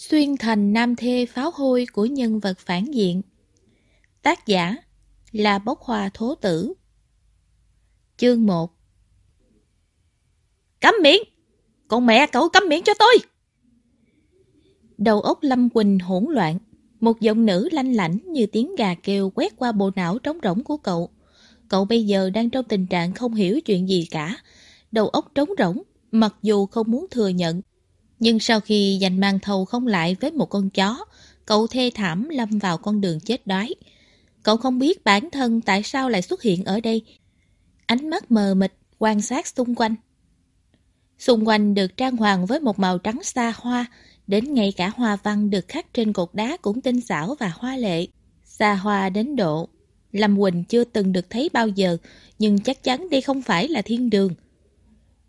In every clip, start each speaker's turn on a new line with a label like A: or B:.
A: Xuyên thành nam thê pháo hôi của nhân vật phản diện. Tác giả là Bốc Hoa Thố Tử. Chương 1
B: Cấm miệng! Con mẹ cậu cấm miệng cho tôi!
A: Đầu óc Lâm Quỳnh hỗn loạn. Một giọng nữ lanh lảnh như tiếng gà kêu quét qua bộ não trống rỗng của cậu. Cậu bây giờ đang trong tình trạng không hiểu chuyện gì cả. Đầu óc trống rỗng, Mặc dù không muốn thừa nhận nhưng sau khi giành mang thầu không lại với một con chó, cậu thê thảm lâm vào con đường chết đói. Cậu không biết bản thân tại sao lại xuất hiện ở đây. Ánh mắt mờ mịt, quan sát xung quanh. Xung quanh được trang hoàng với một màu trắng xa hoa, đến ngay cả hoa văn được khắc trên cột đá cũng tinh xảo và hoa lệ. Xa hoa đến độ, Lâm Quỳnh chưa từng được thấy bao giờ, nhưng chắc chắn đây không phải là thiên đường.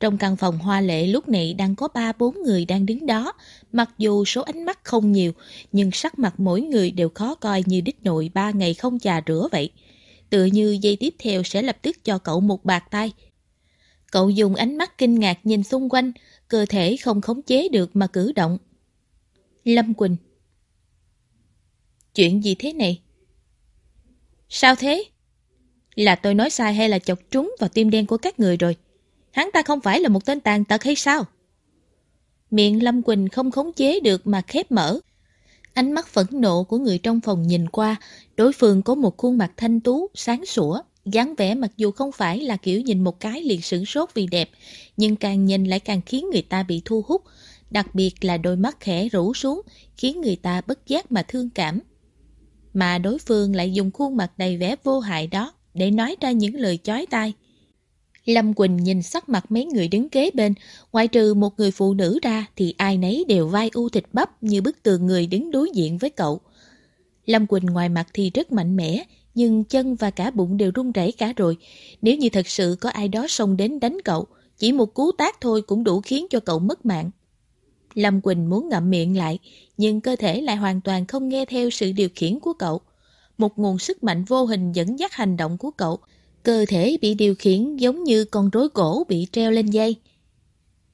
A: Trong căn phòng hoa lệ lúc này đang có ba bốn người đang đứng đó. Mặc dù số ánh mắt không nhiều, nhưng sắc mặt mỗi người đều khó coi như đích nội ba ngày không trà rửa vậy. Tựa như dây tiếp theo sẽ lập tức cho cậu một bạc tay. Cậu dùng ánh mắt kinh ngạc nhìn xung quanh, cơ thể không khống chế được mà cử động. Lâm Quỳnh Chuyện gì thế này? Sao thế? Là tôi nói sai hay là chọc trúng vào tim đen của các người rồi? Hắn ta không phải là một tên tàn tật hay sao? Miệng Lâm Quỳnh không khống chế được mà khép mở. Ánh mắt phẫn nộ của người trong phòng nhìn qua, đối phương có một khuôn mặt thanh tú, sáng sủa, dáng vẻ mặc dù không phải là kiểu nhìn một cái liền sửng sốt vì đẹp, nhưng càng nhìn lại càng khiến người ta bị thu hút, đặc biệt là đôi mắt khẽ rũ xuống, khiến người ta bất giác mà thương cảm. Mà đối phương lại dùng khuôn mặt đầy vẻ vô hại đó để nói ra những lời chói tai. Lâm Quỳnh nhìn sắc mặt mấy người đứng kế bên, ngoại trừ một người phụ nữ ra thì ai nấy đều vai u thịt bắp như bức tường người đứng đối diện với cậu. Lâm Quỳnh ngoài mặt thì rất mạnh mẽ, nhưng chân và cả bụng đều run rẩy cả rồi. Nếu như thật sự có ai đó xông đến đánh cậu, chỉ một cú tác thôi cũng đủ khiến cho cậu mất mạng. Lâm Quỳnh muốn ngậm miệng lại, nhưng cơ thể lại hoàn toàn không nghe theo sự điều khiển của cậu. Một nguồn sức mạnh vô hình dẫn dắt hành động của cậu, Cơ thể bị điều khiển giống như con rối gỗ bị treo lên dây.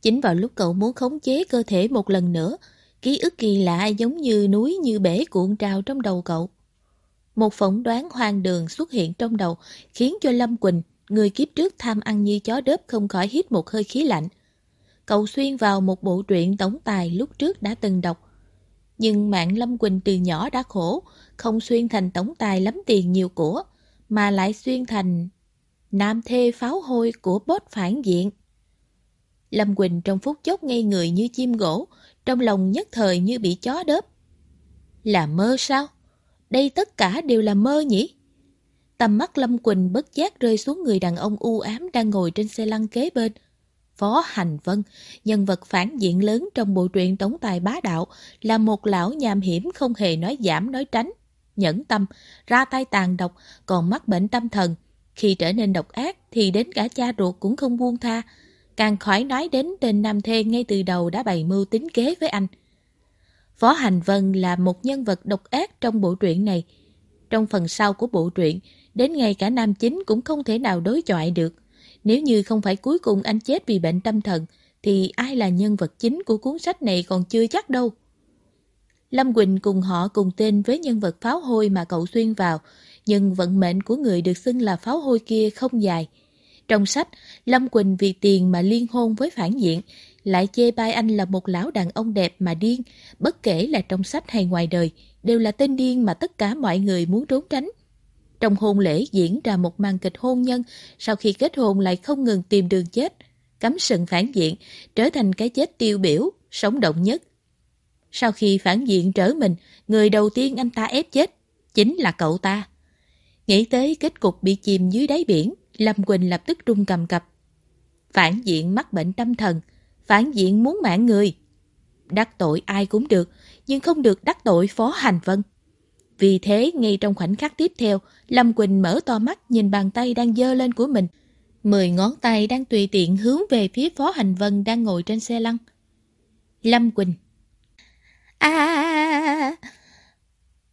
A: Chính vào lúc cậu muốn khống chế cơ thể một lần nữa, ký ức kỳ lạ giống như núi như bể cuộn trào trong đầu cậu. Một phỏng đoán hoang đường xuất hiện trong đầu khiến cho Lâm Quỳnh, người kiếp trước tham ăn như chó đớp không khỏi hít một hơi khí lạnh. Cậu xuyên vào một bộ truyện tổng tài lúc trước đã từng đọc. Nhưng mạng Lâm Quỳnh từ nhỏ đã khổ, không xuyên thành tổng tài lắm tiền nhiều của, mà lại xuyên thành nam thê pháo hôi của bốt phản diện. Lâm Quỳnh trong phút chốc ngây người như chim gỗ, trong lòng nhất thời như bị chó đớp. Là mơ sao? Đây tất cả đều là mơ nhỉ? Tầm mắt Lâm Quỳnh bất giác rơi xuống người đàn ông u ám đang ngồi trên xe lăn kế bên. Phó Hành Vân, nhân vật phản diện lớn trong bộ truyện Tống Tài Bá Đạo, là một lão nham hiểm không hề nói giảm nói tránh, nhẫn tâm, ra tay tàn độc, còn mắc bệnh tâm thần, khi trở nên độc ác thì đến cả cha ruột cũng không buông tha, càng khỏi nói đến tên Nam Thê ngay từ đầu đã bày mưu tính kế với anh. Phó Hành Vân là một nhân vật độc ác trong bộ truyện này. Trong phần sau của bộ truyện, đến ngay cả nam chính cũng không thể nào đối chọi được. Nếu như không phải cuối cùng anh chết vì bệnh tâm thần, thì ai là nhân vật chính của cuốn sách này còn chưa chắc đâu. Lâm Quỳnh cùng họ cùng tên với nhân vật pháo hôi mà cậu xuyên vào, nhưng vận mệnh của người được xưng là pháo hôi kia không dài. Trong sách, Lâm Quỳnh vì tiền mà liên hôn với phản diện, lại chê bai anh là một lão đàn ông đẹp mà điên, bất kể là trong sách hay ngoài đời, đều là tên điên mà tất cả mọi người muốn trốn tránh. Trong hôn lễ diễn ra một màn kịch hôn nhân, sau khi kết hôn lại không ngừng tìm đường chết, cấm sừng phản diện, trở thành cái chết tiêu biểu, sống động nhất. Sau khi phản diện trở mình, người đầu tiên anh ta ép chết, chính là cậu ta. Nghĩ tới kết cục bị chìm dưới đáy biển, Lâm Quỳnh lập tức rung cầm cập. Phản diện mắc bệnh tâm thần, phản diện muốn mạng người. Đắc tội ai cũng được, nhưng không được đắc tội Phó Hành Vân. Vì thế, ngay trong khoảnh khắc tiếp theo, Lâm Quỳnh mở to mắt nhìn bàn tay đang dơ lên của mình. Mười ngón tay đang tùy tiện hướng về phía Phó Hành Vân đang ngồi trên xe lăn. Lâm Quỳnh À!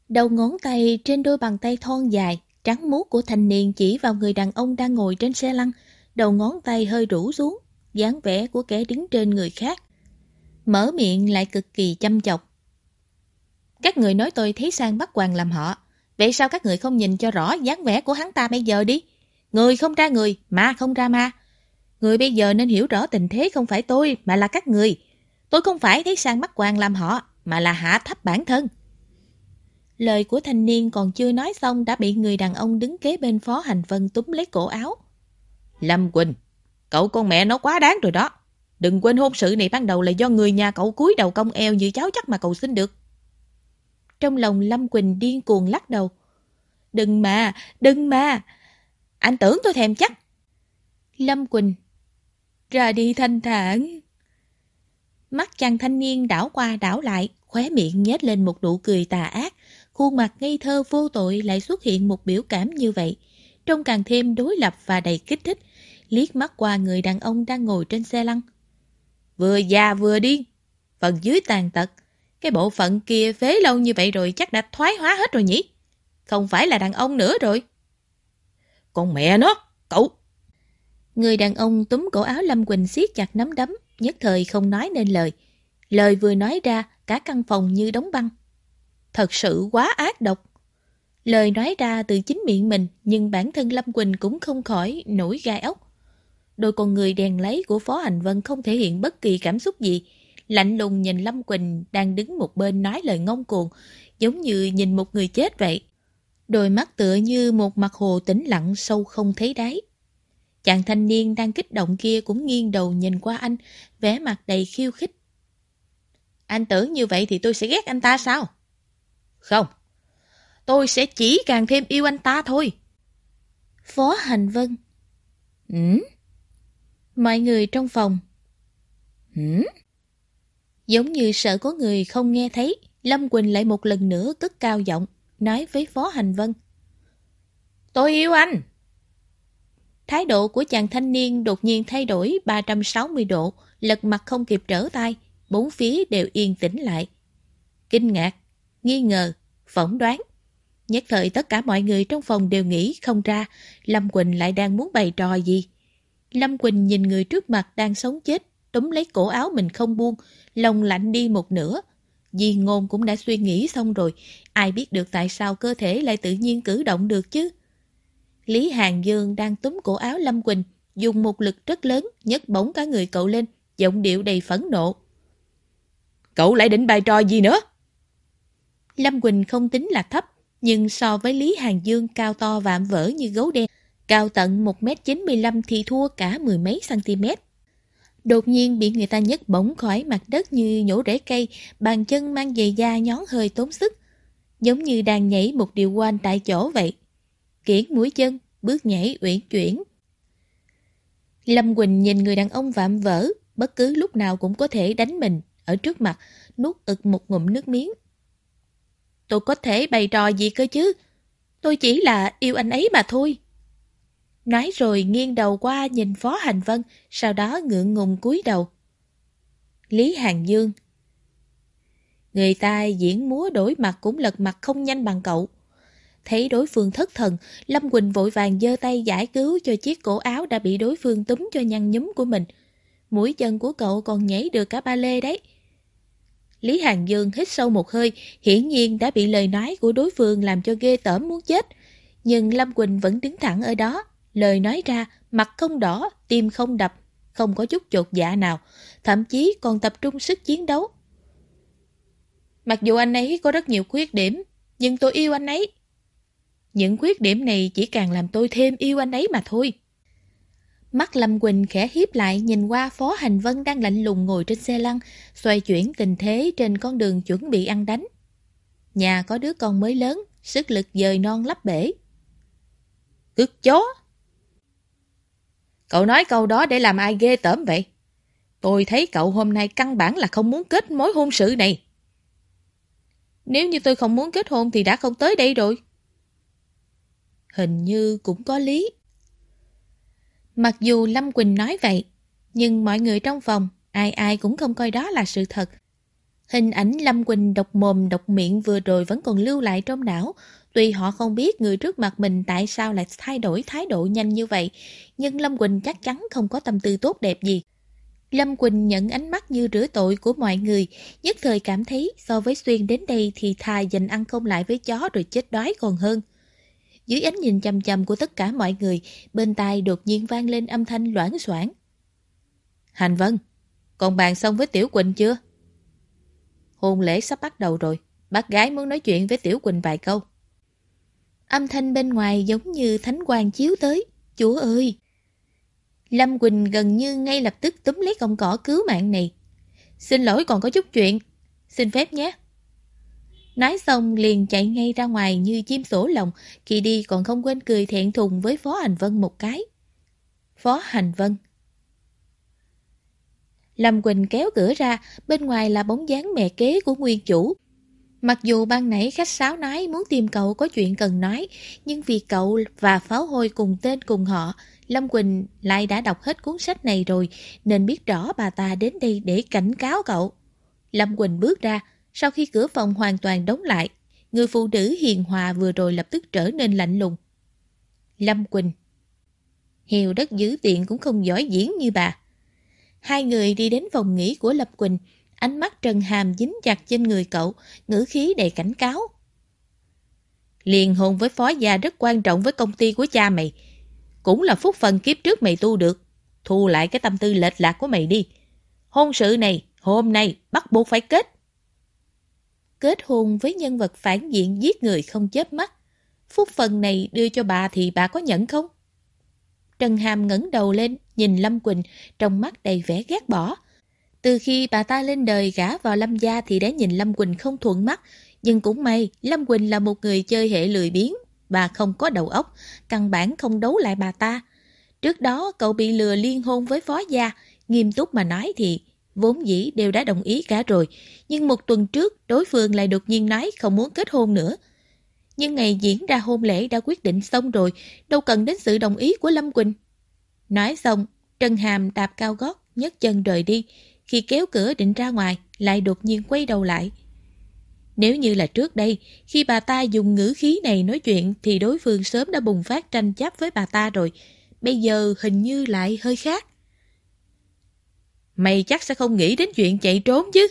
A: Đầu ngón tay trên đôi bàn tay thon dài, trắng muốt của thanh niên chỉ vào người đàn ông đang ngồi trên xe lăn, đầu ngón tay hơi rũ xuống, dáng vẻ của kẻ đứng trên người khác. Mở miệng lại cực kỳ chăm chọc. Các người nói tôi thấy sang bắt quan làm họ. Vậy sao các người không nhìn cho rõ dáng vẻ của hắn ta bây giờ đi? Người không ra người, ma không ra ma. Người bây giờ nên hiểu rõ tình thế không phải tôi, mà là các người. Tôi không phải thấy sang bắt quan làm họ, mà là hạ thấp bản thân. Lời của thanh niên còn chưa nói xong đã bị người đàn ông đứng kế bên phó hành vân túm lấy cổ áo. Lâm Quỳnh, cậu con mẹ nó quá đáng rồi đó. Đừng quên hôn sự này ban đầu là do người nhà cậu cúi đầu công eo như cháu chắc mà cậu xin được. Trong lòng Lâm Quỳnh điên cuồng lắc đầu. Đừng mà, đừng mà. Anh tưởng tôi thèm chắc. Lâm Quỳnh. Ra đi thanh thản. Mắt chàng thanh niên đảo qua đảo lại, khóe miệng nhếch lên một nụ cười tà ác. Khuôn mặt ngây thơ vô tội lại xuất hiện một biểu cảm như vậy. Trông càng thêm đối lập và đầy kích thích. Liếc mắt qua người đàn ông đang ngồi trên xe lăn. Vừa già vừa điên. Phần dưới tàn tật. Cái bộ phận kia phế lâu như vậy rồi chắc đã thoái hóa hết rồi nhỉ? Không phải là đàn ông nữa rồi. Con mẹ nó, cậu! Người đàn ông túm cổ áo Lâm Quỳnh siết chặt nắm đấm, nhất thời không nói nên lời. Lời vừa nói ra, cả căn phòng như đóng băng. Thật sự quá ác độc. Lời nói ra từ chính miệng mình, nhưng bản thân Lâm Quỳnh cũng không khỏi nổi gai ốc. Đôi con người đèn lấy của Phó Hành Vân không thể hiện bất kỳ cảm xúc gì. Lạnh lùng nhìn Lâm Quỳnh đang đứng một bên nói lời ngông cuồng, giống như nhìn một người chết vậy. Đôi mắt tựa như một mặt hồ tĩnh lặng sâu không thấy đáy. Chàng thanh niên đang kích động kia cũng nghiêng đầu nhìn qua anh, vẻ mặt đầy khiêu khích. Anh tưởng như vậy thì tôi sẽ ghét anh ta sao? Không, tôi sẽ chỉ càng thêm yêu anh ta thôi. Phó Hành Vân Ừ? Mọi người trong phòng Ừ? Giống như sợ có người không nghe thấy, Lâm Quỳnh lại một lần nữa cất cao giọng, nói với Phó Hành Vân. Tôi yêu anh! Thái độ của chàng thanh niên đột nhiên thay đổi 360 độ, lật mặt không kịp trở tay, bốn phía đều yên tĩnh lại. Kinh ngạc, nghi ngờ, phỏng đoán. Nhất thời tất cả mọi người trong phòng đều nghĩ không ra Lâm Quỳnh lại đang muốn bày trò gì. Lâm Quỳnh nhìn người trước mặt đang sống chết, túm lấy cổ áo mình không buông, lòng lạnh đi một nửa. Di ngôn cũng đã suy nghĩ xong rồi, ai biết được tại sao cơ thể lại tự nhiên cử động được chứ. Lý Hàng Dương đang túm cổ áo Lâm Quỳnh, dùng một lực rất lớn, nhấc bổng cả người cậu lên, giọng điệu đầy phẫn nộ. Cậu lại định bài trò gì nữa? Lâm Quỳnh không tính là thấp, nhưng so với Lý Hàng Dương cao to vạm vỡ như gấu đen, cao tận 1m95 thì thua cả mười mấy cm. Đột nhiên bị người ta nhấc bổng khỏi mặt đất như nhổ rễ cây, bàn chân mang giày da nhón hơi tốn sức. Giống như đang nhảy một điều quan tại chỗ vậy. Kiển mũi chân, bước nhảy uyển chuyển. Lâm Quỳnh nhìn người đàn ông vạm vỡ, bất cứ lúc nào cũng có thể đánh mình, ở trước mặt, nuốt ực một ngụm nước miếng. Tôi có thể bày trò gì cơ chứ? Tôi chỉ là yêu anh ấy mà thôi. Nói rồi nghiêng đầu qua nhìn Phó Hành Vân, sau đó ngượng ngùng cúi đầu. Lý Hàng Dương Người ta diễn múa đổi mặt cũng lật mặt không nhanh bằng cậu. Thấy đối phương thất thần, Lâm Quỳnh vội vàng giơ tay giải cứu cho chiếc cổ áo đã bị đối phương túm cho nhăn nhúm của mình. Mũi chân của cậu còn nhảy được cả ba lê đấy. Lý Hàng Dương hít sâu một hơi, hiển nhiên đã bị lời nói của đối phương làm cho ghê tởm muốn chết. Nhưng Lâm Quỳnh vẫn đứng thẳng ở đó, lời nói ra, mặt không đỏ, tim không đập, không có chút chột dạ nào, thậm chí còn tập trung sức chiến đấu. Mặc dù anh ấy có rất nhiều khuyết điểm, nhưng tôi yêu anh ấy. Những khuyết điểm này chỉ càng làm tôi thêm yêu anh ấy mà thôi. Mắt Lâm Quỳnh khẽ hiếp lại nhìn qua Phó Hành Vân đang lạnh lùng ngồi trên xe lăn, xoay chuyển tình thế trên con đường chuẩn bị ăn đánh. Nhà có đứa con mới lớn, sức lực dời non lắp bể. Cứt chó! Cậu nói câu đó để làm ai ghê tởm vậy? Tôi thấy cậu hôm nay căn bản là không muốn kết mối hôn sự này. Nếu như tôi không muốn kết hôn thì đã không tới đây rồi. Hình như cũng có lý. Mặc dù Lâm Quỳnh nói vậy, nhưng mọi người trong phòng, ai ai cũng không coi đó là sự thật. Hình ảnh Lâm Quỳnh độc mồm độc miệng vừa rồi vẫn còn lưu lại trong não, tuy họ không biết người trước mặt mình tại sao lại thay đổi thái độ nhanh như vậy, nhưng Lâm Quỳnh chắc chắn không có tâm tư tốt đẹp gì. Lâm Quỳnh nhận ánh mắt như rửa tội của mọi người, nhất thời cảm thấy so với Xuyên đến đây thì thà dành ăn không lại với chó rồi chết đói còn hơn. Dưới ánh nhìn chăm chăm của tất cả mọi người, bên tai đột nhiên vang lên âm thanh loãng xoảng. Hành Vân, còn bàn xong với Tiểu Quỳnh chưa? Hôn lễ sắp bắt đầu rồi, bác gái muốn nói chuyện với Tiểu Quỳnh vài câu. Âm thanh bên ngoài giống như thánh quang chiếu tới. Chúa ơi! Lâm Quỳnh gần như ngay lập tức túm lấy cọng cỏ cứu mạng này. Xin lỗi còn có chút chuyện. Xin phép nhé. Nói xong liền chạy ngay ra ngoài như chim sổ lồng, khi đi còn không quên cười thẹn thùng với Phó Hành Vân một cái. Phó Hành Vân Lâm Quỳnh kéo cửa ra, bên ngoài là bóng dáng mẹ kế của nguyên chủ. Mặc dù ban nãy khách sáo nói muốn tìm cậu có chuyện cần nói, nhưng vì cậu và pháo hôi cùng tên cùng họ, Lâm Quỳnh lại đã đọc hết cuốn sách này rồi, nên biết rõ bà ta đến đây để cảnh cáo cậu. Lâm Quỳnh bước ra, sau khi cửa phòng hoàn toàn đóng lại, người phụ nữ hiền hòa vừa rồi lập tức trở nên lạnh lùng. Lâm Quỳnh Hiều đất giữ tiện cũng không giỏi diễn như bà. Hai người đi đến phòng nghỉ của Lập Quỳnh, ánh mắt Trần Hàm dính chặt trên người cậu, ngữ khí đầy cảnh cáo. Liên hôn với phó gia rất quan trọng với công ty của cha mày. Cũng là phúc phần kiếp trước mày tu được. Thu lại cái tâm tư lệch lạc của mày đi. Hôn sự này, hôm nay, bắt buộc phải kết. Kết hôn với nhân vật phản diện giết người không chớp mắt. Phúc phần này đưa cho bà thì bà có nhận không? Trần Hàm ngẩng đầu lên, nhìn Lâm Quỳnh, trong mắt đầy vẻ ghét bỏ. Từ khi bà ta lên đời gả vào Lâm gia thì đã nhìn Lâm Quỳnh không thuận mắt, nhưng cũng may Lâm Quỳnh là một người chơi hệ lười biếng, bà không có đầu óc, căn bản không đấu lại bà ta. Trước đó cậu bị lừa liên hôn với phó gia, nghiêm túc mà nói thì vốn dĩ đều đã đồng ý cả rồi, nhưng một tuần trước đối phương lại đột nhiên nói không muốn kết hôn nữa. Nhưng ngày diễn ra hôn lễ đã quyết định xong rồi, đâu cần đến sự đồng ý của Lâm Quỳnh. Nói xong, Trần Hàm đạp cao gót, nhấc chân rời đi. Khi kéo cửa định ra ngoài, lại đột nhiên quay đầu lại. Nếu như là trước đây, khi bà ta dùng ngữ khí này nói chuyện thì đối phương sớm đã bùng phát tranh chấp với bà ta rồi. Bây giờ hình như lại hơi khác. Mày chắc sẽ không nghĩ đến chuyện chạy trốn chứ.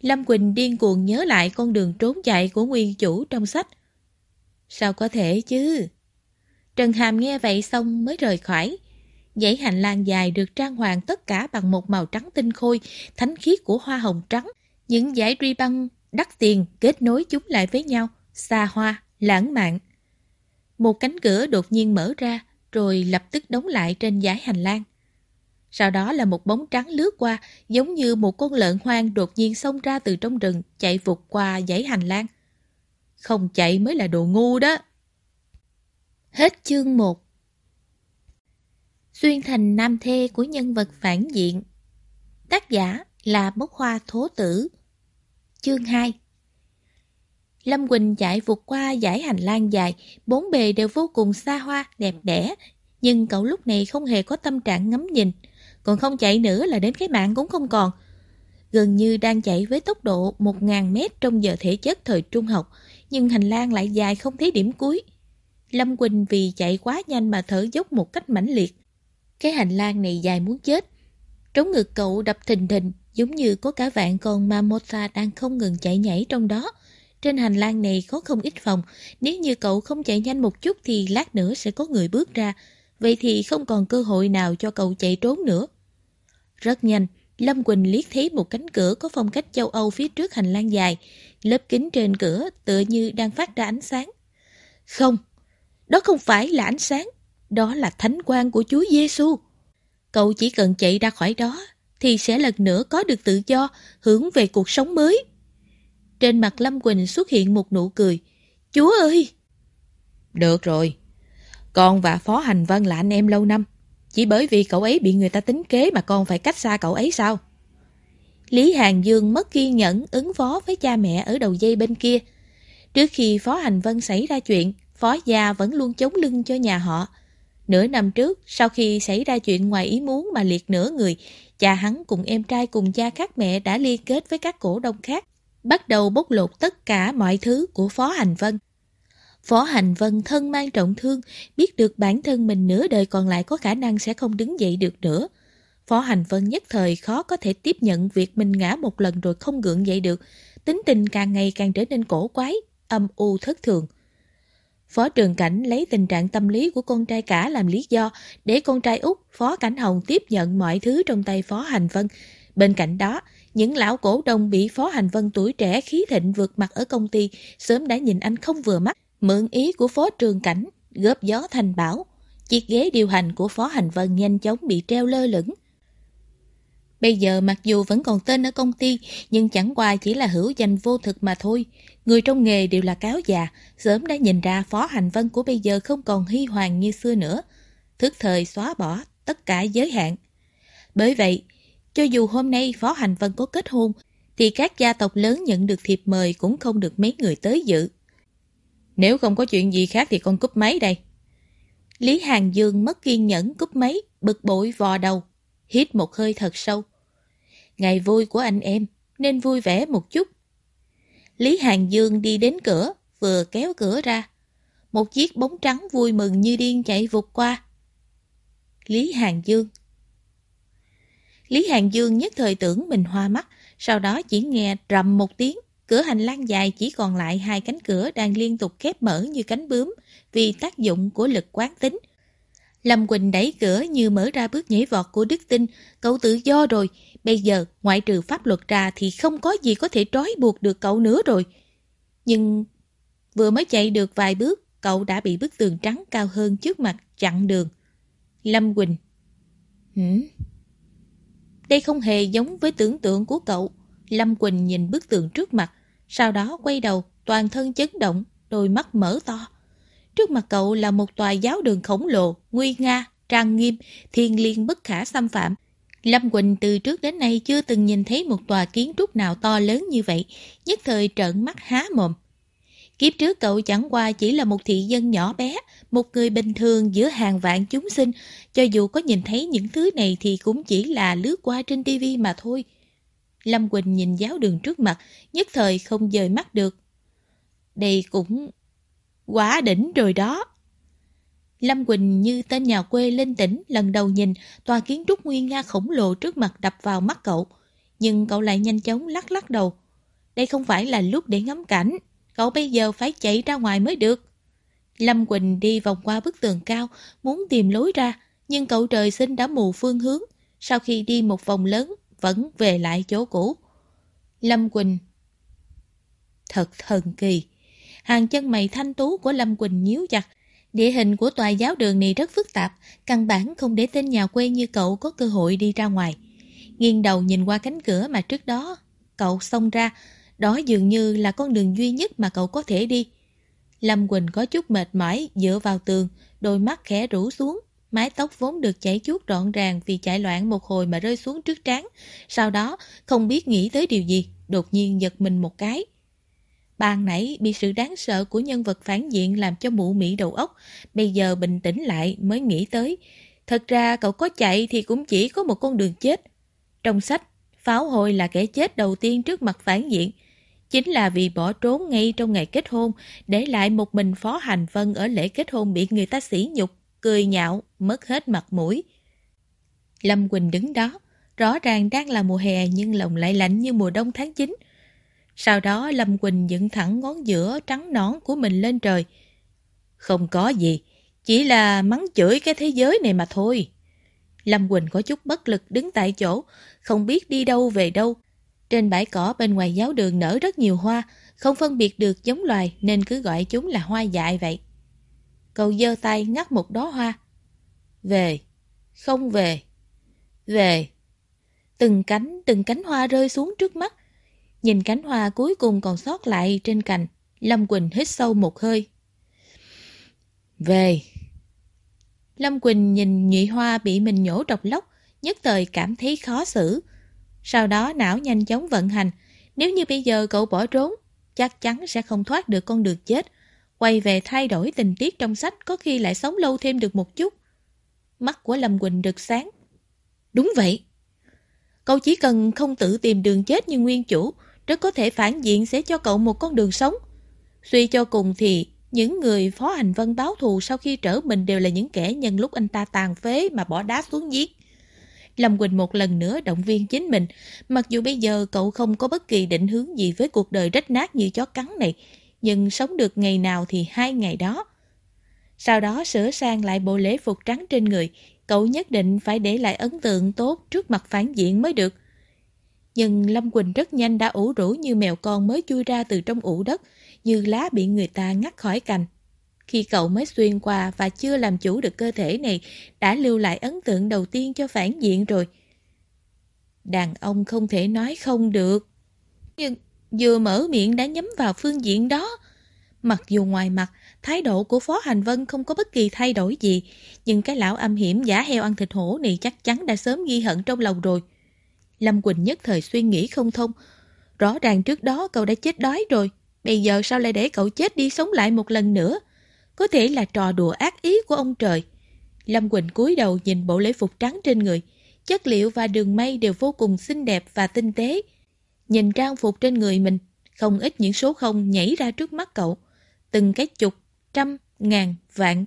A: Lâm Quỳnh điên cuồng nhớ lại con đường trốn chạy của nguyên chủ trong sách. Sao có thể chứ? Trần Hàm nghe vậy xong mới rời khỏi. Dãy hành lang dài được trang hoàng tất cả bằng một màu trắng tinh khôi, thánh khiết của hoa hồng trắng. Những dải ri băng đắt tiền kết nối chúng lại với nhau, xa hoa, lãng mạn. Một cánh cửa đột nhiên mở ra, rồi lập tức đóng lại trên dải hành lang. Sau đó là một bóng trắng lướt qua, giống như một con lợn hoang đột nhiên xông ra từ trong rừng, chạy vụt qua dãy hành lang. Không chạy mới là đồ ngu đó. Hết chương 1 Xuyên thành nam thê của nhân vật phản diện Tác giả là Bốc Hoa Thố Tử Chương 2 Lâm Quỳnh chạy vụt qua dãy hành lang dài, bốn bề đều vô cùng xa hoa, đẹp đẽ. Nhưng cậu lúc này không hề có tâm trạng ngắm nhìn. Còn không chạy nữa là đến cái mạng cũng không còn. Gần như đang chạy với tốc độ 1.000 mét trong giờ thể chất thời trung học, nhưng hành lang lại dài không thấy điểm cuối. Lâm Quỳnh vì chạy quá nhanh mà thở dốc một cách mãnh liệt. Cái hành lang này dài muốn chết. Trống ngực cậu đập thình thình, giống như có cả vạn con mamota đang không ngừng chạy nhảy trong đó. Trên hành lang này có không ít phòng, nếu như cậu không chạy nhanh một chút thì lát nữa sẽ có người bước ra, vậy thì không còn cơ hội nào cho cậu chạy trốn nữa. Rất nhanh, Lâm Quỳnh liếc thấy một cánh cửa có phong cách châu Âu phía trước hành lang dài, lớp kính trên cửa tựa như đang phát ra ánh sáng. Không, đó không phải là ánh sáng, đó là thánh quang của Chúa Giêsu. Cậu chỉ cần chạy ra khỏi đó thì sẽ lần nữa có được tự do, hướng về cuộc sống mới. Trên mặt Lâm Quỳnh xuất hiện một nụ cười. Chúa ơi! Được rồi. Con và Phó Hành Vân là anh em lâu năm. Chỉ bởi vì cậu ấy bị người ta tính kế mà con phải cách xa cậu ấy sao? Lý Hàng Dương mất kiên nhẫn ứng phó với cha mẹ ở đầu dây bên kia. Trước khi Phó Hành Vân xảy ra chuyện, Phó Gia vẫn luôn chống lưng cho nhà họ. Nửa năm trước, sau khi xảy ra chuyện ngoài ý muốn mà liệt nửa người, cha hắn cùng em trai cùng cha khác mẹ đã liên kết với các cổ đông khác, bắt đầu bóc lột tất cả mọi thứ của Phó Hành Vân. Phó Hành Vân thân mang trọng thương, biết được bản thân mình nửa đời còn lại có khả năng sẽ không đứng dậy được nữa. Phó Hành Vân nhất thời khó có thể tiếp nhận việc mình ngã một lần rồi không gượng dậy được, tính tình càng ngày càng trở nên cổ quái, âm u thất thường. Phó Trường Cảnh lấy tình trạng tâm lý của con trai cả làm lý do để con trai út Phó Cảnh Hồng tiếp nhận mọi thứ trong tay Phó Hành Vân. Bên cạnh đó, những lão cổ đông bị Phó Hành Vân tuổi trẻ khí thịnh vượt mặt ở công ty sớm đã nhìn anh không vừa mắt, mượn ý của Phó Trường Cảnh, góp gió thành bảo. Chiếc ghế điều hành của Phó Hành Vân nhanh chóng bị treo lơ lửng. Bây giờ mặc dù vẫn còn tên ở công ty, nhưng chẳng qua chỉ là hữu danh vô thực mà thôi. Người trong nghề đều là cáo già, sớm đã nhìn ra Phó Hành Vân của bây giờ không còn hy hoàng như xưa nữa. Thức thời xóa bỏ tất cả giới hạn. Bởi vậy, cho dù hôm nay Phó Hành Vân có kết hôn, thì các gia tộc lớn nhận được thiệp mời cũng không được mấy người tới dự. Nếu không có chuyện gì khác thì con cúp máy đây. Lý Hàng Dương mất kiên nhẫn cúp máy, bực bội vò đầu, hít một hơi thật sâu. Ngày vui của anh em, nên vui vẻ một chút. Lý Hàng Dương đi đến cửa, vừa kéo cửa ra. Một chiếc bóng trắng vui mừng như điên chạy vụt qua. Lý Hàng Dương Lý Hàng Dương nhất thời tưởng mình hoa mắt, sau đó chỉ nghe rầm một tiếng, cửa hành lang dài chỉ còn lại hai cánh cửa đang liên tục khép mở như cánh bướm vì tác dụng của lực quán tính. Lâm Quỳnh đẩy cửa như mở ra bước nhảy vọt của Đức Tinh, cậu tự do rồi, bây giờ ngoại trừ pháp luật ra thì không có gì có thể trói buộc được cậu nữa rồi. Nhưng vừa mới chạy được vài bước, cậu đã bị bức tường trắng cao hơn trước mặt chặn đường. Lâm Quỳnh hử Đây không hề giống với tưởng tượng của cậu. Lâm Quỳnh nhìn bức tường trước mặt, sau đó quay đầu, toàn thân chấn động, đôi mắt mở to. Trước mặt cậu là một tòa giáo đường khổng lồ, nguy nga, trang nghiêm, thiên liêng bất khả xâm phạm. Lâm Quỳnh từ trước đến nay chưa từng nhìn thấy một tòa kiến trúc nào to lớn như vậy, nhất thời trợn mắt há mồm. Kiếp trước cậu chẳng qua chỉ là một thị dân nhỏ bé, một người bình thường giữa hàng vạn chúng sinh, cho dù có nhìn thấy những thứ này thì cũng chỉ là lướt qua trên tivi mà thôi. Lâm Quỳnh nhìn giáo đường trước mặt, nhất thời không dời mắt được. Đây cũng quá đỉnh rồi đó. Lâm Quỳnh như tên nhà quê lên tỉnh lần đầu nhìn tòa kiến trúc nguyên nga khổng lồ trước mặt đập vào mắt cậu. Nhưng cậu lại nhanh chóng lắc lắc đầu. Đây không phải là lúc để ngắm cảnh. Cậu bây giờ phải chạy ra ngoài mới được. Lâm Quỳnh đi vòng qua bức tường cao, muốn tìm lối ra, nhưng cậu trời sinh đã mù phương hướng. Sau khi đi một vòng lớn, vẫn về lại chỗ cũ. Lâm Quỳnh Thật thần kỳ. Hàng chân mày thanh tú của Lâm Quỳnh nhíu chặt. Địa hình của tòa giáo đường này rất phức tạp, căn bản không để tên nhà quê như cậu có cơ hội đi ra ngoài. Nghiêng đầu nhìn qua cánh cửa mà trước đó, cậu xông ra, đó dường như là con đường duy nhất mà cậu có thể đi. Lâm Quỳnh có chút mệt mỏi dựa vào tường, đôi mắt khẽ rũ xuống, mái tóc vốn được chảy chuốt trọn ràng vì chạy loạn một hồi mà rơi xuống trước trán. Sau đó, không biết nghĩ tới điều gì, đột nhiên giật mình một cái. Ban nãy bị sự đáng sợ của nhân vật phản diện làm cho mụ mị đầu óc, bây giờ bình tĩnh lại mới nghĩ tới. Thật ra cậu có chạy thì cũng chỉ có một con đường chết. Trong sách, pháo hồi là kẻ chết đầu tiên trước mặt phản diện. Chính là vì bỏ trốn ngay trong ngày kết hôn, để lại một mình Phó Hành Vân ở lễ kết hôn bị người ta sỉ nhục, cười nhạo, mất hết mặt mũi. Lâm Quỳnh đứng đó, rõ ràng đang là mùa hè nhưng lòng lại lạnh như mùa đông tháng 9. Sau đó Lâm Quỳnh dựng thẳng ngón giữa trắng nõn của mình lên trời. Không có gì, chỉ là mắng chửi cái thế giới này mà thôi. Lâm Quỳnh có chút bất lực đứng tại chỗ, không biết đi đâu về đâu. Trên bãi cỏ bên ngoài giáo đường nở rất nhiều hoa, không phân biệt được giống loài nên cứ gọi chúng là hoa dại vậy. Cậu giơ tay ngắt một đóa hoa. Về, không về, về. Từng cánh, từng cánh hoa rơi xuống trước mắt, Nhìn cánh hoa cuối cùng còn sót lại trên cành, Lâm Quỳnh hít sâu một hơi. Về. Lâm Quỳnh nhìn nhụy hoa bị mình nhổ độc lốc, nhất thời cảm thấy khó xử. Sau đó não nhanh chóng vận hành. Nếu như bây giờ cậu bỏ trốn, chắc chắn sẽ không thoát được con đường chết. Quay về thay đổi tình tiết trong sách có khi lại sống lâu thêm được một chút. Mắt của Lâm Quỳnh được sáng. Đúng vậy. Cậu chỉ cần không tự tìm đường chết như nguyên chủ, rất có thể phản diện sẽ cho cậu một con đường sống. Suy cho cùng thì những người phó hành vân báo thù sau khi trở mình đều là những kẻ nhân lúc anh ta tàn phế mà bỏ đá xuống giết. Lâm Quỳnh một lần nữa động viên chính mình. Mặc dù bây giờ cậu không có bất kỳ định hướng gì với cuộc đời rách nát như chó cắn này, nhưng sống được ngày nào thì hai ngày đó. Sau đó sửa sang lại bộ lễ phục trắng trên người, cậu nhất định phải để lại ấn tượng tốt trước mặt phản diện mới được. Nhưng Lâm Quỳnh rất nhanh đã ủ rũ như mèo con mới chui ra từ trong ủ đất, như lá bị người ta ngắt khỏi cành. Khi cậu mới xuyên qua và chưa làm chủ được cơ thể này, đã lưu lại ấn tượng đầu tiên cho phản diện rồi. Đàn ông không thể nói không được. Nhưng vừa mở miệng đã nhắm vào phương diện đó. Mặc dù ngoài mặt, thái độ của Phó Hành Vân không có bất kỳ thay đổi gì, nhưng cái lão âm hiểm giả heo ăn thịt hổ này chắc chắn đã sớm ghi hận trong lòng rồi. Lâm Quỳnh nhất thời suy nghĩ không thông. Rõ ràng trước đó cậu đã chết đói rồi, bây giờ sao lại để cậu chết đi sống lại một lần nữa? Có thể là trò đùa ác ý của ông trời. Lâm Quỳnh cúi đầu nhìn bộ lễ phục trắng trên người. Chất liệu và đường may đều vô cùng xinh đẹp và tinh tế. Nhìn trang phục trên người mình, không ít những số không nhảy ra trước mắt cậu. Từng cái chục, trăm, ngàn, vạn.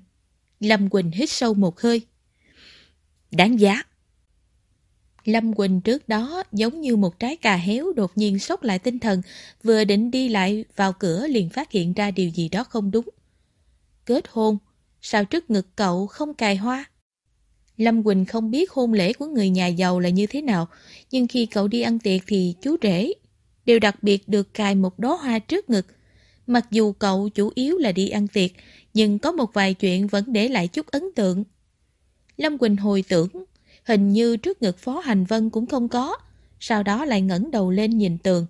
A: Lâm Quỳnh hít sâu một hơi. Đáng giá. Lâm Quỳnh trước đó giống như một trái cà héo đột nhiên sốc lại tinh thần, vừa định đi lại vào cửa liền phát hiện ra điều gì đó không đúng kết hôn, sao trước ngực cậu không cài hoa? Lâm Quỳnh không biết hôn lễ của người nhà giàu là như thế nào, nhưng khi cậu đi ăn tiệc thì chú rể đều đặc biệt được cài một đóa hoa trước ngực. Mặc dù cậu chủ yếu là đi ăn tiệc, nhưng có một vài chuyện vẫn để lại chút ấn tượng. Lâm Quỳnh hồi tưởng, hình như trước ngực Phó Hành Vân cũng không có, sau đó lại ngẩng đầu lên nhìn tường.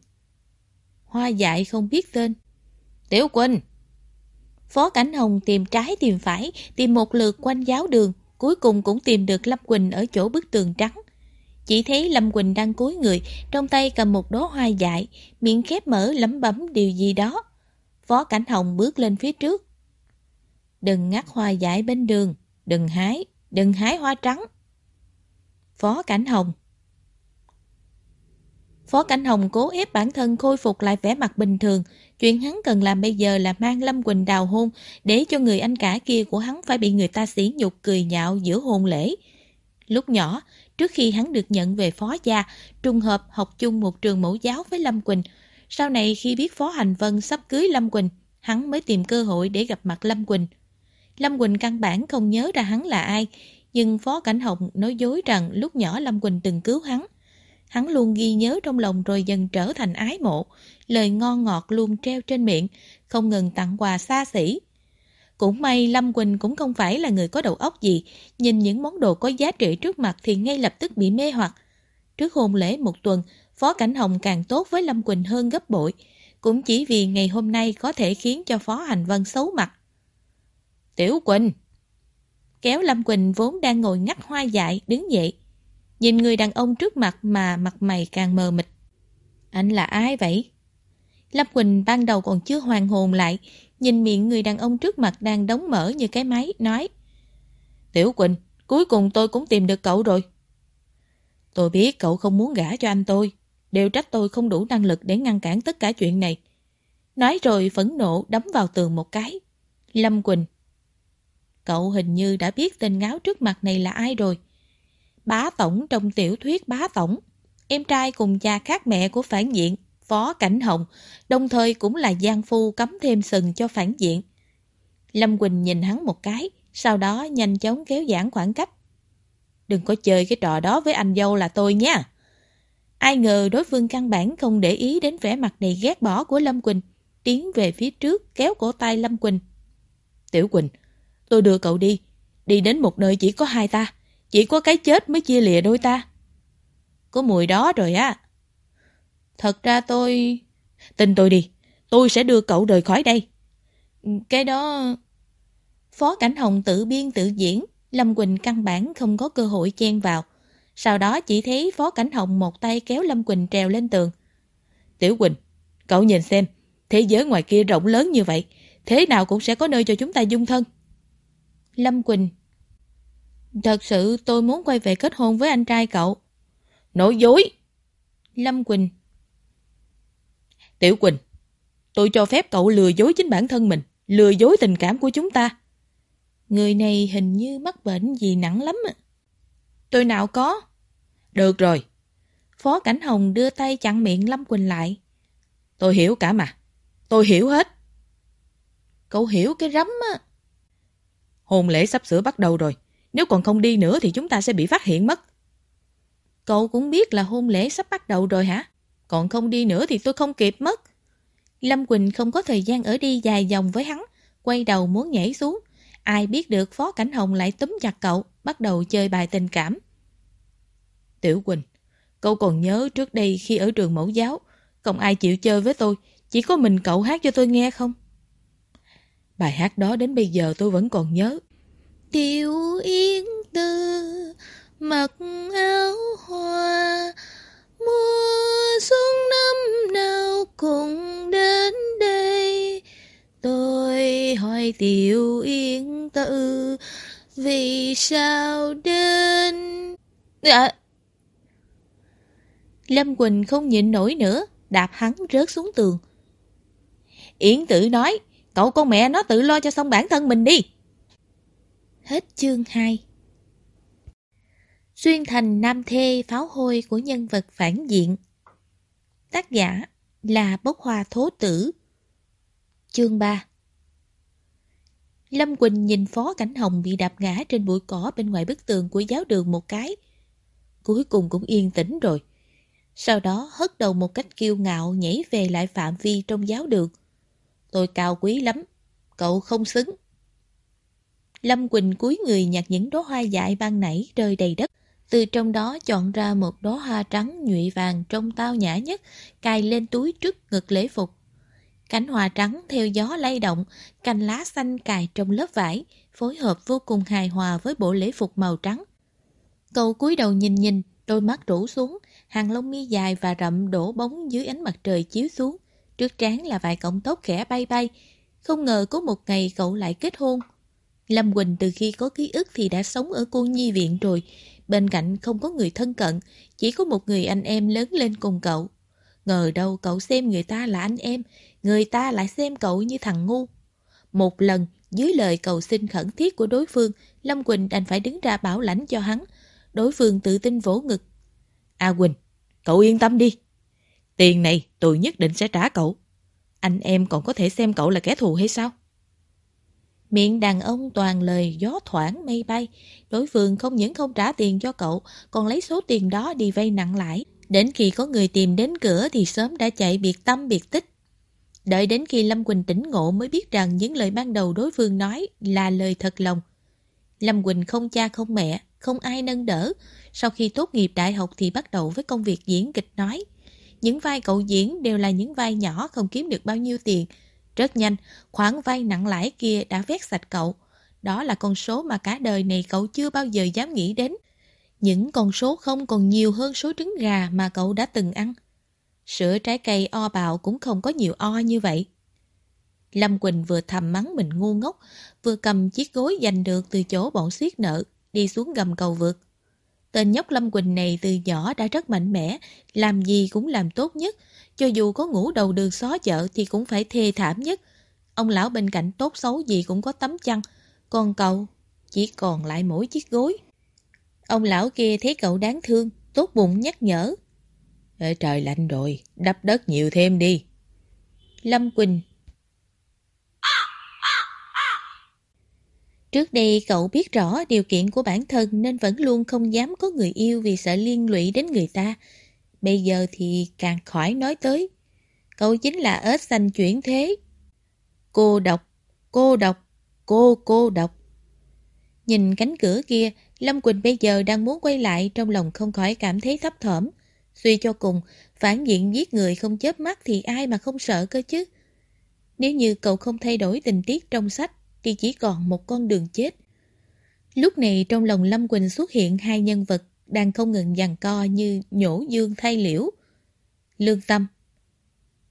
A: Hoa dại không biết tên. Tiểu Quỳnh! Phó Cảnh Hồng tìm trái tìm phải, tìm một lượt quanh giáo đường, cuối cùng cũng tìm được Lâm Quỳnh ở chỗ bức tường trắng. Chỉ thấy Lâm Quỳnh đang cúi người, trong tay cầm một đố hoa dại, miệng khép mở lẩm bẩm điều gì đó. Phó Cảnh Hồng bước lên phía trước. Đừng ngắt hoa dại bên đường, đừng hái, đừng hái hoa trắng. Phó Cảnh Hồng Phó Cảnh Hồng cố ép bản thân khôi phục lại vẻ mặt bình thường. Chuyện hắn cần làm bây giờ là mang Lâm Quỳnh đào hôn để cho người anh cả kia của hắn phải bị người ta xỉ nhục cười nhạo giữa hôn lễ. Lúc nhỏ, trước khi hắn được nhận về phó gia, trùng hợp học chung một trường mẫu giáo với Lâm Quỳnh. Sau này khi biết Phó Hành Vân sắp cưới Lâm Quỳnh, hắn mới tìm cơ hội để gặp mặt Lâm Quỳnh. Lâm Quỳnh căn bản không nhớ ra hắn là ai, nhưng Phó Cảnh Hồng nói dối rằng lúc nhỏ Lâm Quỳnh từng cứu hắn. Hắn luôn ghi nhớ trong lòng rồi dần trở thành ái mộ, lời ngon ngọt luôn treo trên miệng, không ngừng tặng quà xa xỉ. Cũng may Lâm Quỳnh cũng không phải là người có đầu óc gì, nhìn những món đồ có giá trị trước mặt thì ngay lập tức bị mê hoặc. Trước hôn lễ một tuần, Phó Cảnh Hồng càng tốt với Lâm Quỳnh hơn gấp bội, cũng chỉ vì ngày hôm nay có thể khiến cho Phó Hành Vân xấu mặt. Tiểu Quỳnh! Kéo Lâm Quỳnh vốn đang ngồi ngắt hoa dại, đứng dậy. Nhìn người đàn ông trước mặt mà mặt mày càng mờ mịt. Anh là ai vậy? Lâm Quỳnh ban đầu còn chưa hoàn hồn lại, nhìn miệng người đàn ông trước mặt đang đóng mở như cái máy, nói Tiểu Quỳnh, cuối cùng tôi cũng tìm được cậu rồi. Tôi biết cậu không muốn gả cho anh tôi, đều trách tôi không đủ năng lực để ngăn cản tất cả chuyện này. Nói rồi phẫn nộ đấm vào tường một cái. Lâm Quỳnh Cậu hình như đã biết tên ngáo trước mặt này là ai rồi. Bá Tổng trong tiểu thuyết Bá Tổng, em trai cùng cha khác mẹ của phản diện, Phó Cảnh Hồng, đồng thời cũng là giang phu cấm thêm sừng cho phản diện. Lâm Quỳnh nhìn hắn một cái, sau đó nhanh chóng kéo giãn khoảng cách. Đừng có chơi cái trò đó với anh dâu là tôi nha. Ai ngờ đối phương căn bản không để ý đến vẻ mặt này ghét bỏ của Lâm Quỳnh, tiến về phía trước kéo cổ tay Lâm Quỳnh. Tiểu Quỳnh, tôi đưa cậu đi, đi đến một nơi chỉ có hai ta. Chỉ có cái chết mới chia lìa đôi ta. Có mùi đó rồi á. Thật ra tôi... Tin tôi đi, tôi sẽ đưa cậu rời khỏi đây. Cái đó... Phó Cảnh Hồng tự biên tự diễn, Lâm Quỳnh căn bản không có cơ hội chen vào. Sau đó chỉ thấy Phó Cảnh Hồng một tay kéo Lâm Quỳnh trèo lên tường. Tiểu Quỳnh, cậu nhìn xem, thế giới ngoài kia rộng lớn như vậy, thế nào cũng sẽ có nơi cho chúng ta dung thân. Lâm Quỳnh Thật sự tôi muốn quay về kết hôn với anh trai cậu. Nói dối! Lâm Quỳnh Tiểu Quỳnh, tôi cho phép cậu lừa dối chính bản thân mình, lừa dối tình cảm của chúng ta. Người này hình như mắc bệnh gì nặng lắm. Tôi nào có.
B: Được rồi.
A: Phó Cảnh Hồng đưa tay chặn miệng Lâm Quỳnh lại.
B: Tôi hiểu cả mà. Tôi hiểu hết.
A: Cậu hiểu cái rắm á.
B: Hôn lễ sắp sửa bắt đầu rồi. Nếu còn không đi nữa thì chúng ta sẽ bị phát hiện mất.
A: Cậu cũng biết là hôn lễ sắp bắt đầu rồi hả? Còn không đi nữa thì tôi không kịp mất. Lâm Quỳnh không có thời gian ở đi dài dòng với hắn, quay đầu muốn nhảy xuống. Ai biết được Phó Cảnh Hồng lại túm chặt cậu, bắt đầu chơi bài tình cảm.
B: Tiểu Quỳnh, cậu còn nhớ trước đây khi ở trường mẫu giáo, không ai chịu chơi với tôi, chỉ có mình cậu hát cho tôi nghe không? Bài hát đó đến bây giờ tôi vẫn còn nhớ.
A: Tiểu Yến Tư, mặc áo hoa, mùa xuân năm nào cũng đến đây. Tôi hỏi Tiểu Yến Tư, vì sao đến... À, Lâm Quỳnh không nhịn nổi nữa, đạp hắn rớt xuống tường.
B: Yến tử nói, cậu con mẹ nó tự lo cho xong bản thân mình đi.
A: Hết chương 2 Xuyên thành nam thê pháo hôi của nhân vật phản diện Tác giả là Bốc Hoa Thố Tử Chương 3 Lâm Quỳnh nhìn Phó Cảnh Hồng bị đạp ngã trên bụi cỏ bên ngoài bức tường của giáo đường một cái. Cuối cùng cũng yên tĩnh rồi. Sau đó hất đầu một cách kiêu ngạo nhảy về lại phạm vi trong giáo đường. Tôi cao quý lắm, cậu không xứng. Lâm Quỳnh cúi người nhặt những đóa hoa dại ban nãy rơi đầy đất. Từ trong đó chọn ra một đóa hoa trắng nhụy vàng trông tao nhã nhất, cài lên túi trước ngực lễ phục. Cánh hoa trắng theo gió lay động, cành lá xanh cài trong lớp vải, phối hợp vô cùng hài hòa với bộ lễ phục màu trắng. Cậu cúi đầu nhìn nhìn, đôi mắt rủ xuống, hàng lông mi dài và rậm đổ bóng dưới ánh mặt trời chiếu xuống. Trước trán là vài cọng tóc khẽ bay bay. Không ngờ có một ngày cậu lại kết hôn. Lâm Quỳnh từ khi có ký ức thì đã sống ở cô nhi viện rồi. Bên cạnh không có người thân cận, chỉ có một người anh em lớn lên cùng cậu. Ngờ đâu cậu xem người ta là anh em, người ta lại xem cậu như thằng ngu. Một lần, dưới lời cầu xin khẩn thiết của đối phương, Lâm Quỳnh đành phải đứng ra bảo lãnh cho hắn. Đối phương tự tin vỗ ngực. A Quỳnh, cậu yên tâm đi. Tiền này tôi nhất định sẽ trả cậu. Anh em còn có thể xem cậu là kẻ thù hay sao? Miệng đàn ông toàn lời gió thoảng mây bay. Đối phương không những không trả tiền cho cậu, còn lấy số tiền đó đi vay nặng lãi. Đến khi có người tìm đến cửa thì sớm đã chạy biệt tâm biệt tích. Đợi đến khi Lâm Quỳnh tỉnh ngộ mới biết rằng những lời ban đầu đối phương nói là lời thật lòng. Lâm Quỳnh không cha không mẹ, không ai nâng đỡ. Sau khi tốt nghiệp đại học thì bắt đầu với công việc diễn kịch nói. Những vai cậu diễn đều là những vai nhỏ không kiếm được bao nhiêu tiền. Rất nhanh, khoản vay nặng lãi kia đã vét sạch cậu. Đó là con số mà cả đời này cậu chưa bao giờ dám nghĩ đến. Những con số không còn nhiều hơn số trứng gà mà cậu đã từng ăn. Sữa trái cây o bạo cũng không có nhiều o như vậy. Lâm Quỳnh vừa thầm mắng mình ngu ngốc, vừa cầm chiếc gối giành được từ chỗ bọn xiết nợ, đi xuống gầm cầu vượt. Tên nhóc Lâm Quỳnh này từ nhỏ đã rất mạnh mẽ, làm gì cũng làm tốt nhất. Cho dù có ngủ đầu đường xó chợ thì cũng phải thê thảm nhất. Ông lão bên cạnh tốt xấu gì cũng có tấm chăn, còn cậu chỉ còn lại mỗi chiếc gối. Ông lão kia thấy cậu đáng thương, tốt bụng nhắc nhở.
B: Ê, trời lạnh rồi, đắp đất nhiều thêm đi.
A: Lâm Quỳnh Trước đây cậu biết rõ điều kiện của bản thân nên vẫn luôn không dám có người yêu vì sợ liên lụy đến người ta. Bây giờ thì càng khỏi nói tới. Cậu chính là ếch xanh chuyển thế. Cô độc, cô độc, cô cô độc. Nhìn cánh cửa kia, Lâm Quỳnh bây giờ đang muốn quay lại trong lòng không khỏi cảm thấy thấp thỏm. Suy cho cùng, phản diện giết người không chớp mắt thì ai mà không sợ cơ chứ. Nếu như cậu không thay đổi tình tiết trong sách, thì chỉ còn một con đường chết. Lúc này trong lòng Lâm Quỳnh xuất hiện hai nhân vật đang không ngừng giằng co như nhổ dương thay liễu. Lương Tâm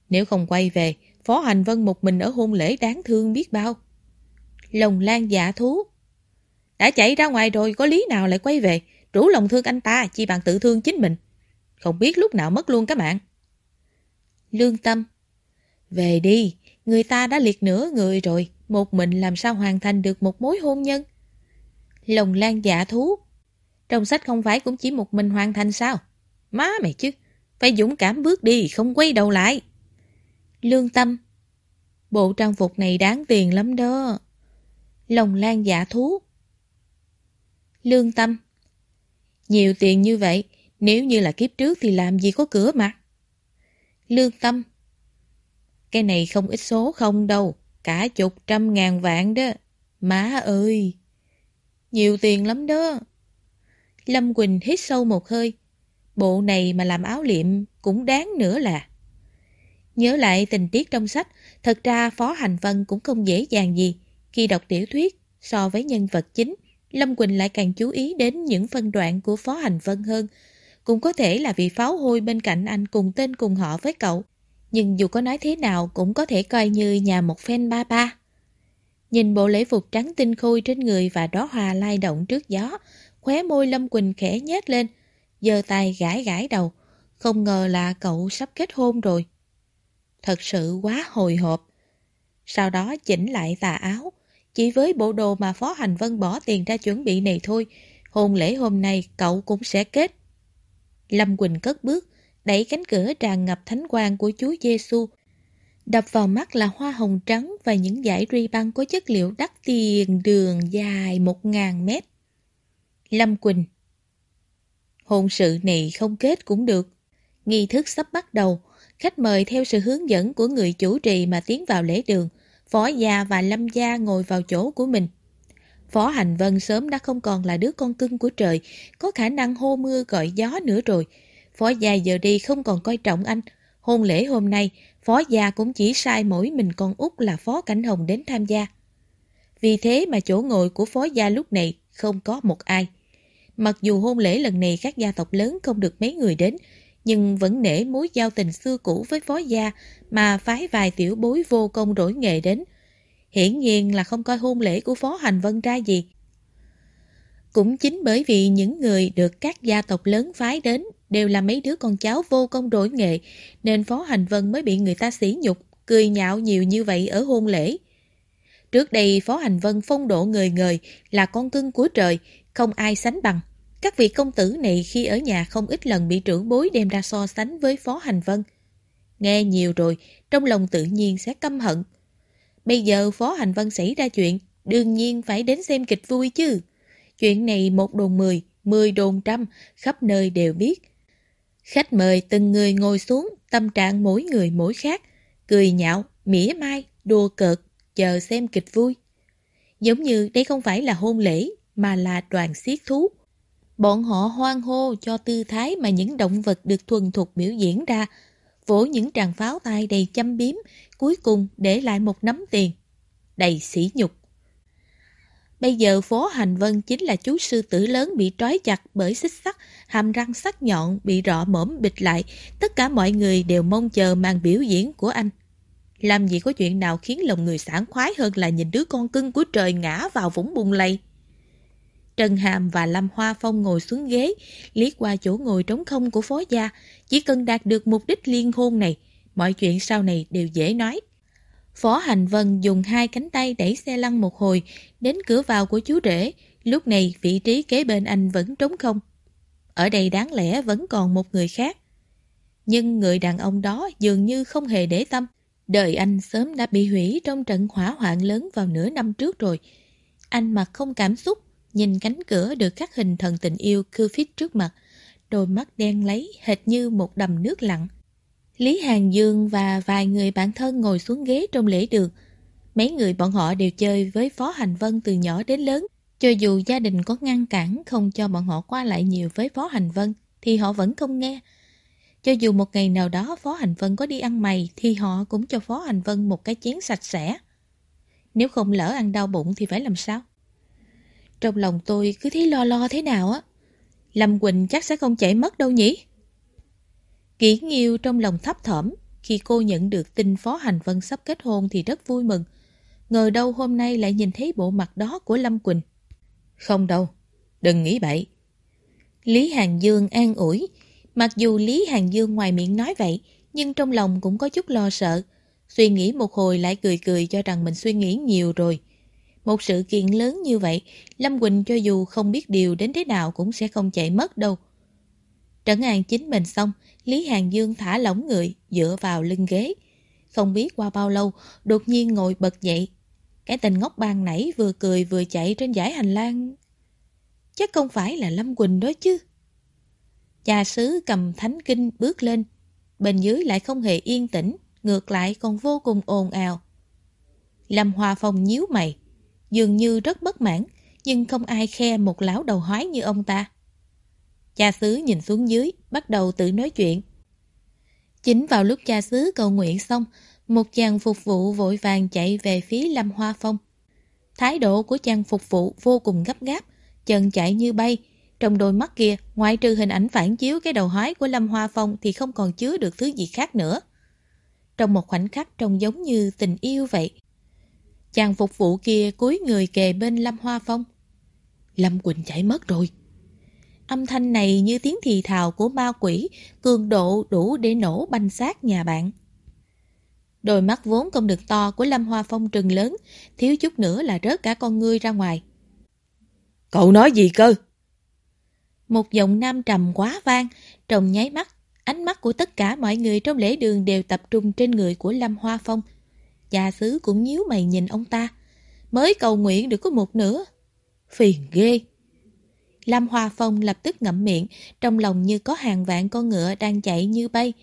A: Nếu không quay về, Phó Hành Vân một mình ở hôn lễ đáng thương biết bao. Lồng lan dạ thú Đã chạy ra ngoài rồi, có lý nào lại quay về? Rủ lòng thương anh ta, chỉ bằng tự thương chính mình. Không biết lúc nào mất luôn các bạn. Lương Tâm Về đi, người ta đã liệt nửa người rồi. Một mình làm sao hoàn thành được một mối hôn nhân? Lồng lan dạ thú. Trong sách không phải cũng chỉ một mình hoàn thành sao? Má mày chứ, phải dũng cảm bước đi, không quay đầu lại. Lương tâm Bộ trang phục này đáng tiền lắm đó. Lòng lan giả thú Lương tâm Nhiều tiền như vậy, nếu như là kiếp trước thì làm gì có cửa mà. Lương tâm Cái này không ít số không đâu, cả chục trăm ngàn vạn đó. Má ơi! Nhiều tiền lắm đó. Lâm Quỳnh hít sâu một hơi. Bộ này mà làm áo liệm cũng đáng nữa là. Nhớ lại tình tiết trong sách, thật ra Phó Hành Vân cũng không dễ dàng gì. Khi đọc tiểu thuyết, so với nhân vật chính, Lâm Quỳnh lại càng chú ý đến những phân đoạn của Phó Hành Vân hơn. Cũng có thể là vì pháo hôi bên cạnh anh cùng tên cùng họ với cậu. Nhưng dù có nói thế nào cũng có thể coi như nhà một fan ba ba. Nhìn bộ lễ phục trắng tinh khôi trên người và đó hoa lai động trước gió, khóe môi Lâm Quỳnh khẽ nhét lên, giơ tay gãi gãi đầu. Không ngờ là cậu sắp kết hôn rồi. Thật sự quá hồi hộp. Sau đó chỉnh lại tà áo. Chỉ với bộ đồ mà Phó Hành Vân bỏ tiền ra chuẩn bị này thôi, hôn lễ hôm nay cậu cũng sẽ kết. Lâm Quỳnh cất bước, đẩy cánh cửa tràn ngập thánh quang của Chúa Giêsu. Đập vào mắt là hoa hồng trắng và những dải ri băng có chất liệu đắt tiền đường dài một ngàn mét. Lâm Quỳnh Hôn sự này không kết cũng được. Nghi thức sắp bắt đầu, khách mời theo sự hướng dẫn của người chủ trì mà tiến vào lễ đường. Phó gia và Lâm gia ngồi vào chỗ của mình. Phó Hành Vân sớm đã không còn là đứa con cưng của trời, có khả năng hô mưa gọi gió nữa rồi. Phó gia giờ đi không còn coi trọng anh. Hôn lễ hôm nay, Phó gia cũng chỉ sai mỗi mình con út là Phó Cảnh Hồng đến tham gia. Vì thế mà chỗ ngồi của Phó gia lúc này không có một ai. Mặc dù hôn lễ lần này các gia tộc lớn không được mấy người đến, nhưng vẫn nể mối giao tình xưa cũ với phó gia mà phái vài tiểu bối vô công đổi nghề đến. Hiển nhiên là không coi hôn lễ của Phó Hành Vân ra gì. Cũng chính bởi vì những người được các gia tộc lớn phái đến đều là mấy đứa con cháu vô công đổi nghệ, nên Phó Hành Vân mới bị người ta sỉ nhục, cười nhạo nhiều như vậy ở hôn lễ. Trước đây Phó Hành Vân phong độ người người là con cưng của trời, không ai sánh bằng. Các vị công tử này khi ở nhà không ít lần bị trưởng bối đem ra so sánh với Phó Hành Vân. Nghe nhiều rồi, trong lòng tự nhiên sẽ căm hận. Bây giờ Phó Hành Vân xảy ra chuyện, đương nhiên phải đến xem kịch vui chứ. Chuyện này một đồn mười, mười đồn trăm, khắp nơi đều biết. Khách mời từng người ngồi xuống, tâm trạng mỗi người mỗi khác, cười nhạo, mỉa mai, đùa cợt, chờ xem kịch vui. Giống như đây không phải là hôn lễ, mà là đoàn xiết thú. Bọn họ hoang hô cho tư thái mà những động vật được thuần thục biểu diễn ra, vỗ những tràng pháo tay đầy châm biếm, cuối cùng để lại một nắm tiền. Đầy sỉ nhục. Bây giờ phố Hành Vân chính là chú sư tử lớn bị trói chặt bởi xích sắt, hàm răng sắc nhọn bị rọ mõm bịt lại. Tất cả mọi người đều mong chờ màn biểu diễn của anh. Làm gì có chuyện nào khiến lòng người sảng khoái hơn là nhìn đứa con cưng của trời ngã vào vũng bùn lầy. Trần Hàm và Lâm Hoa Phong ngồi xuống ghế, liếc qua chỗ ngồi trống không của phó gia. Chỉ cần đạt được mục đích liên hôn này, mọi chuyện sau này đều dễ nói. Phó Hành Vân dùng hai cánh tay đẩy xe lăn một hồi, đến cửa vào của chú rể. Lúc này vị trí kế bên anh vẫn trống không. Ở đây đáng lẽ vẫn còn một người khác. Nhưng người đàn ông đó dường như không hề để tâm. Đời anh sớm đã bị hủy trong trận hỏa hoạn lớn vào nửa năm trước rồi. Anh mặt không cảm xúc, nhìn cánh cửa được khắc hình thần tình yêu Cupid trước mặt, đôi mắt đen lấy hệt như một đầm nước lặng. Lý Hàng Dương và vài người bạn thân ngồi xuống ghế trong lễ đường. Mấy người bọn họ đều chơi với Phó Hành Vân từ nhỏ đến lớn. Cho dù gia đình có ngăn cản không cho bọn họ qua lại nhiều với Phó Hành Vân, thì họ vẫn không nghe. Cho dù một ngày nào đó Phó Hành Vân có đi ăn mày, thì họ cũng cho Phó Hành Vân một cái chén sạch sẽ. Nếu không lỡ ăn đau bụng thì phải làm sao? Trong lòng tôi cứ thấy lo lo thế nào á. Lâm Quỳnh chắc sẽ không chạy mất đâu nhỉ? Kỷ Nghiêu trong lòng thấp thỏm khi cô nhận được tin Phó Hành Vân sắp kết hôn thì rất vui mừng. Ngờ đâu hôm nay lại nhìn thấy bộ mặt đó của Lâm Quỳnh. Không đâu, đừng nghĩ bậy. Lý Hàng Dương an ủi. Mặc dù Lý Hàng Dương ngoài miệng nói vậy, nhưng trong lòng cũng có chút lo sợ. Suy nghĩ một hồi lại cười cười cho rằng mình suy nghĩ nhiều rồi. Một sự kiện lớn như vậy, Lâm Quỳnh cho dù không biết điều đến thế nào cũng sẽ không chạy mất đâu. Trấn an chính mình xong, Lý Hàng Dương thả lỏng người, dựa vào lưng ghế. Không biết qua bao lâu, đột nhiên ngồi bật dậy. Cái tên ngốc ban nãy vừa cười vừa chạy trên dải hành lang. Chắc không phải là Lâm Quỳnh đó chứ. Cha sứ cầm thánh kinh bước lên. Bên dưới lại không hề yên tĩnh, ngược lại còn vô cùng ồn ào. Lâm Hoa Phong nhíu mày, dường như rất bất mãn, nhưng không ai khe một lão đầu hói như ông ta. Cha xứ nhìn xuống dưới, bắt đầu tự nói chuyện. Chính vào lúc cha xứ cầu nguyện xong, một chàng phục vụ vội vàng chạy về phía Lâm Hoa Phong. Thái độ của chàng phục vụ vô cùng gấp gáp, chân chạy như bay. Trong đôi mắt kia, ngoại trừ hình ảnh phản chiếu cái đầu hói của Lâm Hoa Phong thì không còn chứa được thứ gì khác nữa. Trong một khoảnh khắc trông giống như tình yêu vậy. Chàng phục vụ kia cúi người kề bên Lâm Hoa Phong. Lâm Quỳnh chảy mất rồi. Âm thanh này như tiếng thì thào của ma quỷ, cường độ đủ để nổ banh xác nhà bạn. Đôi mắt vốn không được to của Lâm Hoa Phong trừng lớn, thiếu chút nữa là rớt cả con ngươi ra ngoài.
B: Cậu nói gì cơ?
A: Một giọng nam trầm quá vang, trong nháy mắt, ánh mắt của tất cả mọi người trong lễ đường đều tập trung trên người của Lâm Hoa Phong. Cha xứ cũng nhíu mày nhìn ông ta. Mới cầu nguyện được có một nửa. Phiền ghê. Lâm Hoa Phong lập tức ngậm miệng, trong lòng như có hàng vạn con ngựa đang chạy như bay.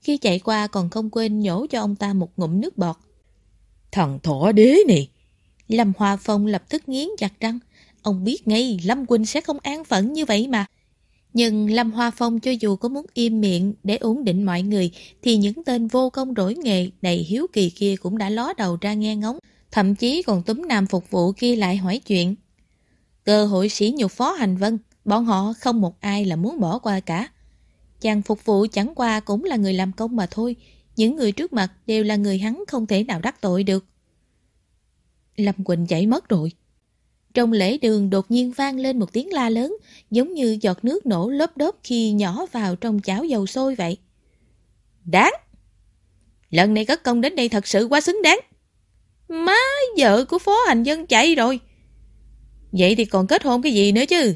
A: Khi chạy qua còn không quên nhổ cho ông ta một ngụm nước bọt.
B: Thằng thỏ đế này!
A: Lâm Hoa Phong lập tức nghiến chặt răng. Ông biết ngay Lâm Quỳnh sẽ không an phận như vậy mà. Nhưng Lâm Hoa Phong cho dù có muốn im miệng để ổn định mọi người thì những tên vô công rỗi nghề đầy hiếu kỳ kia cũng đã ló đầu ra nghe ngóng. Thậm chí còn túm nam phục vụ kia lại hỏi chuyện. Cơ hội sĩ nhục phó hành vân, bọn họ không một ai là muốn bỏ qua cả. Chàng phục vụ chẳng qua cũng là người làm công mà thôi. Những người trước mặt đều là người hắn không thể nào đắc tội được. Lâm Quỳnh chạy mất rồi. Trong lễ đường đột nhiên vang lên một tiếng la lớn, giống như giọt nước nổ lốp đốp khi nhỏ vào trong chảo dầu sôi vậy. Đáng! Lần này cất công đến đây thật sự quá xứng đáng. Má vợ của phó hành dân chạy rồi. Vậy thì còn kết hôn cái gì nữa chứ?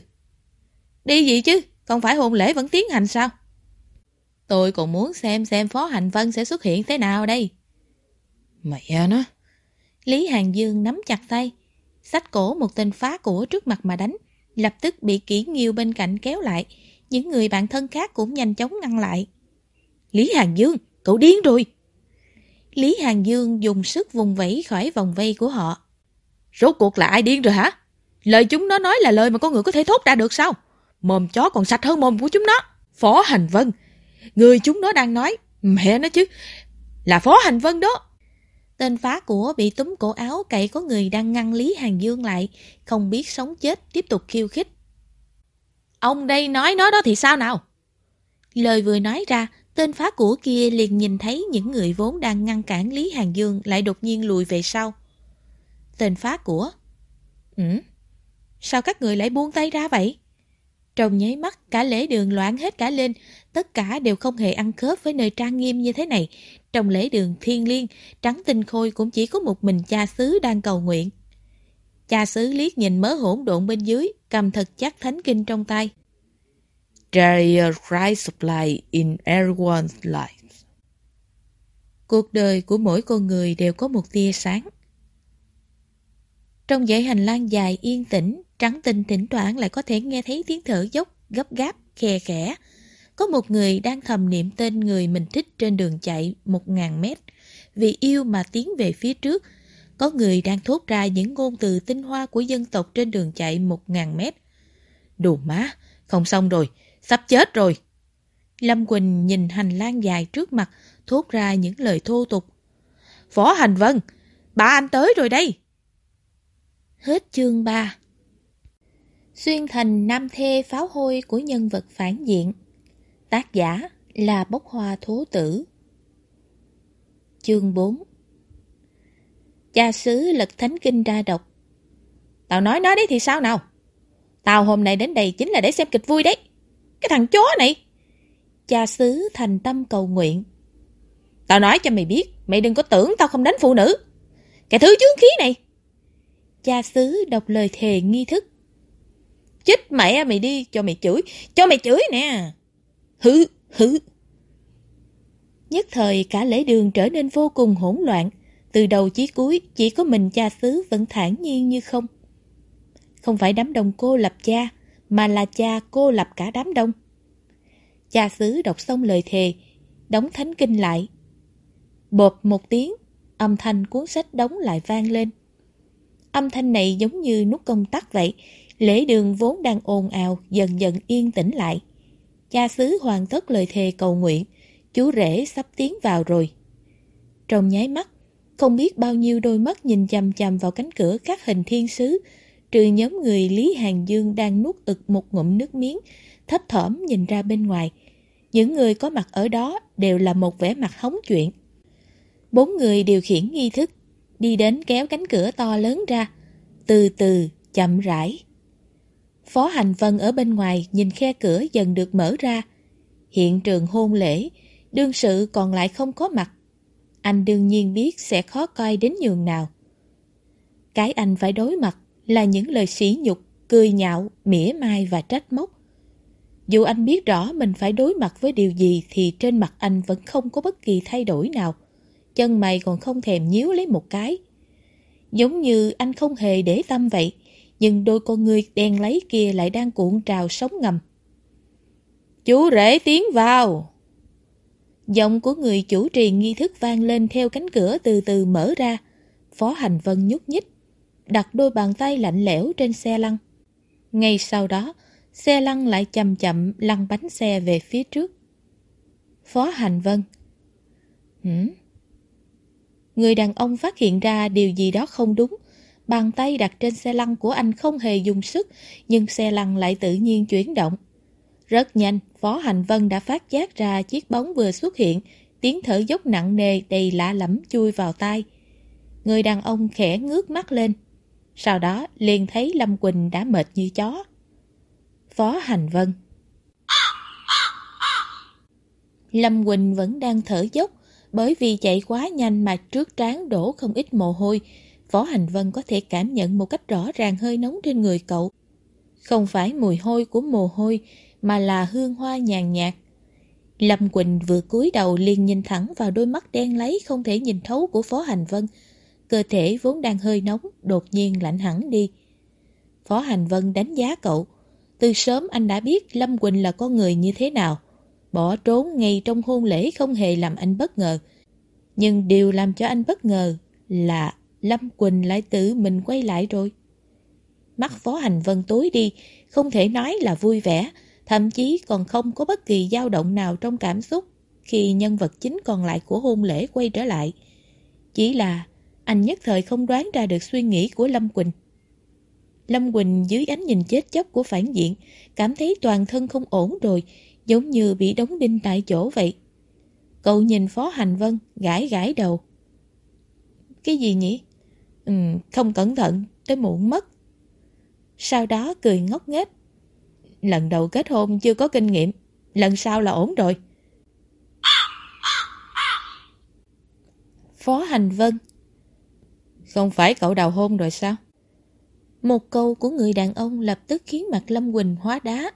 A: Đi gì chứ? Không phải hôn lễ vẫn tiến hành sao? Tôi còn muốn xem xem phó hành vân sẽ xuất hiện thế nào đây.
B: Mẹ nó!
A: Lý Hàng Dương nắm chặt tay, Sách cổ một tên phá của trước mặt mà đánh, lập tức bị kỹ nghiêu bên cạnh kéo lại. Những người bạn thân khác cũng nhanh chóng ngăn lại. Lý Hàng Dương, cậu điên rồi! Lý Hàng Dương dùng sức vùng vẫy khỏi vòng vây của họ.
B: Rốt cuộc là ai điên rồi hả? Lời chúng nó nói là lời mà con người có thể thốt ra được sao? Mồm chó còn sạch hơn mồm của chúng nó. Phó Hành Vân. Người chúng nó đang nói, mẹ nó chứ, là Phó Hành Vân đó.
A: Tên phá của bị túm cổ áo cậy có người đang ngăn Lý Hàng Dương lại, không biết sống chết, tiếp tục khiêu khích. Ông đây nói nói đó thì sao nào? Lời vừa nói ra, tên phá của kia liền nhìn thấy những người vốn đang ngăn cản Lý Hàng Dương lại đột nhiên lùi về sau. Tên phá của. Ừ? Sao các người lại buông tay ra vậy? Trong nháy mắt, cả lễ đường loạn hết cả lên, tất cả đều không hề ăn khớp với nơi trang nghiêm như thế này. Trong lễ đường thiên liêng, trắng tinh khôi cũng chỉ có một mình cha xứ đang cầu nguyện. Cha xứ liếc nhìn mớ hỗn độn bên dưới, cầm thật chắc thánh kinh trong tay.
B: There is a supply in everyone's life.
A: Cuộc đời của mỗi con người đều có một tia sáng. Trong dãy hành lang dài yên tĩnh, trắng tinh thỉnh thoảng lại có thể nghe thấy tiếng thở dốc, gấp gáp, khe khẽ. Có một người đang thầm niệm tên người mình thích trên đường chạy một ngàn mét. Vì yêu mà tiến về phía trước. Có người đang thốt ra những ngôn từ tinh hoa của dân tộc trên đường chạy một ngàn mét. Đồ má, không xong rồi, sắp chết rồi. Lâm Quỳnh nhìn hành lang dài trước mặt, thốt ra những lời thô tục. Phó Hành Vân, bà anh tới rồi đây. Hết chương 3 Xuyên thành nam thê pháo hôi của nhân vật phản diện Tác giả là bốc hoa thố tử. Chương 4 Cha xứ lật thánh kinh ra đọc Tao nói nói đấy thì sao nào? Tao hôm nay đến đây chính là để xem kịch vui đấy. Cái thằng chó này. Cha xứ thành tâm cầu nguyện. Tao nói cho mày biết Mày đừng có tưởng tao không đánh phụ nữ. Cái thứ chướng khí này. Cha xứ đọc lời thề nghi thức.
B: Chích mẹ mày đi, cho mày chửi, cho mày chửi nè. Hứ, hứ.
A: Nhất thời cả lễ đường trở nên vô cùng hỗn loạn. Từ đầu chí cuối, chỉ có mình cha xứ vẫn thản nhiên như không. Không phải đám đông cô lập cha, mà là cha cô lập cả đám đông. Cha xứ đọc xong lời thề, đóng thánh kinh lại. Bộp một tiếng, âm thanh cuốn sách đóng lại vang lên. Âm thanh này giống như nút công tắc vậy, lễ đường vốn đang ồn ào dần dần yên tĩnh lại. Cha xứ hoàn tất lời thề cầu nguyện, chú rể sắp tiến vào rồi. Trong nháy mắt, không biết bao nhiêu đôi mắt nhìn chằm chằm vào cánh cửa các hình thiên sứ, trừ nhóm người Lý Hàng Dương đang nuốt ực một ngụm nước miếng, thấp thỏm nhìn ra bên ngoài. Những người có mặt ở đó đều là một vẻ mặt hóng chuyện. Bốn người điều khiển nghi thức, đi đến kéo cánh cửa to lớn ra, từ từ, chậm rãi. Phó Hành Vân ở bên ngoài nhìn khe cửa dần được mở ra. Hiện trường hôn lễ, đương sự còn lại không có mặt. Anh đương nhiên biết sẽ khó coi đến nhường nào. Cái anh phải đối mặt là những lời sỉ nhục, cười nhạo, mỉa mai và trách móc. Dù anh biết rõ mình phải đối mặt với điều gì thì trên mặt anh vẫn không có bất kỳ thay đổi nào. Chân mày còn không thèm nhíu lấy một cái. Giống như anh không hề để tâm vậy, nhưng đôi con người đen lấy kia lại đang cuộn trào sống ngầm. Chú rể tiến vào! Giọng của người chủ trì nghi thức vang lên theo cánh cửa từ từ mở ra. Phó Hành Vân nhúc nhích, đặt đôi bàn tay lạnh lẽo trên xe lăn. Ngay sau đó, xe lăn lại chậm chậm lăn bánh xe về phía trước. Phó Hành Vân Hử? Người đàn ông phát hiện ra điều gì đó không đúng. Bàn tay đặt trên xe lăn của anh không hề dùng sức, nhưng xe lăn lại tự nhiên chuyển động. Rất nhanh, Phó Hành Vân đã phát giác ra chiếc bóng vừa xuất hiện, tiếng thở dốc nặng nề đầy lạ lẫm chui vào tai. Người đàn ông khẽ ngước mắt lên. Sau đó liền thấy Lâm Quỳnh đã mệt như chó. Phó Hành Vân Lâm Quỳnh vẫn đang thở dốc, bởi vì chạy quá nhanh mà trước trán đổ không ít mồ hôi. Phó Hành Vân có thể cảm nhận một cách rõ ràng hơi nóng trên người cậu. Không phải mùi hôi của mồ hôi, mà là hương hoa nhàn nhạt. Lâm Quỳnh vừa cúi đầu liền nhìn thẳng vào đôi mắt đen lấy không thể nhìn thấu của Phó Hành Vân. Cơ thể vốn đang hơi nóng, đột nhiên lạnh hẳn đi. Phó Hành Vân đánh giá cậu. Từ sớm anh đã biết Lâm Quỳnh là con người như thế nào. Bỏ trốn ngay trong hôn lễ không hề làm anh bất ngờ. Nhưng điều làm cho anh bất ngờ là Lâm Quỳnh lại tự mình quay lại rồi. Mắt Phó Hành Vân tối đi, không thể nói là vui vẻ, thậm chí còn không có bất kỳ dao động nào trong cảm xúc khi nhân vật chính còn lại của hôn lễ quay trở lại. Chỉ là anh nhất thời không đoán ra được suy nghĩ của Lâm Quỳnh. Lâm Quỳnh dưới ánh nhìn chết chóc của phản diện, cảm thấy toàn thân không ổn rồi, giống như bị đóng đinh tại chỗ vậy. Cậu nhìn Phó Hành Vân, gãi gãi đầu. Cái gì nhỉ? Ừ, không cẩn thận, tới muộn mất. Sau đó cười ngốc nghếch. Lần đầu kết hôn chưa có kinh nghiệm, lần sau là ổn rồi. Phó Hành Vân Không phải cậu đào hôn rồi sao? Một câu của người đàn ông lập tức khiến mặt Lâm Quỳnh hóa đá,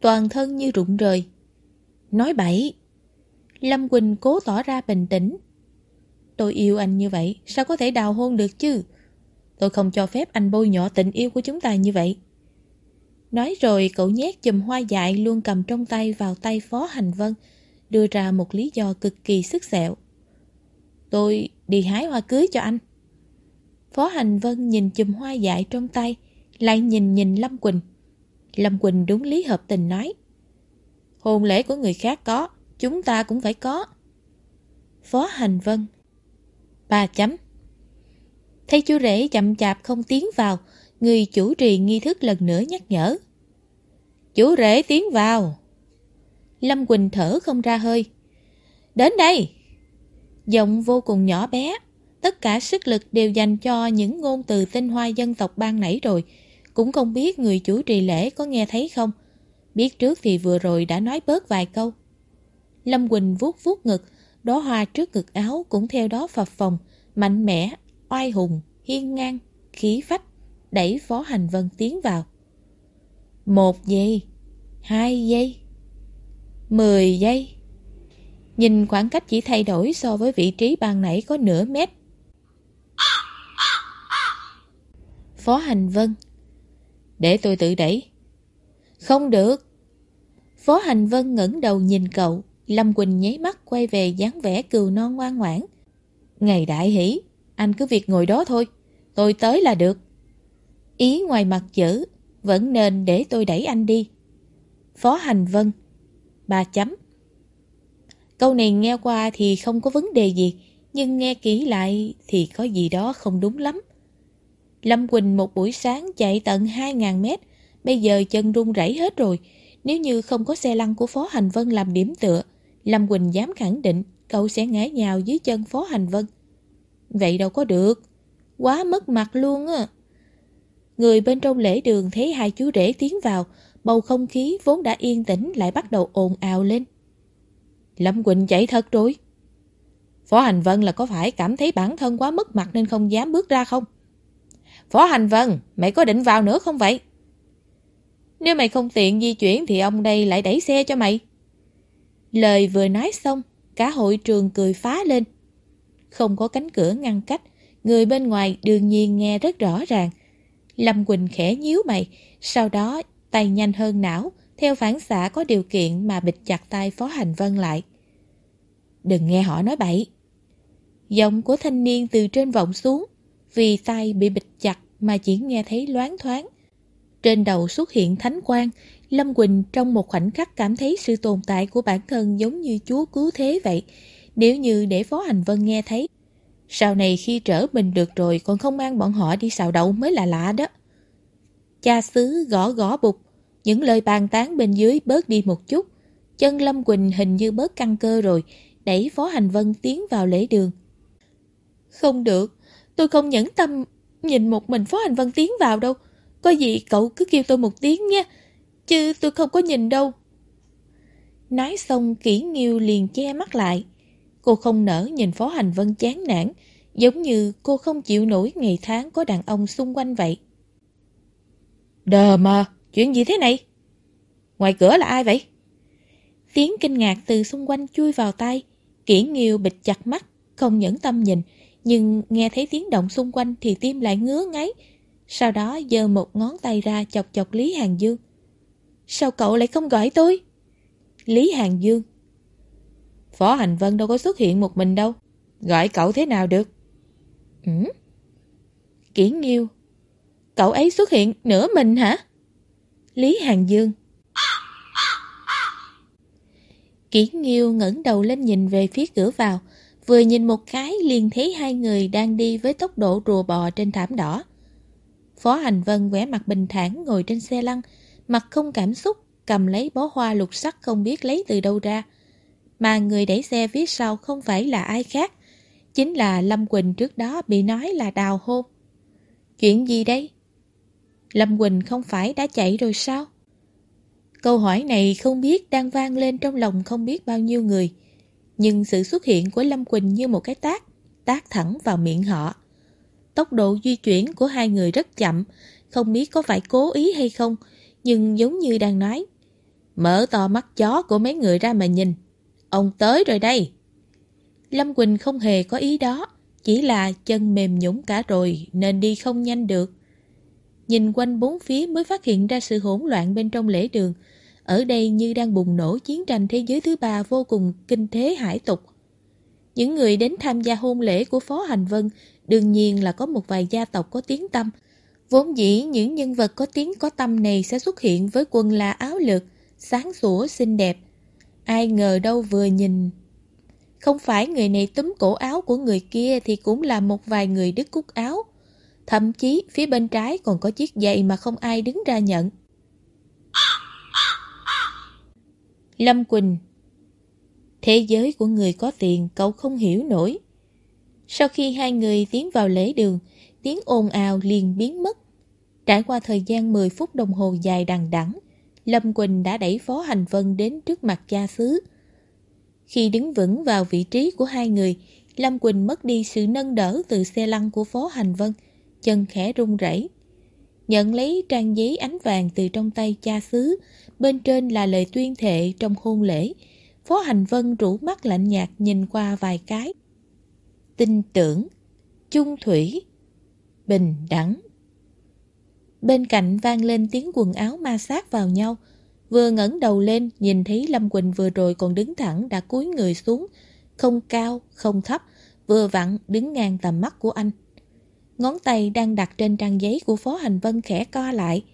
A: toàn thân như rụng rời. Nói bậy! Lâm Quỳnh cố tỏ ra bình tĩnh. Tôi yêu anh như vậy, sao có thể đào hôn được chứ? Tôi không cho phép anh bôi nhọ tình yêu của chúng ta như vậy. Nói rồi cậu nhét chùm hoa dại luôn cầm trong tay vào tay Phó Hành Vân, đưa ra một lý do cực kỳ sức sẹo. Tôi đi hái hoa cưới cho anh. Phó Hành Vân nhìn chùm hoa dại trong tay, lại nhìn nhìn Lâm Quỳnh. Lâm Quỳnh đúng lý hợp tình nói. Hôn lễ của người khác có, chúng ta cũng phải có. Phó Hành Vân Ba chấm Thấy chú rể chậm chạp không tiến vào, người chủ trì nghi thức lần nữa nhắc nhở. Chú rể tiến vào. Lâm Quỳnh thở không ra hơi. Đến đây! Giọng vô cùng nhỏ bé, tất cả sức lực đều dành cho những ngôn từ tinh hoa dân tộc ban nãy rồi, cũng không biết người chủ trì lễ có nghe thấy không. Biết trước thì vừa rồi đã nói bớt vài câu. Lâm Quỳnh vuốt vuốt ngực, đóa hoa trước ngực áo cũng theo đó phập phồng, mạnh mẽ, oai hùng, hiên ngang, khí phách, đẩy Phó Hành Vân tiến vào. Một giây, hai giây, mười giây. Nhìn khoảng cách chỉ thay đổi so với vị trí ban nãy có nửa mét. Phó Hành Vân Để tôi tự đẩy. Không được. Phó Hành Vân ngẩng đầu nhìn cậu, Lâm Quỳnh nháy mắt quay về dáng vẻ cừu non ngoan ngoãn. Ngày đại hỷ, anh cứ việc ngồi đó thôi, tôi tới là được. Ý ngoài mặt chữ, vẫn nên để tôi đẩy anh đi. Phó Hành Vân Ba chấm Câu này nghe qua thì không có vấn đề gì, nhưng nghe kỹ lại thì có gì đó không đúng lắm. Lâm Quỳnh một buổi sáng chạy tận 2.000 mét, bây giờ chân run rẩy hết rồi. Nếu như không có xe lăn của Phó Hành Vân làm điểm tựa, Lâm Quỳnh dám khẳng định cậu sẽ ngã nhào dưới chân Phó Hành Vân. Vậy đâu có được, quá mất mặt luôn á. Người bên trong lễ đường thấy hai chú rể tiến vào, bầu không khí vốn đã yên tĩnh lại bắt đầu ồn ào lên. Lâm Quỳnh chạy thật rồi. Phó Hành Vân là có phải cảm thấy bản thân quá mất mặt nên không dám bước ra không? Phó Hành Vân, mày có định vào nữa không vậy? Nếu mày không tiện di chuyển thì ông đây lại đẩy xe cho mày. Lời vừa nói xong, cả hội trường cười phá lên. Không có cánh cửa ngăn cách, người bên ngoài đương nhiên nghe rất rõ ràng. Lâm Quỳnh khẽ nhíu mày, sau đó tay nhanh hơn não, theo phản xạ có điều kiện mà bịt chặt tay Phó Hành Vân lại. Đừng nghe họ nói bậy. Giọng của thanh niên từ trên vọng xuống, vì tay bị bịt chặt mà chỉ nghe thấy loáng thoáng. Trên đầu xuất hiện thánh quang, Lâm Quỳnh trong một khoảnh khắc cảm thấy sự tồn tại của bản thân giống như Chúa cứu thế vậy. Nếu như để Phó Hành Vân nghe thấy, sau này khi trở mình được rồi còn không mang bọn họ đi xào đậu mới là lạ đó. Cha xứ gõ gõ bục, những lời bàn tán bên dưới bớt đi một chút. Chân Lâm Quỳnh hình như bớt căng cơ rồi, đẩy Phó Hành Vân tiến vào lễ đường. Không được, tôi không nhẫn tâm nhìn một mình Phó Hành Vân tiến vào đâu. Có gì cậu cứ kêu tôi một tiếng nha, chứ tôi không có nhìn đâu. Nói xong kỹ nghiêu liền che mắt lại. Cô không nỡ nhìn Phó Hành Vân chán nản, giống như cô không chịu nổi ngày tháng có đàn ông xung quanh vậy. Đờ mà, chuyện gì thế này? Ngoài cửa là ai vậy? Tiếng kinh ngạc từ xung quanh chui vào tay, kỹ nghiêu bịt chặt mắt, không nhẫn tâm nhìn, nhưng nghe thấy tiếng động xung quanh thì tim lại ngứa ngáy. Sau đó giơ một ngón tay ra chọc chọc Lý Hàng Dương. Sao cậu lại không gọi tôi? Lý Hàng Dương Phó Hành Vân đâu có xuất hiện một mình đâu. Gọi cậu thế nào được? Ừ? Kỷ Nghiêu Cậu ấy xuất hiện nửa mình hả? Lý Hàng Dương Kỷ Nghiêu ngẩng đầu lên nhìn về phía cửa vào Vừa nhìn một cái liền thấy hai người đang đi với tốc độ rùa bò trên thảm đỏ. Phó Hành Vân vẻ mặt bình thản ngồi trên xe lăn, mặt không cảm xúc, cầm lấy bó hoa lục sắc không biết lấy từ đâu ra. Mà người đẩy xe phía sau không phải là ai khác, chính là Lâm Quỳnh trước đó bị nói là đào hôn. Chuyện gì đây? Lâm Quỳnh không phải đã chạy rồi sao? Câu hỏi này không biết đang vang lên trong lòng không biết bao nhiêu người. Nhưng sự xuất hiện của Lâm Quỳnh như một cái tác, tác thẳng vào miệng họ. Tốc độ di chuyển của hai người rất chậm, không biết có phải cố ý hay không, nhưng giống như đang nói. Mở to mắt chó của mấy người ra mà nhìn. Ông tới rồi đây. Lâm Quỳnh không hề có ý đó, chỉ là chân mềm nhũng cả rồi nên đi không nhanh được. Nhìn quanh bốn phía mới phát hiện ra sự hỗn loạn bên trong lễ đường, ở đây như đang bùng nổ chiến tranh thế giới thứ ba vô cùng kinh thế hải tục. Những người đến tham gia hôn lễ của Phó Hành Vân đương nhiên là có một vài gia tộc có tiếng tâm. Vốn dĩ những nhân vật có tiếng có tâm này sẽ xuất hiện với quần là áo lược, sáng sủa xinh đẹp. Ai ngờ đâu vừa nhìn. Không phải người này túm cổ áo của người kia thì cũng là một vài người đứt cúc áo. Thậm chí phía bên trái còn có chiếc giày mà không ai đứng ra nhận. Lâm Quỳnh Thế giới của người có tiền cậu không hiểu nổi. Sau khi hai người tiến vào lễ đường, tiếng ồn ào liền biến mất. Trải qua thời gian 10 phút đồng hồ dài đằng đẵng, Lâm Quỳnh đã đẩy Phó Hành Vân đến trước mặt cha xứ. Khi đứng vững vào vị trí của hai người, Lâm Quỳnh mất đi sự nâng đỡ từ xe lăn của Phó Hành Vân, chân khẽ run rẩy. nhận lấy trang giấy ánh vàng từ trong tay cha xứ, bên trên là lời tuyên thệ trong hôn lễ. Phó Hành Vân rủ mắt lạnh nhạt nhìn qua vài cái. Tin tưởng, chung thủy, bình đẳng. Bên cạnh vang lên tiếng quần áo ma sát vào nhau. Vừa ngẩng đầu lên, nhìn thấy Lâm Quỳnh vừa rồi còn đứng thẳng đã cúi người xuống, không cao, không thấp, vừa vặn đứng ngang tầm mắt của anh. Ngón tay đang đặt trên trang giấy của Phó Hành Vân khẽ co lại.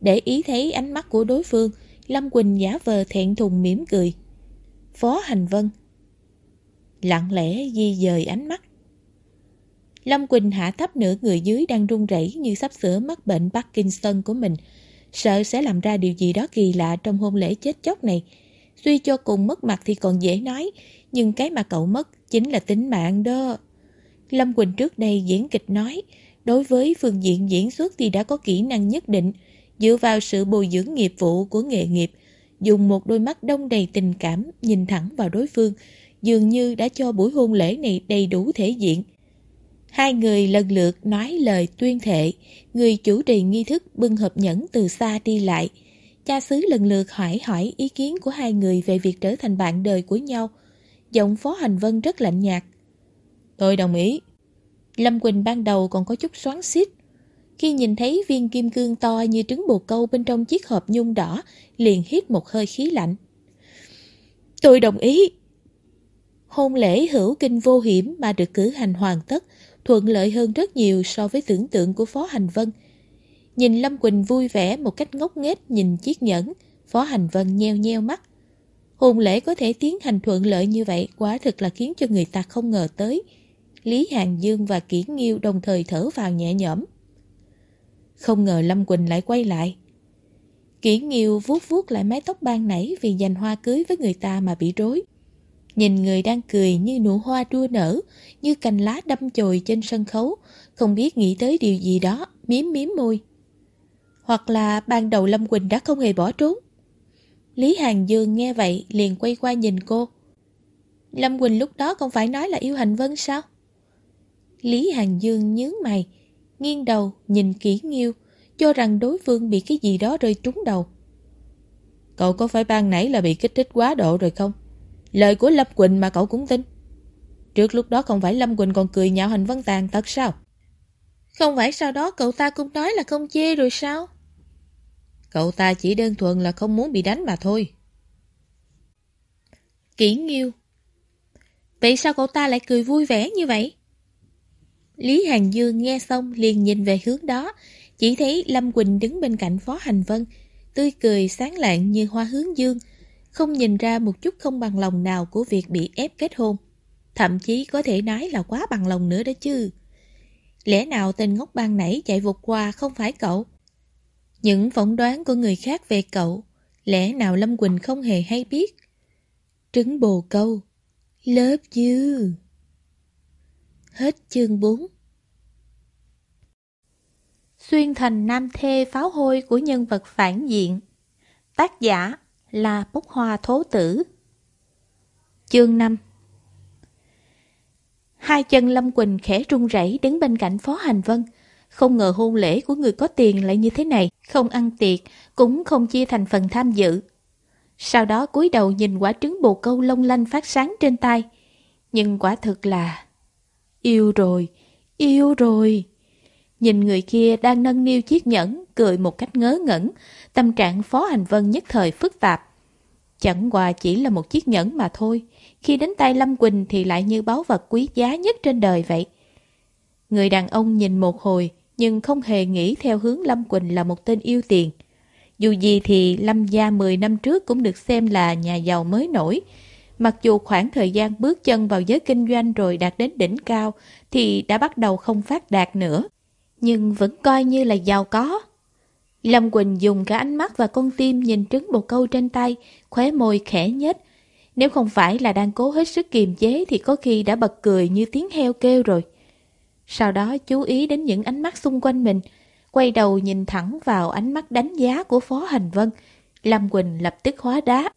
A: Để ý thấy ánh mắt của đối phương, Lâm Quỳnh giả vờ thẹn thùng mỉm cười. Phó Hành Vân Lặng lẽ di dời ánh mắt. Lâm Quỳnh hạ thấp nửa người dưới đang run rẩy như sắp sửa mắc bệnh Parkinson của mình. Sợ sẽ làm ra điều gì đó kỳ lạ trong hôn lễ chết chóc này. Suy cho cùng mất mặt thì còn dễ nói, nhưng cái mà cậu mất chính là tính mạng đó. Lâm Quỳnh trước đây diễn kịch nói, đối với phương diện diễn xuất thì đã có kỹ năng nhất định, dựa vào sự bồi dưỡng nghiệp vụ của nghề nghiệp, dùng một đôi mắt đông đầy tình cảm nhìn thẳng vào đối phương, dường như đã cho buổi hôn lễ này đầy đủ thể diện. Hai người lần lượt nói lời tuyên thệ, người chủ trì nghi thức bưng hộp nhẫn từ xa đi lại. Cha xứ lần lượt hỏi hỏi ý kiến của hai người về việc trở thành bạn đời của nhau. Giọng Phó Hành Vân rất lạnh nhạt. Tôi đồng ý. Lâm Quỳnh ban đầu còn có chút xoắn xít. Khi nhìn thấy viên kim cương to như trứng bồ câu bên trong chiếc hộp nhung đỏ, liền hít một hơi khí lạnh. Tôi đồng ý. Hôn lễ hữu kinh vô hiểm mà được cử hành hoàn tất, thuận lợi hơn rất nhiều so với tưởng tượng của Phó Hành Vân. Nhìn Lâm Quỳnh vui vẻ một cách ngốc nghếch nhìn chiếc nhẫn, Phó Hành Vân nheo nheo mắt. Hôn lễ có thể tiến hành thuận lợi như vậy quả thực là khiến cho người ta không ngờ tới. Lý Hàng Dương và Kỷ Nghiêu đồng thời thở vào nhẹ nhõm. Không ngờ Lâm Quỳnh lại quay lại. Kỷ Nghiêu vuốt vuốt lại mái tóc ban nãy vì giành hoa cưới với người ta mà bị rối. Nhìn người đang cười như nụ hoa đua nở, như cành lá đâm chồi trên sân khấu, không biết nghĩ tới điều gì đó, miếm miếm môi. Hoặc là ban đầu Lâm Quỳnh đã không hề bỏ trốn. Lý Hàng Dương nghe vậy liền quay qua nhìn cô. Lâm Quỳnh lúc đó không phải nói là yêu Hành Vân sao? Lý Hàng Dương nhướng mày, nghiêng đầu nhìn kỹ nghiêu, cho rằng đối phương bị cái gì đó rơi trúng đầu. Cậu có phải ban nãy là bị kích thích quá độ rồi không? Lời của Lâm Quỳnh mà cậu cũng tin. Trước lúc đó không phải Lâm Quỳnh còn cười nhạo hành vân tàn thật sao? Không phải sau đó cậu ta cũng nói là không chê rồi sao? Cậu ta chỉ đơn thuần là không muốn bị đánh mà thôi. Kỹ nghiêu Vậy sao cậu ta lại cười vui vẻ như vậy? Lý Hàng Dương nghe xong liền nhìn về hướng đó, chỉ thấy Lâm Quỳnh đứng bên cạnh Phó Hành Vân, tươi cười sáng lạng như hoa hướng dương, không nhìn ra một chút không bằng lòng nào của việc bị ép kết hôn. Thậm chí có thể nói là quá bằng lòng nữa đó chứ. Lẽ nào tên ngốc ban nãy chạy vụt qua không phải cậu? Những phỏng đoán của người khác về cậu, lẽ nào Lâm Quỳnh không hề hay biết? Trứng bồ câu, lớp dư. Hết chương 4 Xuyên thành nam thê pháo hôi của nhân vật phản diện Tác giả là bốc hoa thố tử. Chương 5 Hai chân Lâm Quỳnh khẽ run rẩy đứng bên cạnh Phó Hành Vân. Không ngờ hôn lễ của người có tiền lại như thế này Không ăn tiệc, cũng không chia thành phần tham dự. Sau đó cúi đầu nhìn quả trứng bồ câu long lanh phát sáng trên tay. Nhưng quả thực là Yêu rồi, yêu rồi. Nhìn người kia đang nâng niu chiếc nhẫn, cười một cách ngớ ngẩn, tâm trạng Phó Hành Vân nhất thời phức tạp. Chẳng qua chỉ là một chiếc nhẫn mà thôi, khi đến tay Lâm Quỳnh thì lại như báu vật quý giá nhất trên đời vậy. Người đàn ông nhìn một hồi, nhưng không hề nghĩ theo hướng Lâm Quỳnh là một tên yêu tiền. Dù gì thì Lâm gia 10 năm trước cũng được xem là nhà giàu mới nổi, Mặc dù khoảng thời gian bước chân vào giới kinh doanh rồi đạt đến đỉnh cao thì đã bắt đầu không phát đạt nữa, nhưng vẫn coi như là giàu có. Lâm Quỳnh dùng cả ánh mắt và con tim nhìn trứng bồ câu trên tay, khóe môi khẽ nhếch. Nếu không phải là đang cố hết sức kiềm chế thì có khi đã bật cười như tiếng heo kêu rồi. Sau đó chú ý đến những ánh mắt xung quanh mình, quay đầu nhìn thẳng vào ánh mắt đánh giá của Phó Hành Vân. Lâm Quỳnh lập tức hóa đá.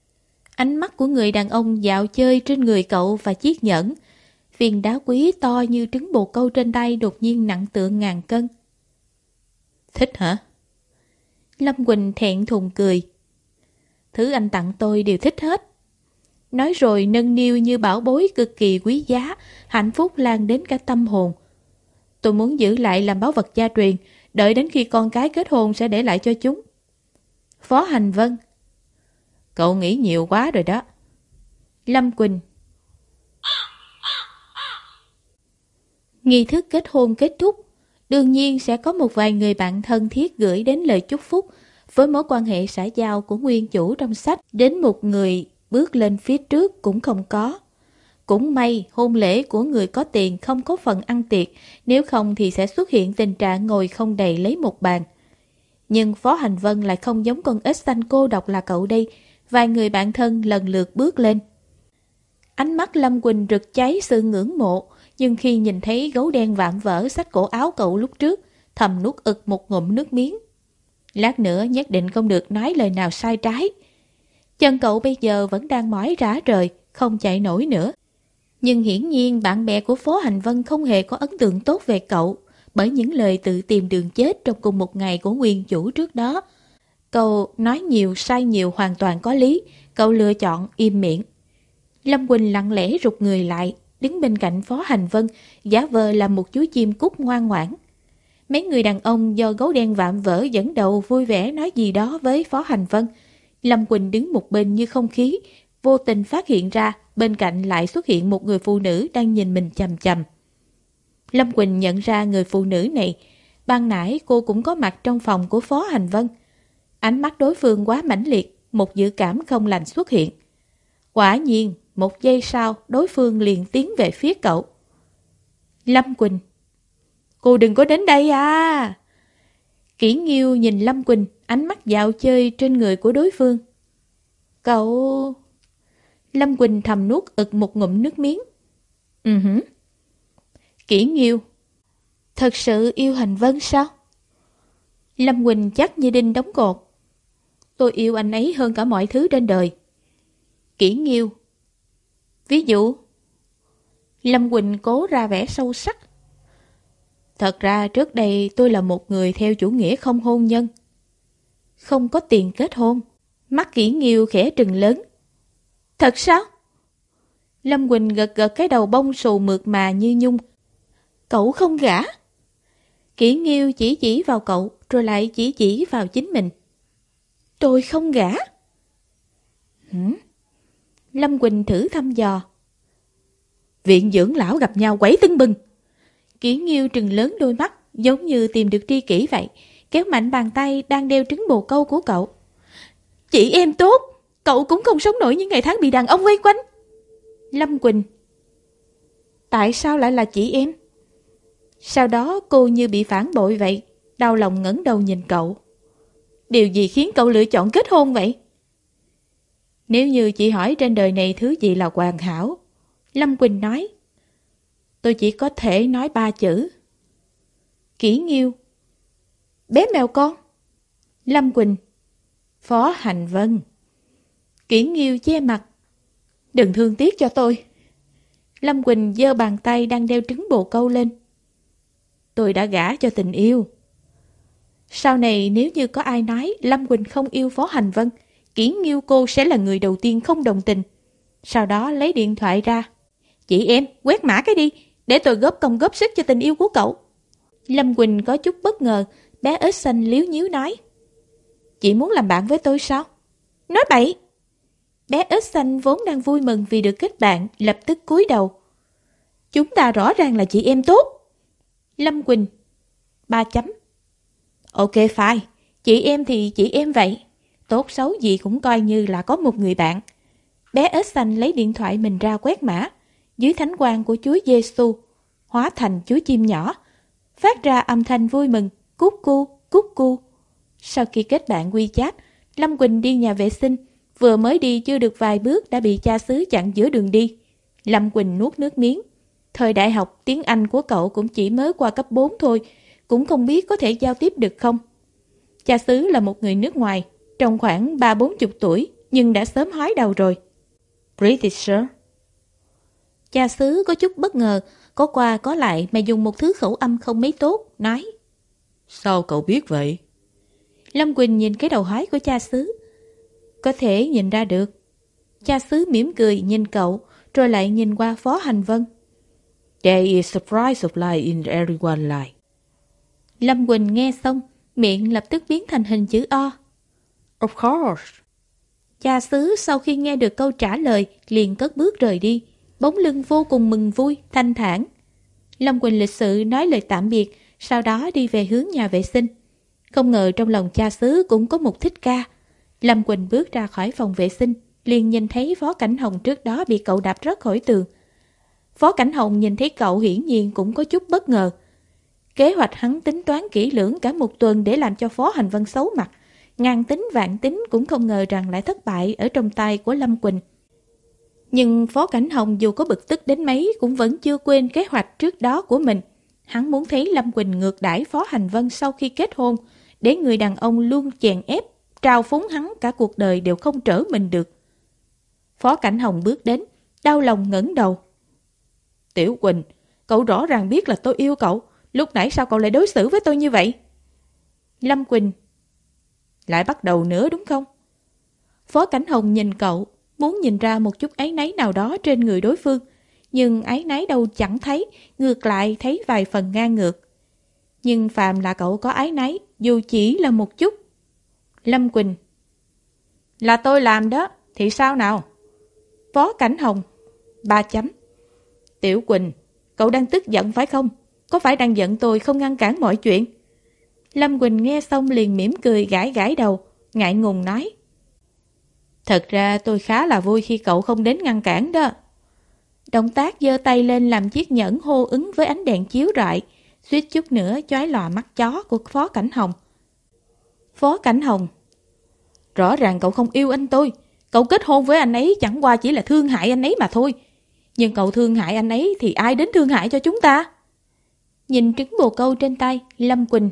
A: Ánh mắt của người đàn ông dạo chơi trên người cậu và chiếc nhẫn. Viên đá quý to như trứng bồ câu trên tay đột nhiên nặng tượng ngàn cân. Thích hả? Lâm Quỳnh thẹn thùng cười. Thứ anh tặng tôi đều thích hết. Nói rồi nâng niu như bảo bối cực kỳ quý giá, hạnh phúc lan đến cả tâm hồn. Tôi muốn giữ lại làm báu vật gia truyền, đợi đến khi con cái kết hôn sẽ để lại cho chúng. Phó Hành Vân Cậu nghĩ nhiều quá rồi đó. Lâm Quỳnh Nghi thức kết hôn kết thúc, đương nhiên sẽ có một vài người bạn thân thiết gửi đến lời chúc phúc với mối quan hệ xã giao của nguyên chủ trong sách đến một người bước lên phía trước cũng không có. Cũng may hôn lễ của người có tiền không có phần ăn tiệc, nếu không thì sẽ xuất hiện tình trạng ngồi không đầy lấy một bàn. Nhưng Phó Hành Vân lại không giống con ếch xanh cô độc là cậu đây, vài người bạn thân lần lượt bước lên. Ánh mắt Lâm Quỳnh rực cháy sự ngưỡng mộ, nhưng khi nhìn thấy gấu đen vạm vỡ sách cổ áo cậu lúc trước, thầm nuốt ực một ngụm nước miếng. Lát nữa nhất định không được nói lời nào sai trái. Chân cậu bây giờ vẫn đang mỏi rã rời, không chạy nổi nữa. Nhưng hiển nhiên bạn bè của Phố Hành Vân không hề có ấn tượng tốt về cậu bởi những lời tự tìm đường chết trong cùng một ngày của nguyên chủ trước đó. Cậu nói nhiều sai nhiều hoàn toàn có lý, cậu lựa chọn im miệng. Lâm Quỳnh lặng lẽ rụt người lại, đứng bên cạnh Phó Hành Vân, giả vờ là một chú chim cút ngoan ngoãn. Mấy người đàn ông do gấu đen vạm vỡ dẫn đầu vui vẻ nói gì đó với Phó Hành Vân. Lâm Quỳnh đứng một bên như không khí, vô tình phát hiện ra bên cạnh lại xuất hiện một người phụ nữ đang nhìn mình chầm chầm. Lâm Quỳnh nhận ra người phụ nữ này, ban nãy cô cũng có mặt trong phòng của Phó Hành Vân. Ánh mắt đối phương quá mãnh liệt, một dự cảm không lành xuất hiện. Quả nhiên, một giây sau, đối phương liền tiến về phía cậu. Lâm Quỳnh Cô đừng có đến đây à! Kỷ Nghiêu nhìn Lâm Quỳnh, ánh mắt dạo chơi trên người của đối phương. Cậu... Lâm Quỳnh thầm nuốt ực một ngụm nước miếng. Ừ hử. Kỷ Nghiêu Thật sự yêu Hành Vân sao? Lâm Quỳnh chắc như đinh đóng cột. Tôi yêu anh ấy hơn cả mọi thứ trên đời. Kỷ Nghiêu Ví dụ Lâm Quỳnh cố ra vẻ sâu sắc. Thật ra trước đây tôi là một người theo chủ nghĩa không hôn nhân. Không có tiền kết hôn. Mắt kỹ nghiêu khẽ trừng lớn. Thật sao? Lâm Quỳnh gật gật cái đầu bông xù mượt mà như nhung. Cậu không gả. Kỷ nghiêu chỉ chỉ vào cậu, rồi lại chỉ chỉ vào chính mình. Tôi không gả. Hử? Lâm Quỳnh thử thăm dò. Viện dưỡng lão gặp nhau quấy tưng bừng. Kỷ nghiêu trừng lớn đôi mắt, giống như tìm được tri kỷ vậy, kéo mạnh bàn tay đang đeo trứng bồ câu của cậu. Chị em tốt, cậu cũng không sống nổi những ngày tháng bị đàn ông vây quanh. Lâm Quỳnh Tại sao lại là chị em? Sau đó cô như bị phản bội vậy, đau lòng ngẩng đầu nhìn cậu. Điều gì khiến cậu lựa chọn kết hôn vậy? Nếu như chị hỏi trên đời này thứ gì là hoàn hảo, Lâm Quỳnh nói. Tôi chỉ có thể nói ba chữ. Kỷ nghiêu. Bé mèo con. Lâm Quỳnh. Phó Hành Vân. Kỷ nghiêu che mặt. Đừng thương tiếc cho tôi. Lâm Quỳnh giơ bàn tay đang đeo trứng bồ câu lên. Tôi đã gả cho tình yêu. Sau này nếu như có ai nói Lâm Quỳnh không yêu Phó Hành Vân, kiến Nghiêu cô sẽ là người đầu tiên không đồng tình. Sau đó lấy điện thoại ra. Chị em, quét mã cái đi, để tôi góp công góp sức cho tình yêu của cậu. Lâm Quỳnh có chút bất ngờ, bé ếch xanh liếu nhíu nói. Chị muốn làm bạn với tôi sao? Nói bậy! Bé ếch xanh vốn đang vui mừng vì được kết bạn, lập tức cúi đầu. Chúng ta rõ ràng là chị em tốt. Lâm Quỳnh. Ba chấm. Ok fine, chị em thì chị em vậy. Tốt xấu gì cũng coi như là có một người bạn. Bé ếch xanh lấy điện thoại mình ra quét mã. Dưới thánh quang của Chúa Giêsu hóa thành chú chim nhỏ, phát ra âm thanh vui mừng, cút cu, cút cu. Sau khi kết bạn WeChat, Lâm Quỳnh đi nhà vệ sinh, vừa mới đi chưa được vài bước đã bị cha xứ chặn giữa đường đi. Lâm Quỳnh nuốt nước miếng. Thời đại học, tiếng Anh của cậu cũng chỉ mới qua cấp 4 thôi, cũng không biết có thể giao tiếp được không. Cha xứ là một người nước ngoài, trong khoảng ba bốn chục tuổi, nhưng đã sớm hói đầu rồi. British, sir. Cha xứ có chút bất ngờ, có qua có lại mà dùng một thứ khẩu âm không mấy tốt, nói.
B: Sao cậu biết vậy?
A: Lâm Quỳnh nhìn cái đầu hói của cha xứ. Có thể nhìn ra được. Cha xứ mỉm cười nhìn cậu, rồi lại nhìn qua Phó Hành Vân.
B: There is a price of life in everyone life.
A: Lâm Quỳnh nghe xong, miệng lập tức biến thành hình chữ O.
B: Of course.
A: Cha xứ sau khi nghe được câu trả lời liền cất bước rời đi, bóng lưng vô cùng mừng vui, thanh thản. Lâm Quỳnh lịch sự nói lời tạm biệt, sau đó đi về hướng nhà vệ sinh. Không ngờ trong lòng cha xứ cũng có một thích ca. Lâm Quỳnh bước ra khỏi phòng vệ sinh, liền nhìn thấy Phó Cảnh Hồng trước đó bị cậu đạp rớt khỏi tường. Phó Cảnh Hồng nhìn thấy cậu hiển nhiên cũng có chút bất ngờ. Kế hoạch hắn tính toán kỹ lưỡng cả một tuần để làm cho Phó Hành Vân xấu mặt. Ngàn tính vạn tính cũng không ngờ rằng lại thất bại ở trong tay của Lâm Quỳnh. Nhưng Phó Cảnh Hồng dù có bực tức đến mấy cũng vẫn chưa quên kế hoạch trước đó của mình. Hắn muốn thấy Lâm Quỳnh ngược đãi Phó Hành Vân sau khi kết hôn, để người đàn ông luôn chèn ép, trao phúng hắn cả cuộc đời đều không trở mình được. Phó Cảnh Hồng bước đến, đau lòng ngẩng đầu.
B: Tiểu Quỳnh, cậu rõ ràng biết là tôi yêu cậu, lúc nãy sao cậu lại đối xử với tôi như vậy?
A: Lâm Quỳnh,
B: lại bắt đầu nữa đúng không?
A: Phó Cảnh Hồng nhìn cậu, muốn nhìn ra một chút áy náy nào đó trên người đối phương, nhưng áy náy đâu chẳng thấy, ngược lại thấy vài phần ngang ngược. Nhưng Phạm là cậu có ái náy, dù chỉ là một chút. Lâm Quỳnh
B: Là tôi làm đó, thì sao nào?
A: Phó Cảnh Hồng Ba chấm
B: Tiểu Quỳnh, cậu đang tức giận phải không? Có phải đang giận tôi không ngăn cản mọi chuyện?
A: Lâm Quỳnh nghe xong liền mỉm cười gãi gãi đầu, ngại ngùng nói.
B: Thật ra tôi khá là vui khi cậu không đến ngăn cản đó.
A: Động tác giơ tay lên làm chiếc nhẫn hô ứng với ánh đèn chiếu rọi, suýt chút nữa chói lòa mắt chó của Phó Cảnh Hồng.
B: Phó Cảnh Hồng Rõ ràng cậu không yêu anh tôi. Cậu kết hôn với anh ấy chẳng qua chỉ là thương hại anh ấy mà thôi. Nhưng cậu thương hại anh ấy thì ai đến thương hại cho chúng ta?
A: Nhìn trứng bồ câu trên tay, Lâm Quỳnh.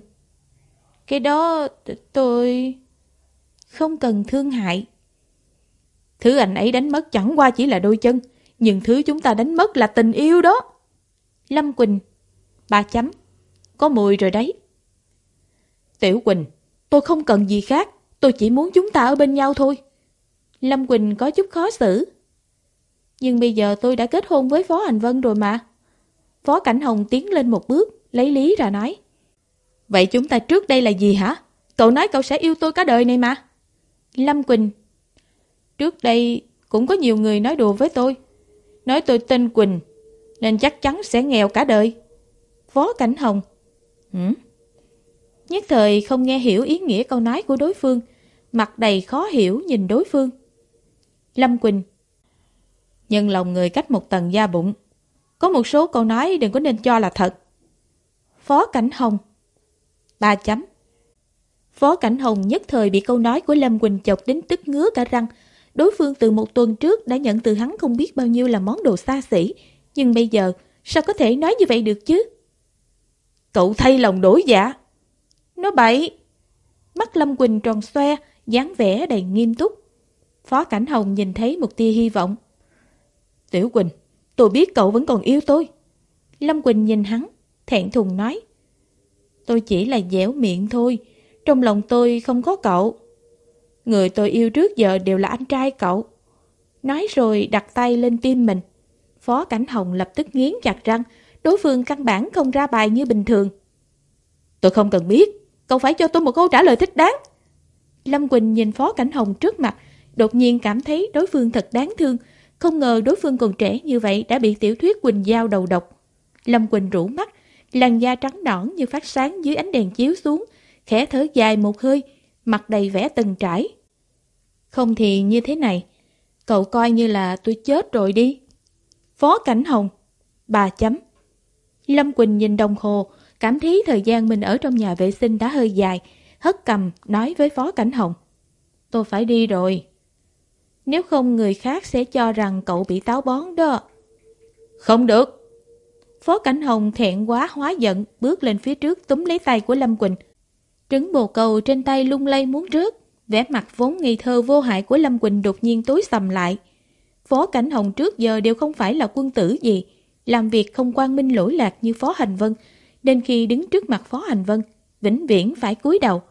B: Cái đó tôi...
A: Không cần thương hại.
B: Thứ anh ấy đánh mất chẳng qua chỉ là đôi chân, nhưng thứ chúng ta đánh mất là tình yêu đó.
A: Lâm Quỳnh. Ba chấm. Có mùi rồi đấy.
B: Tiểu Quỳnh, tôi không cần gì khác, tôi chỉ muốn chúng ta ở bên nhau thôi.
A: Lâm Quỳnh có chút khó xử. Nhưng bây giờ tôi đã kết hôn với Phó Hành Vân rồi mà. Phó Cảnh Hồng tiến lên một bước, lấy lý ra nói.
B: Vậy chúng ta trước đây là gì hả? Cậu nói cậu sẽ yêu tôi cả đời này mà.
A: Lâm Quỳnh.
B: Trước đây cũng có nhiều người nói đùa với tôi. Nói tôi tên Quỳnh, nên chắc chắn sẽ nghèo cả đời.
A: Phó Cảnh Hồng.
B: Hử?
A: Nhất thời không nghe hiểu ý nghĩa câu nói của đối phương, mặt đầy khó hiểu nhìn đối phương. Lâm Quỳnh.
B: Nhân lòng người cách một tầng da bụng. Có một số câu nói đừng có nên cho là thật.
A: Phó Cảnh Hồng. Ba chấm. Phó Cảnh Hồng nhất thời bị câu nói của Lâm Quỳnh chọc đến tức ngứa cả răng. Đối phương từ một tuần trước đã nhận từ hắn không biết bao nhiêu là món đồ xa xỉ. Nhưng bây giờ, sao có thể nói như vậy được chứ?
B: Cậu thay lòng đổi dạ.
A: Nó bậy. Mắt Lâm Quỳnh tròn xoe, dáng vẻ đầy nghiêm túc. Phó Cảnh Hồng nhìn thấy một tia hy vọng.
B: Tiểu Quỳnh, tôi biết cậu vẫn còn yêu tôi.
A: Lâm Quỳnh nhìn hắn, thẹn thùng nói. Tôi chỉ là dẻo miệng thôi, trong lòng tôi không có cậu. Người tôi yêu trước giờ đều là anh trai cậu. Nói rồi đặt tay lên tim mình. Phó Cảnh Hồng lập tức nghiến chặt răng, đối phương căn bản không ra bài như bình thường.
B: Tôi không cần biết, cậu phải cho tôi một câu trả lời thích đáng.
A: Lâm Quỳnh nhìn Phó Cảnh Hồng trước mặt, đột nhiên cảm thấy đối phương thật đáng thương, không ngờ đối phương còn trẻ như vậy đã bị tiểu thuyết Quỳnh Giao đầu độc. Lâm Quỳnh rủ mắt, làn da trắng nõn như phát sáng dưới ánh đèn chiếu xuống, khẽ thở dài một hơi, mặt đầy vẻ từng trải. Không thì như thế này, cậu coi như là tôi chết rồi đi. Phó Cảnh Hồng, bà chấm. Lâm Quỳnh nhìn đồng hồ, cảm thấy thời gian mình ở trong nhà vệ sinh đã hơi dài, hất cầm nói với Phó Cảnh Hồng. Tôi phải đi rồi. Nếu không người khác sẽ cho rằng cậu bị táo bón đó.
B: Không được.
A: Phó Cảnh Hồng thẹn quá hóa giận, bước lên phía trước túm lấy tay của Lâm Quỳnh. Trứng bồ câu trên tay lung lay muốn rớt, vẻ mặt vốn ngây thơ vô hại của Lâm Quỳnh đột nhiên tối sầm lại. Phó Cảnh Hồng trước giờ đều không phải là quân tử gì, làm việc không quan minh lỗi lạc như Phó Hành Vân, nên khi đứng trước mặt Phó Hành Vân, vĩnh viễn phải cúi đầu.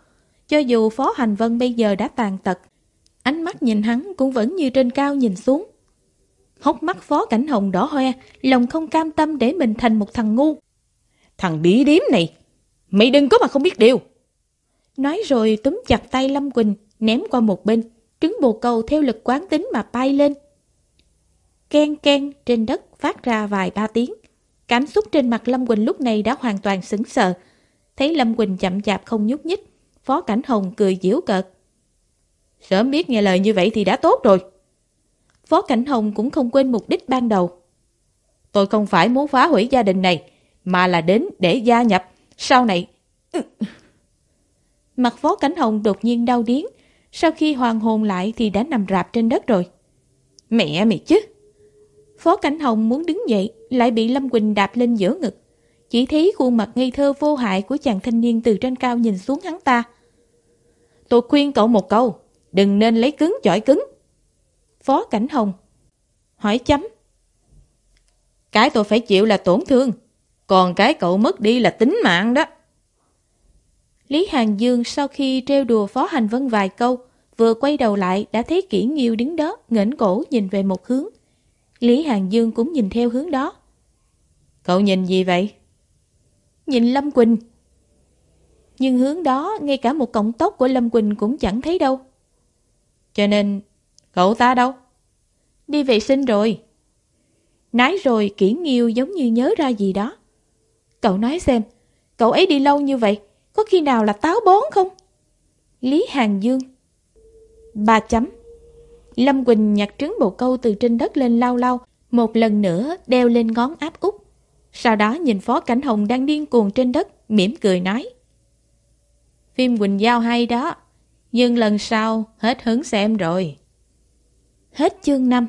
A: Cho dù Phó Hành Vân bây giờ đã tàn tật, ánh mắt nhìn hắn cũng vẫn như trên cao nhìn xuống. Hốc mắt Phó Cảnh Hồng đỏ hoe, lòng không cam tâm để mình thành một thằng ngu.
B: Thằng bí điếm này, mày đừng có mà không biết điều.
A: Nói rồi túm chặt tay Lâm Quỳnh, ném qua một bên, trứng bồ câu theo lực quán tính mà bay lên. Ken ken trên đất phát ra vài ba tiếng. Cảm xúc trên mặt Lâm Quỳnh lúc này đã hoàn toàn sững sờ. Thấy Lâm Quỳnh chậm chạp không nhúc nhích, Phó Cảnh Hồng cười giễu cợt.
B: Sớm biết nghe lời như vậy thì đã tốt rồi.
A: Phó Cảnh Hồng cũng không quên mục đích ban đầu.
B: Tôi không phải muốn phá hủy gia đình này, mà là đến để gia nhập. Sau này... Ừ.
A: Mặt Phó Cảnh Hồng đột nhiên đau điếng. Sau khi hoàn hồn lại thì đã nằm rạp trên đất rồi.
B: Mẹ mày chứ!
A: Phó Cảnh Hồng muốn đứng dậy, lại bị Lâm Quỳnh đạp lên giữa ngực. Chỉ thấy khuôn mặt ngây thơ vô hại của chàng thanh niên từ trên cao nhìn xuống hắn ta.
B: Tôi khuyên cậu một câu, đừng nên lấy cứng chọi cứng.
A: Phó Cảnh Hồng Hỏi chấm
B: Cái tôi phải chịu là tổn thương, còn cái cậu mất đi là tính mạng đó.
A: Lý Hàng Dương sau khi trêu đùa Phó Hành Vân vài câu, vừa quay đầu lại đã thấy Kỷ Nghiêu đứng đó, ngẩng cổ nhìn về một hướng. Lý Hàng Dương cũng nhìn theo hướng đó.
B: Cậu nhìn gì vậy?
A: Nhìn Lâm Quỳnh. Nhưng hướng đó, ngay cả một cọng tóc của Lâm Quỳnh cũng chẳng thấy đâu.
B: Cho nên, cậu ta đâu?
A: Đi vệ sinh rồi. Nói rồi Kỷ Nghiêu giống như nhớ ra gì đó. Cậu nói xem, cậu ấy đi lâu như vậy, có khi nào là táo bón không? Lý Hàng Dương Ba chấm Lâm Quỳnh nhặt trứng bồ câu từ trên đất lên lau lau, một lần nữa đeo lên ngón áp út. Sau đó nhìn Phó Cảnh Hồng đang điên cuồng trên đất, mỉm cười nói. Phim Quỳnh Giao hay đó, nhưng lần sau hết hứng xem rồi. Hết chương 5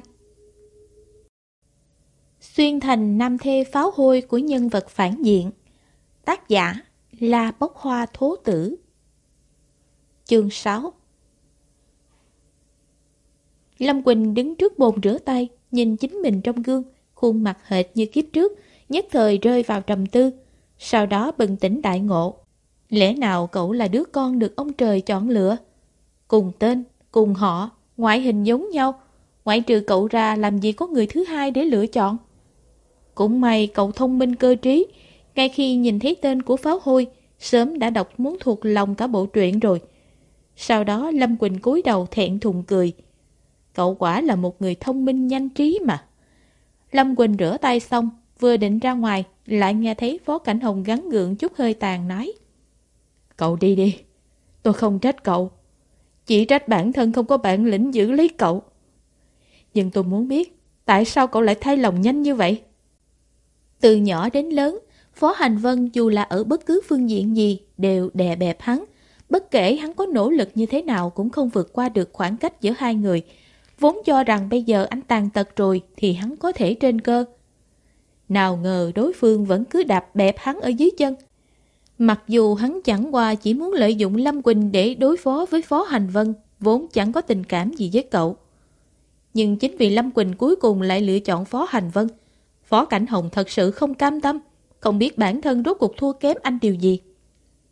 A: Xuyên thành nam thê pháo hôi của nhân vật phản diện Tác giả La Bốc Hoa Thố Tử Chương 6 Lâm Quỳnh đứng trước bồn rửa tay, nhìn chính mình trong gương, khuôn mặt hệt như kiếp trước, nhất thời rơi vào trầm tư. Sau đó bừng tỉnh đại ngộ. Lẽ nào cậu là đứa con được ông trời chọn lựa? Cùng tên, cùng họ, ngoại hình giống nhau, ngoại trừ cậu ra làm gì có người thứ hai để lựa chọn. Cũng may cậu thông minh cơ trí, ngay khi nhìn thấy tên của pháo hôi, sớm đã đọc muốn thuộc lòng cả bộ truyện rồi. Sau đó Lâm Quỳnh cúi đầu thẹn thùng cười. Cậu quả là một người thông minh nhanh trí mà. Lâm Quỳnh rửa tay xong, vừa định ra ngoài, lại nghe thấy Phó Cảnh Hồng gắn gượng chút hơi tàn nói. Cậu đi đi, tôi không trách cậu. Chỉ trách bản thân không có bản lĩnh giữ lấy cậu. Nhưng tôi muốn biết, tại sao cậu lại thay lòng nhanh như vậy? Từ nhỏ đến lớn, Phó Hành Vân dù là ở bất cứ phương diện gì đều đè bẹp hắn. Bất kể hắn có nỗ lực như thế nào cũng không vượt qua được khoảng cách giữa hai người, vốn cho rằng bây giờ anh tàn tật rồi thì hắn có thể trên cơ. Nào ngờ đối phương vẫn cứ đạp bẹp hắn ở dưới chân. Mặc dù hắn chẳng qua chỉ muốn lợi dụng Lâm Quỳnh để đối phó với Phó Hành Vân, vốn chẳng có tình cảm gì với cậu. Nhưng chính vì Lâm Quỳnh cuối cùng lại lựa chọn Phó Hành Vân, Phó Cảnh Hồng thật sự không cam tâm, không biết bản thân rốt cuộc thua kém anh điều gì.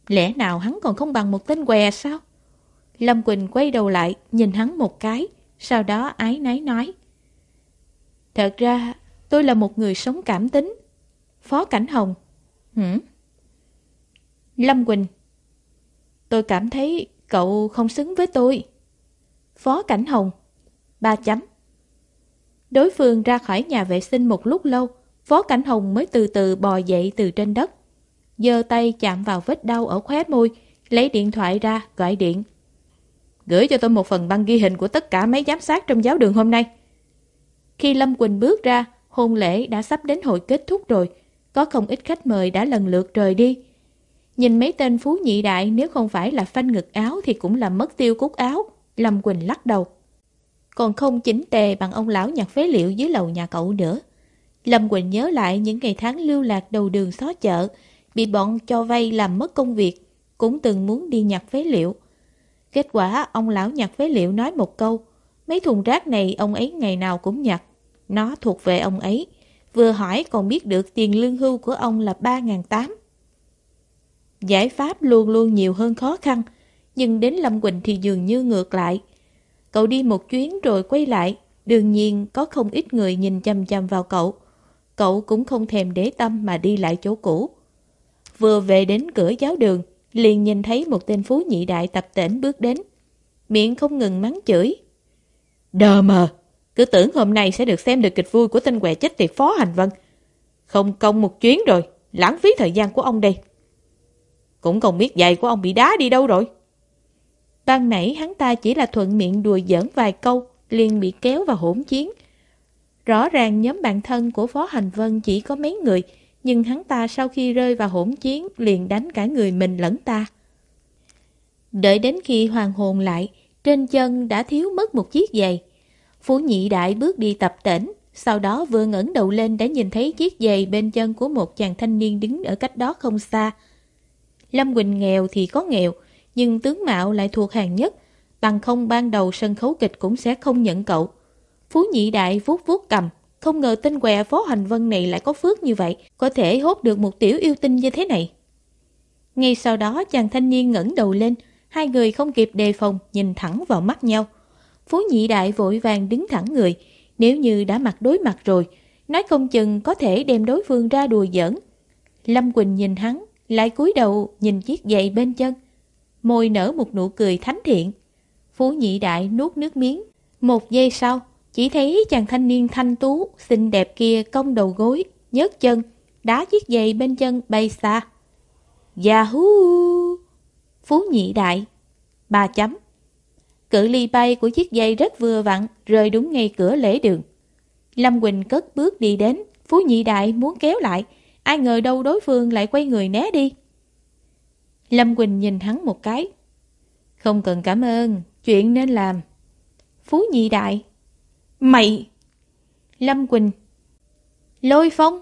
A: Lẽ nào hắn còn không bằng một tên què sao? Lâm Quỳnh quay đầu lại, nhìn hắn một cái, sau đó ái náy nói. Thật ra, tôi là một người sống cảm tính. Phó Cảnh Hồng. hử Lâm Quỳnh. Tôi cảm thấy cậu không xứng với tôi. Phó Cảnh Hồng. Ba chấm. Đối phương ra khỏi nhà vệ sinh một lúc lâu, Phó Cảnh Hồng mới từ từ bò dậy từ trên đất. giơ tay chạm vào vết đau ở khóe môi, lấy điện thoại ra, gọi điện. Gửi cho tôi một phần băng ghi hình của tất cả mấy giám sát trong giáo đường hôm nay. Khi Lâm Quỳnh bước ra, hôn lễ đã sắp đến hội kết thúc rồi. Có không ít khách mời đã lần lượt rời đi. Nhìn mấy tên phú nhị đại nếu không phải là phanh ngực áo thì cũng là mất tiêu cúc áo. Lâm Quỳnh lắc đầu. Còn không chính tề bằng ông lão nhặt phế liệu dưới lầu nhà cậu nữa. Lâm Quỳnh nhớ lại những ngày tháng lưu lạc đầu đường xó chợ, bị bọn cho vay làm mất công việc, cũng từng muốn đi nhặt phế liệu. Kết quả ông lão nhặt phế liệu nói một câu, mấy thùng rác này ông ấy ngày nào cũng nhặt, nó thuộc về ông ấy. Vừa hỏi còn biết được tiền lương hưu của ông là 3.800. Giải pháp luôn luôn nhiều hơn khó khăn, nhưng đến Lâm Quỳnh thì dường như ngược lại. Cậu đi một chuyến rồi quay lại, đương nhiên có không ít người nhìn chăm chăm vào cậu. Cậu cũng không thèm để tâm mà đi lại chỗ cũ. Vừa về đến cửa giáo đường, liền nhìn thấy một tên phú nhị đại tập tễnh bước đến. Miệng không ngừng mắng chửi. Đờ mờ, cứ tưởng hôm nay sẽ được xem được kịch vui của tên què chết tiệt phó hành vân. Không công một chuyến rồi, lãng phí thời gian của ông đây. Cũng không biết giày của ông bị đá đi đâu rồi. Ban nãy hắn ta chỉ là thuận miệng đùa giỡn vài câu, liền bị kéo vào hỗn chiến. Rõ ràng nhóm bạn thân của Phó Hành Vân chỉ có mấy người, nhưng hắn ta sau khi rơi vào hỗn chiến liền đánh cả người mình lẫn ta. Đợi đến khi hoàng hồn lại, trên chân đã thiếu mất một chiếc giày. Phú nhị đại bước đi tập tỉnh, sau đó vừa ngẩng đầu lên đã nhìn thấy chiếc giày bên chân của một chàng thanh niên đứng ở cách đó không xa. Lâm Quỳnh nghèo thì có nghèo, nhưng tướng mạo lại thuộc hàng nhất, bằng không ban đầu sân khấu kịch cũng sẽ không nhận cậu. Phú nhị đại vuốt vuốt cầm, không ngờ tên què phó hành vân này lại có phước như vậy, có thể hốt được một tiểu yêu tinh như thế này. Ngay sau đó chàng thanh niên ngẩng đầu lên, hai người không kịp đề phòng nhìn thẳng vào mắt nhau. Phú nhị đại vội vàng đứng thẳng người, nếu như đã mặt đối mặt rồi, nói không chừng có thể đem đối phương ra đùa giỡn. Lâm Quỳnh nhìn hắn, lại cúi đầu nhìn chiếc giày bên chân. Môi nở một nụ cười thánh thiện. Phú nhị đại nuốt nước miếng. Một giây sau, chỉ thấy chàng thanh niên thanh tú, xinh đẹp kia cong đầu gối, nhớt chân, đá chiếc giày bên chân bay xa. Yahoo! Phú nhị đại. Ba chấm. Cự ly bay của chiếc dây rất vừa vặn, rơi đúng ngay cửa lễ đường. Lâm Quỳnh cất bước đi đến, Phú nhị đại muốn kéo lại, ai ngờ đâu đối phương lại quay người né đi. Lâm Quỳnh nhìn hắn một cái. Không cần cảm ơn, chuyện nên làm. Phú nhị đại. Mày! Lâm Quỳnh. Lôi phong.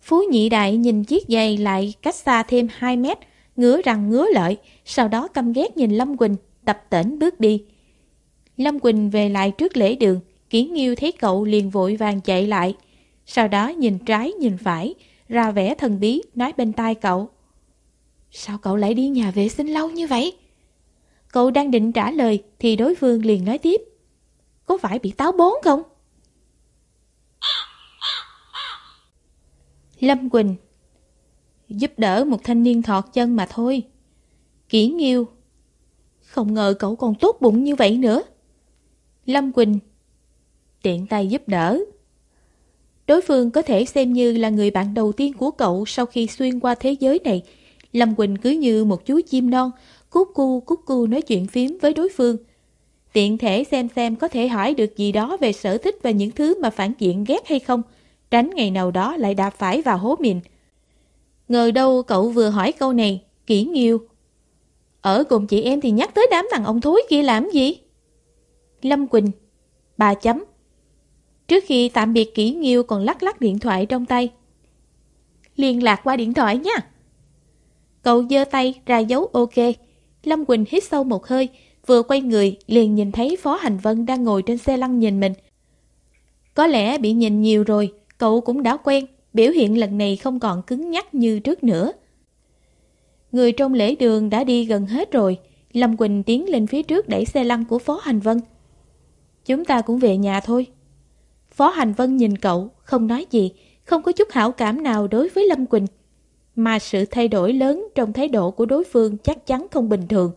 A: Phú nhị đại nhìn chiếc giày lại cách xa thêm 2 mét, ngứa răng ngứa lợi, sau đó căm ghét nhìn Lâm Quỳnh, tập tễnh bước đi. Lâm Quỳnh về lại trước lễ đường, Kiến Nghiêu thấy cậu liền vội vàng chạy lại. Sau đó nhìn trái nhìn phải, ra vẻ thần bí nói bên tai cậu. Sao cậu lại đi nhà vệ sinh lâu như vậy? Cậu đang định trả lời thì đối phương liền nói tiếp. Có phải bị táo bón không? Lâm Quỳnh Giúp đỡ một thanh niên thọt chân mà thôi. Kỷ nghiêu Không ngờ cậu còn tốt bụng như vậy nữa. Lâm Quỳnh Tiện tay giúp đỡ. Đối phương có thể xem như là người bạn đầu tiên của cậu sau khi xuyên qua thế giới này. Lâm Quỳnh cứ như một chú chim non, cút cu cút cu nói chuyện phím với đối phương. Tiện thể xem xem có thể hỏi được gì đó về sở thích và những thứ mà phản diện ghét hay không, tránh ngày nào đó lại đạp phải vào hố mìn. Ngờ đâu cậu vừa hỏi câu này, kỹ nghiêu. Ở cùng chị em thì nhắc tới đám thằng ông thối kia làm gì? Lâm Quỳnh, Bà chấm. Trước khi tạm biệt kỹ nghiêu còn lắc lắc điện thoại trong tay. Liên lạc qua điện thoại nha. Cậu giơ tay ra dấu ok. Lâm Quỳnh hít sâu một hơi, vừa quay người liền nhìn thấy Phó Hành Vân đang ngồi trên xe lăn nhìn mình. Có lẽ bị nhìn nhiều rồi, cậu cũng đã quen, biểu hiện lần này không còn cứng nhắc như trước nữa. Người trong lễ đường đã đi gần hết rồi, Lâm Quỳnh tiến lên phía trước đẩy xe lăn của Phó Hành Vân. Chúng ta cũng về nhà thôi. Phó Hành Vân nhìn cậu, không nói gì, không có chút hảo cảm nào đối với Lâm Quỳnh. Mà sự thay đổi lớn trong thái độ của đối phương chắc chắn không bình thường.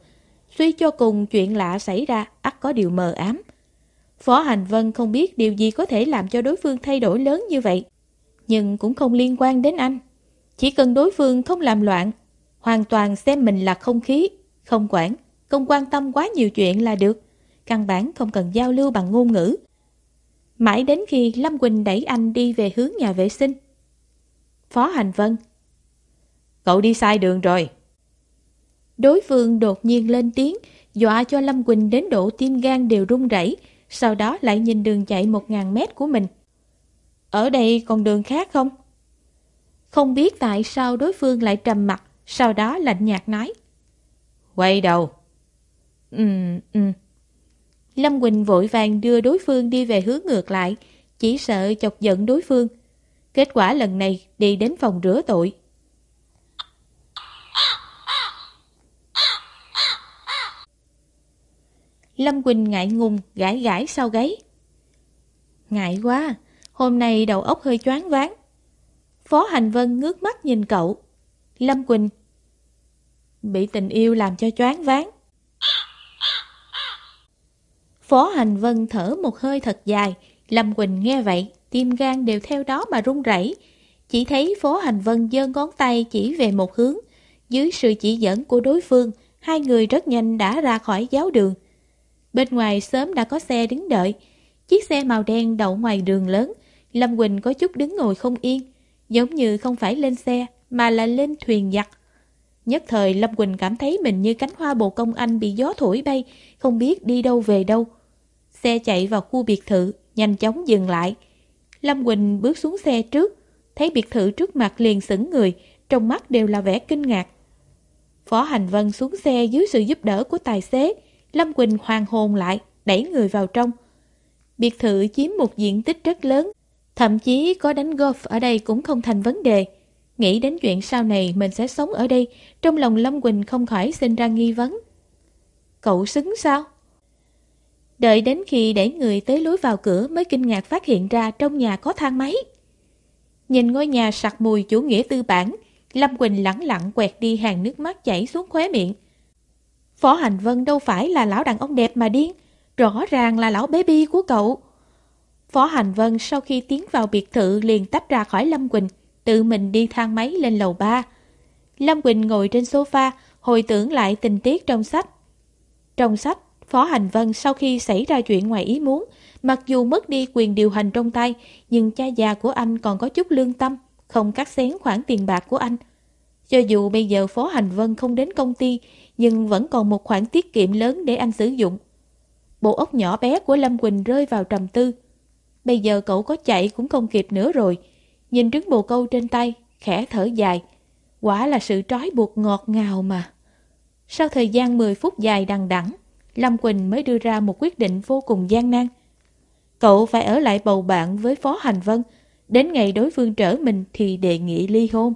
A: Suy cho cùng chuyện lạ xảy ra, ắt có điều mờ ám. Phó Hành Vân không biết điều gì có thể làm cho đối phương thay đổi lớn như vậy. Nhưng cũng không liên quan đến anh. Chỉ cần đối phương không làm loạn, hoàn toàn xem mình là không khí, không quản, không quan tâm quá nhiều chuyện là được. Căn bản không cần giao lưu bằng ngôn ngữ. Mãi đến khi Lâm Quỳnh đẩy anh đi về hướng nhà vệ sinh. Phó Hành Vân Cậu đi sai đường rồi. Đối phương đột nhiên lên tiếng, dọa cho Lâm Quỳnh đến độ tim gan đều run rẩy, sau đó lại nhìn đường chạy một ngàn mét của mình. Ở đây còn đường khác không? Không biết tại sao đối phương lại trầm mặt, sau đó lạnh nhạt nói. Quay đầu. Ừ, ừ. Lâm Quỳnh vội vàng đưa đối phương đi về hướng ngược lại, chỉ sợ chọc giận đối phương. Kết quả lần này đi đến phòng rửa tội. Lâm Quỳnh ngại ngùng, gãi gãi sau gáy. Ngại quá, hôm nay đầu óc hơi choáng váng. Phó Hành Vân ngước mắt nhìn cậu. Lâm Quỳnh Bị tình yêu làm cho choáng váng. Phó Hành Vân thở một hơi thật dài, Lâm Quỳnh nghe vậy, tim gan đều theo đó mà run rẩy. Chỉ thấy Phó Hành Vân giơ ngón tay chỉ về một hướng. Dưới sự chỉ dẫn của đối phương, hai người rất nhanh đã ra khỏi giáo đường. Bên ngoài sớm đã có xe đứng đợi. Chiếc xe màu đen đậu ngoài đường lớn. Lâm Quỳnh có chút đứng ngồi không yên, giống như không phải lên xe, mà là lên thuyền giặc. Nhất thời Lâm Quỳnh cảm thấy mình như cánh hoa bồ công anh bị gió thổi bay, không biết đi đâu về đâu. Xe chạy vào khu biệt thự, nhanh chóng dừng lại. Lâm Quỳnh bước xuống xe trước, thấy biệt thự trước mặt liền sững người, trong mắt đều là vẻ kinh ngạc. Phó Hành Vân xuống xe dưới sự giúp đỡ của tài xế, Lâm Quỳnh hoàng hồn lại, đẩy người vào trong. Biệt thự chiếm một diện tích rất lớn, thậm chí có đánh golf ở đây cũng không thành vấn đề. Nghĩ đến chuyện sau này mình sẽ sống ở đây, trong lòng Lâm Quỳnh không khỏi sinh ra nghi vấn. Cậu xứng sao? Đợi đến khi đẩy người tới lối vào cửa mới kinh ngạc phát hiện ra trong nhà có thang máy. Nhìn ngôi nhà sặc mùi chủ nghĩa tư bản, Lâm Quỳnh lẳng lặng quẹt đi hàng nước mắt chảy xuống khóe miệng. Phó Hành Vân đâu phải là lão đàn ông đẹp mà điên, rõ ràng là lão baby của cậu. Phó Hành Vân sau khi tiến vào biệt thự liền tách ra khỏi Lâm Quỳnh, tự mình đi thang máy lên lầu ba. Lâm Quỳnh ngồi trên sofa, hồi tưởng lại tình tiết trong sách. Trong sách, Phó Hành Vân sau khi xảy ra chuyện ngoài ý muốn, mặc dù mất đi quyền điều hành trong tay, nhưng cha già của anh còn có chút lương tâm, không cắt xén khoản tiền bạc của anh. Cho dù bây giờ Phó Hành Vân không đến công ty, nhưng vẫn còn một khoản tiết kiệm lớn để anh sử dụng. Bộ ốc nhỏ bé của Lâm Quỳnh rơi vào trầm tư. Bây giờ cậu có chạy cũng không kịp nữa rồi. Nhìn trứng bồ câu trên tay, khẽ thở dài. Quả là sự trói buộc ngọt ngào mà. Sau thời gian 10 phút dài đằng đẵng, Lâm Quỳnh mới đưa ra một quyết định vô cùng gian nan. Cậu phải ở lại bầu bạn với Phó Hành Vân, đến ngày đối phương trở mình thì đề nghị ly hôn.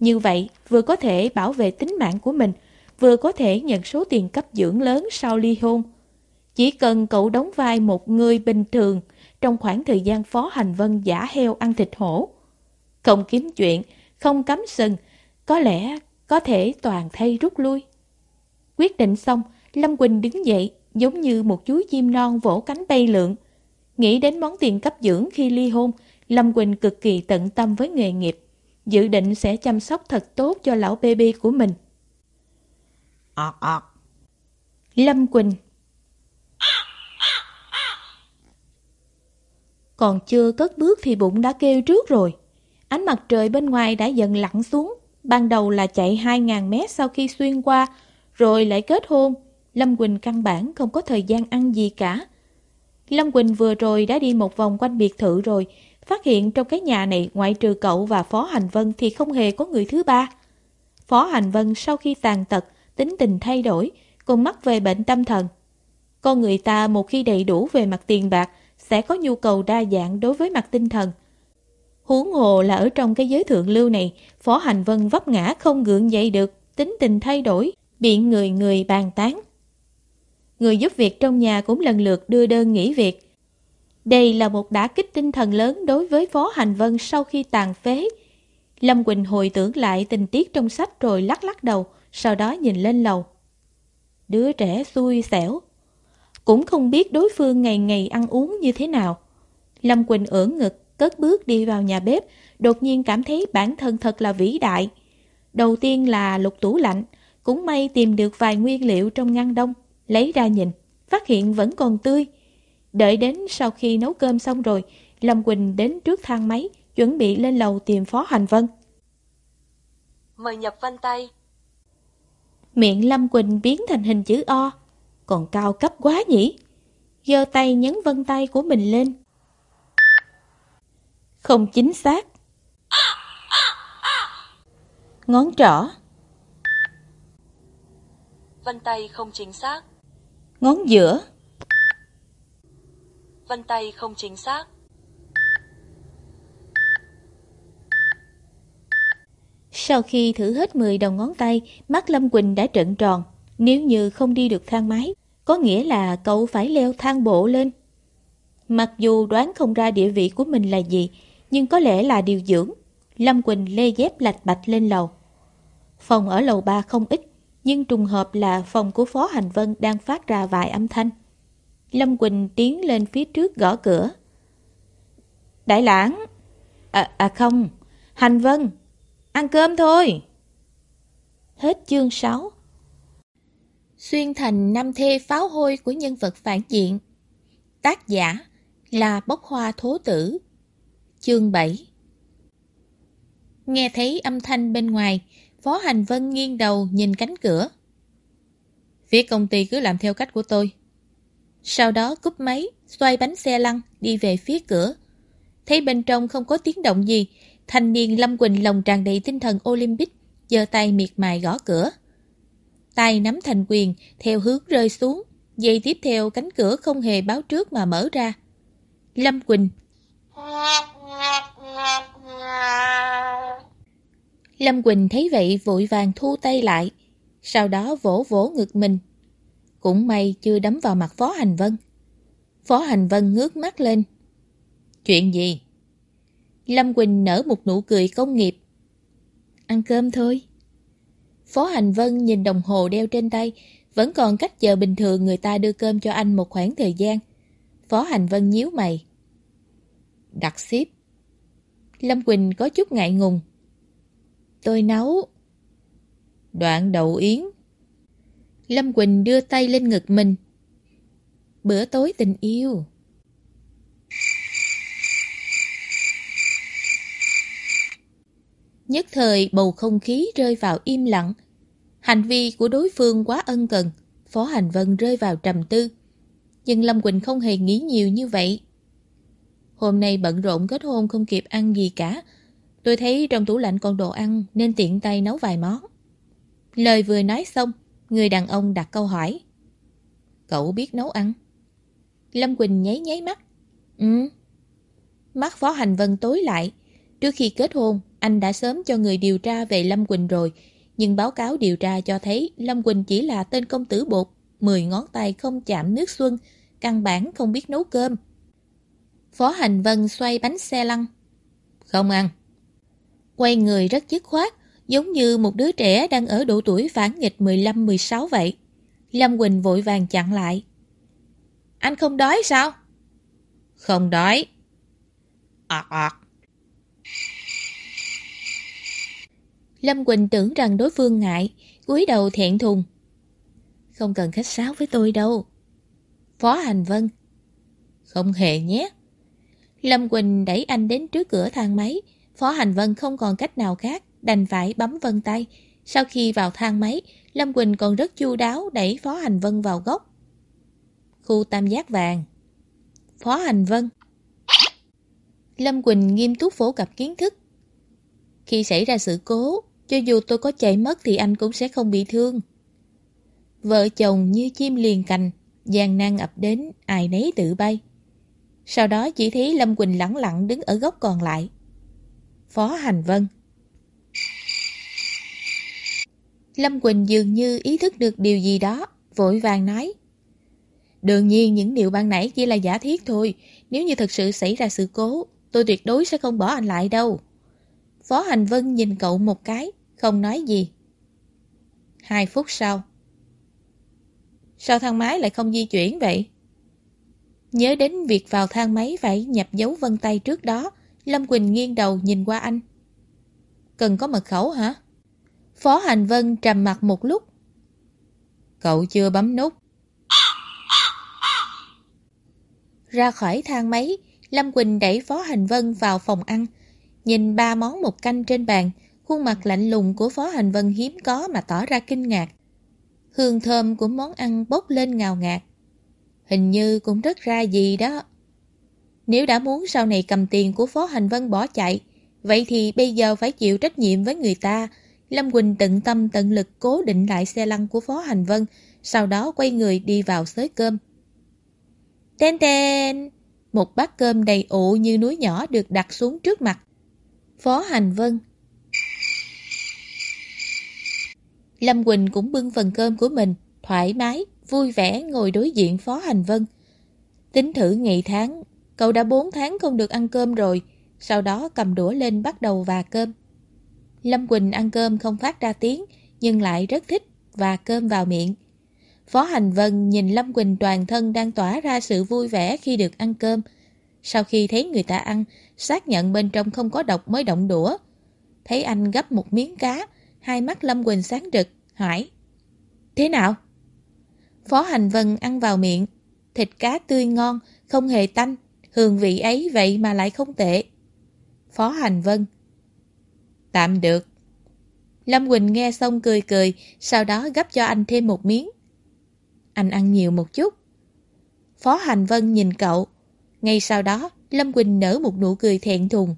A: Như vậy, vừa có thể bảo vệ tính mạng của mình, vừa có thể nhận số tiền cấp dưỡng lớn sau ly hôn. Chỉ cần cậu đóng vai một người bình thường trong khoảng thời gian Phó Hành Vân giả heo ăn thịt hổ. Không kiếm chuyện, không cắm sừng, có lẽ có thể toàn thay rút lui. Quyết định xong, Lâm Quỳnh đứng dậy, giống như một chú chim non vỗ cánh bay lượn. Nghĩ đến món tiền cấp dưỡng khi ly hôn, Lâm Quỳnh cực kỳ tận tâm với nghề nghiệp, dự định sẽ chăm sóc thật tốt cho lão baby của mình
B: ọt ọt.
A: Lâm Quỳnh Còn chưa cất bước thì bụng đã kêu trước rồi. Ánh mặt trời bên ngoài đã dần lặn xuống. Ban đầu là chạy 2.000 mét sau khi xuyên qua, rồi lại kết hôn. Lâm Quỳnh căn bản không có thời gian ăn gì cả. Lâm Quỳnh vừa rồi đã đi một vòng quanh biệt thự rồi, phát hiện trong cái nhà này ngoại trừ cậu và Phó Hành Vân thì không hề có người thứ ba. Phó Hành Vân sau khi tàn tật, tính tình thay đổi, còn mắc về bệnh tâm thần. Con người ta một khi đầy đủ về mặt tiền bạc sẽ có nhu cầu đa dạng đối với mặt tinh thần. Huống hồ là ở trong cái giới thượng lưu này, Phó Hành Vân vấp ngã không gượng dậy được, tính tình thay đổi, bị người người bàn tán. Người giúp việc trong nhà cũng lần lượt đưa đơn nghỉ việc. Đây là một đả kích tinh thần lớn đối với Phó Hành Vân sau khi tàn phế. Lâm Quỳnh hồi tưởng lại tình tiết trong sách rồi lắc lắc đầu, sau đó nhìn lên lầu. Đứa trẻ xui xẻo, cũng không biết đối phương ngày ngày ăn uống như thế nào. Lâm Quỳnh ưỡn ngực, cất bước đi vào nhà bếp, đột nhiên cảm thấy bản thân thật là vĩ đại. Đầu tiên là lục tủ lạnh, cũng may tìm được vài nguyên liệu trong ngăn đông, lấy ra nhìn, phát hiện vẫn còn tươi. Đợi đến sau khi nấu cơm xong rồi, Lâm Quỳnh đến trước thang máy, chuẩn bị lên lầu tìm Phó Hành Vân.
C: Mời nhập vân tay.
A: Miệng Lâm Quỳnh biến thành hình chữ O, còn cao cấp quá nhỉ? giơ tay nhấn vân tay của mình lên. Không chính xác. Ngón trỏ.
C: Vân tay không chính xác.
A: Ngón giữa.
C: Vân tay không chính xác.
A: Sau khi thử hết 10 đầu ngón tay, mắt Lâm Quỳnh đã trợn tròn. Nếu như không đi được thang máy, có nghĩa là cậu phải leo thang bộ lên. Mặc dù đoán không ra địa vị của mình là gì, nhưng có lẽ là điều dưỡng. Lâm Quỳnh lê dép lạch bạch lên lầu. Phòng ở lầu ba không ít, nhưng trùng hợp là phòng của Phó Hành Vân đang phát ra vài âm thanh. Lâm Quỳnh tiến lên phía trước gõ cửa. Đại lãng! À, à không, Hành Vân, ăn cơm thôi! Hết chương 6 Xuyên thành năm thê pháo hôi của nhân vật phản diện. Tác giả là bốc hoa thố tử. Chương 7 Nghe thấy âm thanh bên ngoài Phó Hành Vân nghiêng đầu nhìn cánh cửa. Phía công ty cứ làm theo cách của tôi. Sau đó cúp máy Xoay bánh xe lăn Đi về phía cửa. Thấy bên trong không có tiếng động gì Thanh niên Lâm Quỳnh lòng tràn đầy tinh thần Olympic giơ tay miệt mài gõ cửa. Tay nắm thành quyền, theo hướng rơi xuống. dây tiếp theo cánh cửa không hề báo trước mà mở ra. Lâm Quỳnh Lâm Quỳnh thấy vậy vội vàng thu tay lại, sau đó vỗ vỗ ngực mình. Cũng may chưa đấm vào mặt Phó Hành Vân. Phó Hành Vân ngước mắt lên. Chuyện gì? Lâm Quỳnh nở một nụ cười công nghiệp. Ăn cơm thôi. Phó Hành Vân nhìn đồng hồ đeo trên tay, vẫn còn cách giờ bình thường người ta đưa cơm cho anh một khoảng thời gian. Phó Hành Vân nhíu mày. Đặt xếp. Lâm Quỳnh có chút ngại ngùng. Tôi nấu. Đoạn đậu yến. Lâm Quỳnh đưa tay lên ngực mình. Bữa tối tình yêu. Nhất thời bầu không khí rơi vào im lặng. Hành vi của đối phương quá ân cần, Phó Hành Vân rơi vào trầm tư. Nhưng Lâm Quỳnh không hề nghĩ nhiều như vậy. Hôm nay bận rộn kết hôn không kịp ăn gì cả. Tôi thấy trong tủ lạnh còn đồ ăn nên tiện tay nấu vài món. Lời vừa nói xong, người đàn ông đặt câu hỏi. Cậu biết nấu ăn? Lâm Quỳnh nháy nháy mắt. Ừ. Mắt Phó Hành Vân tối lại. Trước khi kết hôn, anh đã sớm cho người điều tra về Lâm Quỳnh rồi, nhưng báo cáo điều tra cho thấy Lâm Quỳnh chỉ là tên công tử bột, 10 ngón tay không chạm nước xuân, căn bản không biết nấu cơm. Phó Hành Vân xoay bánh xe lăn. Không ăn. Quay người rất dứt khoát, giống như một đứa trẻ đang ở độ tuổi phản nghịch 15-16 vậy. Lâm Quỳnh vội vàng chặn lại. Anh không đói sao? Không đói. ọt ọt. Lâm Quỳnh tưởng rằng đối phương ngại, cúi đầu thẹn thùng. Không cần khách sáo với tôi đâu. Phó Hành Vân. Không hề nhé. Lâm Quỳnh đẩy anh đến trước cửa thang máy. Phó Hành Vân không còn cách nào khác, đành phải bấm vân tay. Sau khi vào thang máy, Lâm Quỳnh còn rất chu đáo đẩy Phó Hành Vân vào góc. Khu tam giác vàng. Phó Hành Vân. Lâm Quỳnh nghiêm túc phổ cập kiến thức. Khi xảy ra sự cố, cho dù tôi có chạy mất thì anh cũng sẽ không bị thương. Vợ chồng như chim liền cành, gian nan ập đến, ai nấy tự bay. Sau đó chỉ thấy Lâm Quỳnh lẳng lặng đứng ở góc còn lại. Phó Hành Vân Lâm Quỳnh dường như ý thức được điều gì đó, vội vàng nói. Đương nhiên những điều ban nãy chỉ là giả thiết thôi, nếu như thật sự xảy ra sự cố, tôi tuyệt đối sẽ không bỏ anh lại đâu. Phó Hành Vân nhìn cậu một cái, không nói gì. Hai phút sau. Sao thang máy lại không di chuyển vậy? Nhớ đến việc vào thang máy phải nhập dấu vân tay trước đó, Lâm Quỳnh nghiêng đầu nhìn qua anh. Cần có mật khẩu hả? Phó Hành Vân trầm mặt một lúc. Cậu chưa bấm nút. Ra khỏi thang máy, Lâm Quỳnh đẩy Phó Hành Vân vào phòng ăn. Nhìn ba món một canh trên bàn, khuôn mặt lạnh lùng của Phó Hành Vân hiếm có mà tỏ ra kinh ngạc. Hương thơm của món ăn bốc lên ngào ngạt. Hình như cũng rất ra gì đó. Nếu đã muốn sau này cầm tiền của Phó Hành Vân bỏ chạy, vậy thì bây giờ phải chịu trách nhiệm với người ta. Lâm Quỳnh tận tâm tận lực cố định lại xe lăn của Phó Hành Vân, sau đó quay người đi vào xới cơm. Tên tên! Một bát cơm đầy ụ như núi nhỏ được đặt xuống trước mặt. Phó Hành Vân Lâm Quỳnh cũng bưng phần cơm của mình, thoải mái, vui vẻ ngồi đối diện Phó Hành Vân. Tính thử ngày tháng, cậu đã 4 tháng không được ăn cơm rồi, sau đó cầm đũa lên bắt đầu và cơm. Lâm Quỳnh ăn cơm không phát ra tiếng, nhưng lại rất thích và cơm vào miệng. Phó Hành Vân nhìn Lâm Quỳnh toàn thân đang tỏa ra sự vui vẻ khi được ăn cơm. Sau khi thấy người ta ăn, xác nhận bên trong không có độc mới động đũa. Thấy anh gấp một miếng cá, hai mắt Lâm Quỳnh sáng rực, hỏi. Thế nào? Phó Hành Vân ăn vào miệng, thịt cá tươi ngon, không hề tanh, hương vị ấy vậy mà lại không tệ. Phó Hành Vân Tạm được. Lâm Quỳnh nghe xong cười cười, sau đó gấp cho anh thêm một miếng. Anh ăn nhiều một chút. Phó Hành Vân nhìn cậu. Ngay sau đó, Lâm Quỳnh nở một nụ cười thẹn thùng.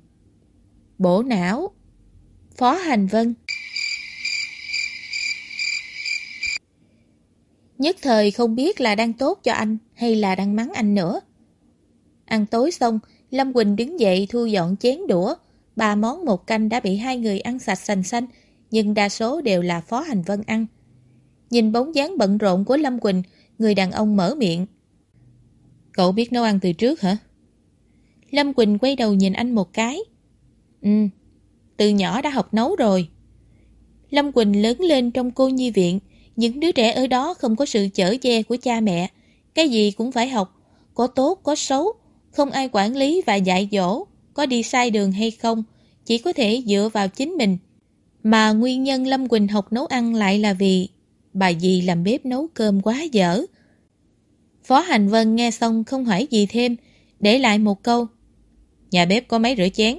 A: Bổ não. Phó Hành Vân. Nhất thời không biết là đang tốt cho anh hay là đang mắng anh nữa. Ăn tối xong, Lâm Quỳnh đứng dậy thu dọn chén đũa. Ba món một canh đã bị hai người ăn sạch sành xanh, nhưng đa số đều là Phó Hành Vân ăn. Nhìn bóng dáng bận rộn của Lâm Quỳnh, người đàn ông mở miệng. Cậu biết nấu ăn từ trước hả? Lâm Quỳnh quay đầu nhìn anh một cái. Ừ, từ nhỏ đã học nấu rồi. Lâm Quỳnh lớn lên trong cô nhi viện, những đứa trẻ ở đó không có sự chở che của cha mẹ. Cái gì cũng phải học, có tốt có xấu, không ai quản lý và dạy dỗ, có đi sai đường hay không, chỉ có thể dựa vào chính mình. Mà nguyên nhân Lâm Quỳnh học nấu ăn lại là vì bà dì làm bếp nấu cơm quá dở. Phó Hành Vân nghe xong không hỏi gì thêm, để lại một câu. Nhà bếp có máy rửa chén.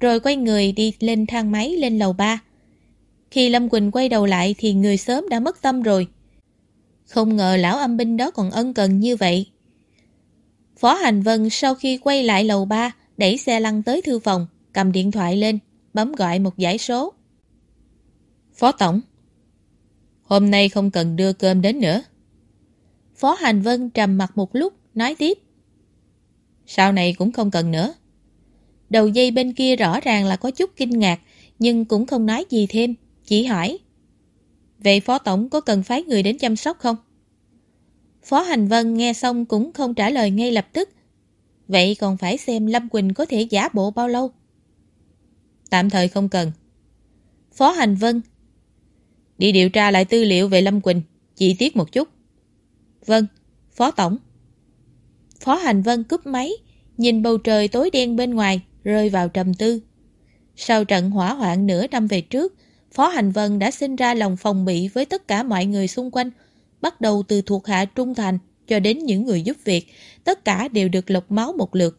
A: Rồi quay người đi lên thang máy lên lầu ba. Khi Lâm Quỳnh quay đầu lại thì người sớm đã mất tâm rồi. Không ngờ lão âm binh đó còn ân cần như vậy. Phó Hành Vân sau khi quay lại lầu ba đẩy xe lăn tới thư phòng, cầm điện thoại lên, bấm gọi một giải số. Phó Tổng Hôm nay không cần đưa cơm đến nữa. Phó Hành Vân trầm mặt một lúc, nói tiếp. Sau này cũng không cần nữa. Đầu dây bên kia rõ ràng là có chút kinh ngạc, nhưng cũng không nói gì thêm, chỉ hỏi. Vậy Phó Tổng có cần phái người đến chăm sóc không? Phó Hành Vân nghe xong cũng không trả lời ngay lập tức. Vậy còn phải xem Lâm Quỳnh có thể giả bộ bao lâu? Tạm thời không cần. Phó Hành Vân Đi điều tra lại tư liệu về Lâm Quỳnh, chi tiết một chút. Vâng, Phó Tổng. Phó Hành Vân cúp máy, nhìn bầu trời tối đen bên ngoài, rơi vào trầm tư. Sau trận hỏa hoạn nửa năm về trước, Phó Hành Vân đã sinh ra lòng phòng bị với tất cả mọi người xung quanh, bắt đầu từ thuộc hạ trung thành cho đến những người giúp việc, tất cả đều được lọc máu một lượt.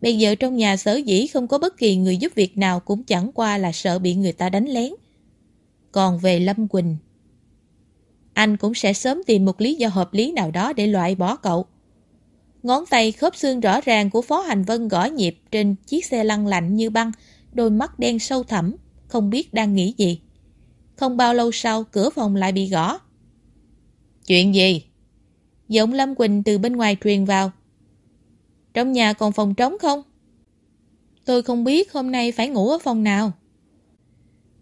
A: Bây giờ trong nhà sở dĩ không có bất kỳ người giúp việc nào cũng chẳng qua là sợ bị người ta đánh lén. Còn về Lâm Quỳnh, anh cũng sẽ sớm tìm một lý do hợp lý nào đó để loại bỏ cậu. Ngón tay khớp xương rõ ràng của Phó Hành Vân gõ nhịp trên chiếc xe lăn lạnh như băng, đôi mắt đen sâu thẳm, không biết đang nghĩ gì. Không bao lâu sau, cửa phòng lại bị gõ. Chuyện gì? Giọng Lâm Quỳnh từ bên ngoài truyền vào. Trong nhà còn phòng trống không? Tôi không biết hôm nay phải ngủ ở phòng nào.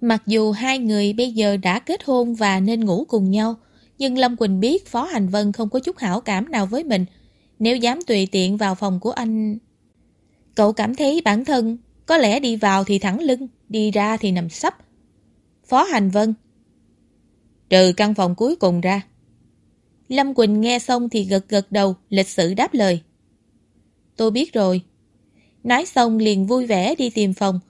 A: Mặc dù hai người bây giờ đã kết hôn và nên ngủ cùng nhau, nhưng Lâm Quỳnh biết Phó Hành Vân không có chút hảo cảm nào với mình. Nếu dám tùy tiện vào phòng của anh... Cậu cảm thấy bản thân có lẽ đi vào thì thẳng lưng, đi ra thì nằm sấp. Phó Hành Vân Trừ căn phòng cuối cùng ra. Lâm Quỳnh nghe xong thì gật gật đầu, lịch sự đáp lời. Tôi biết rồi. Nói xong liền vui vẻ đi tìm phòng.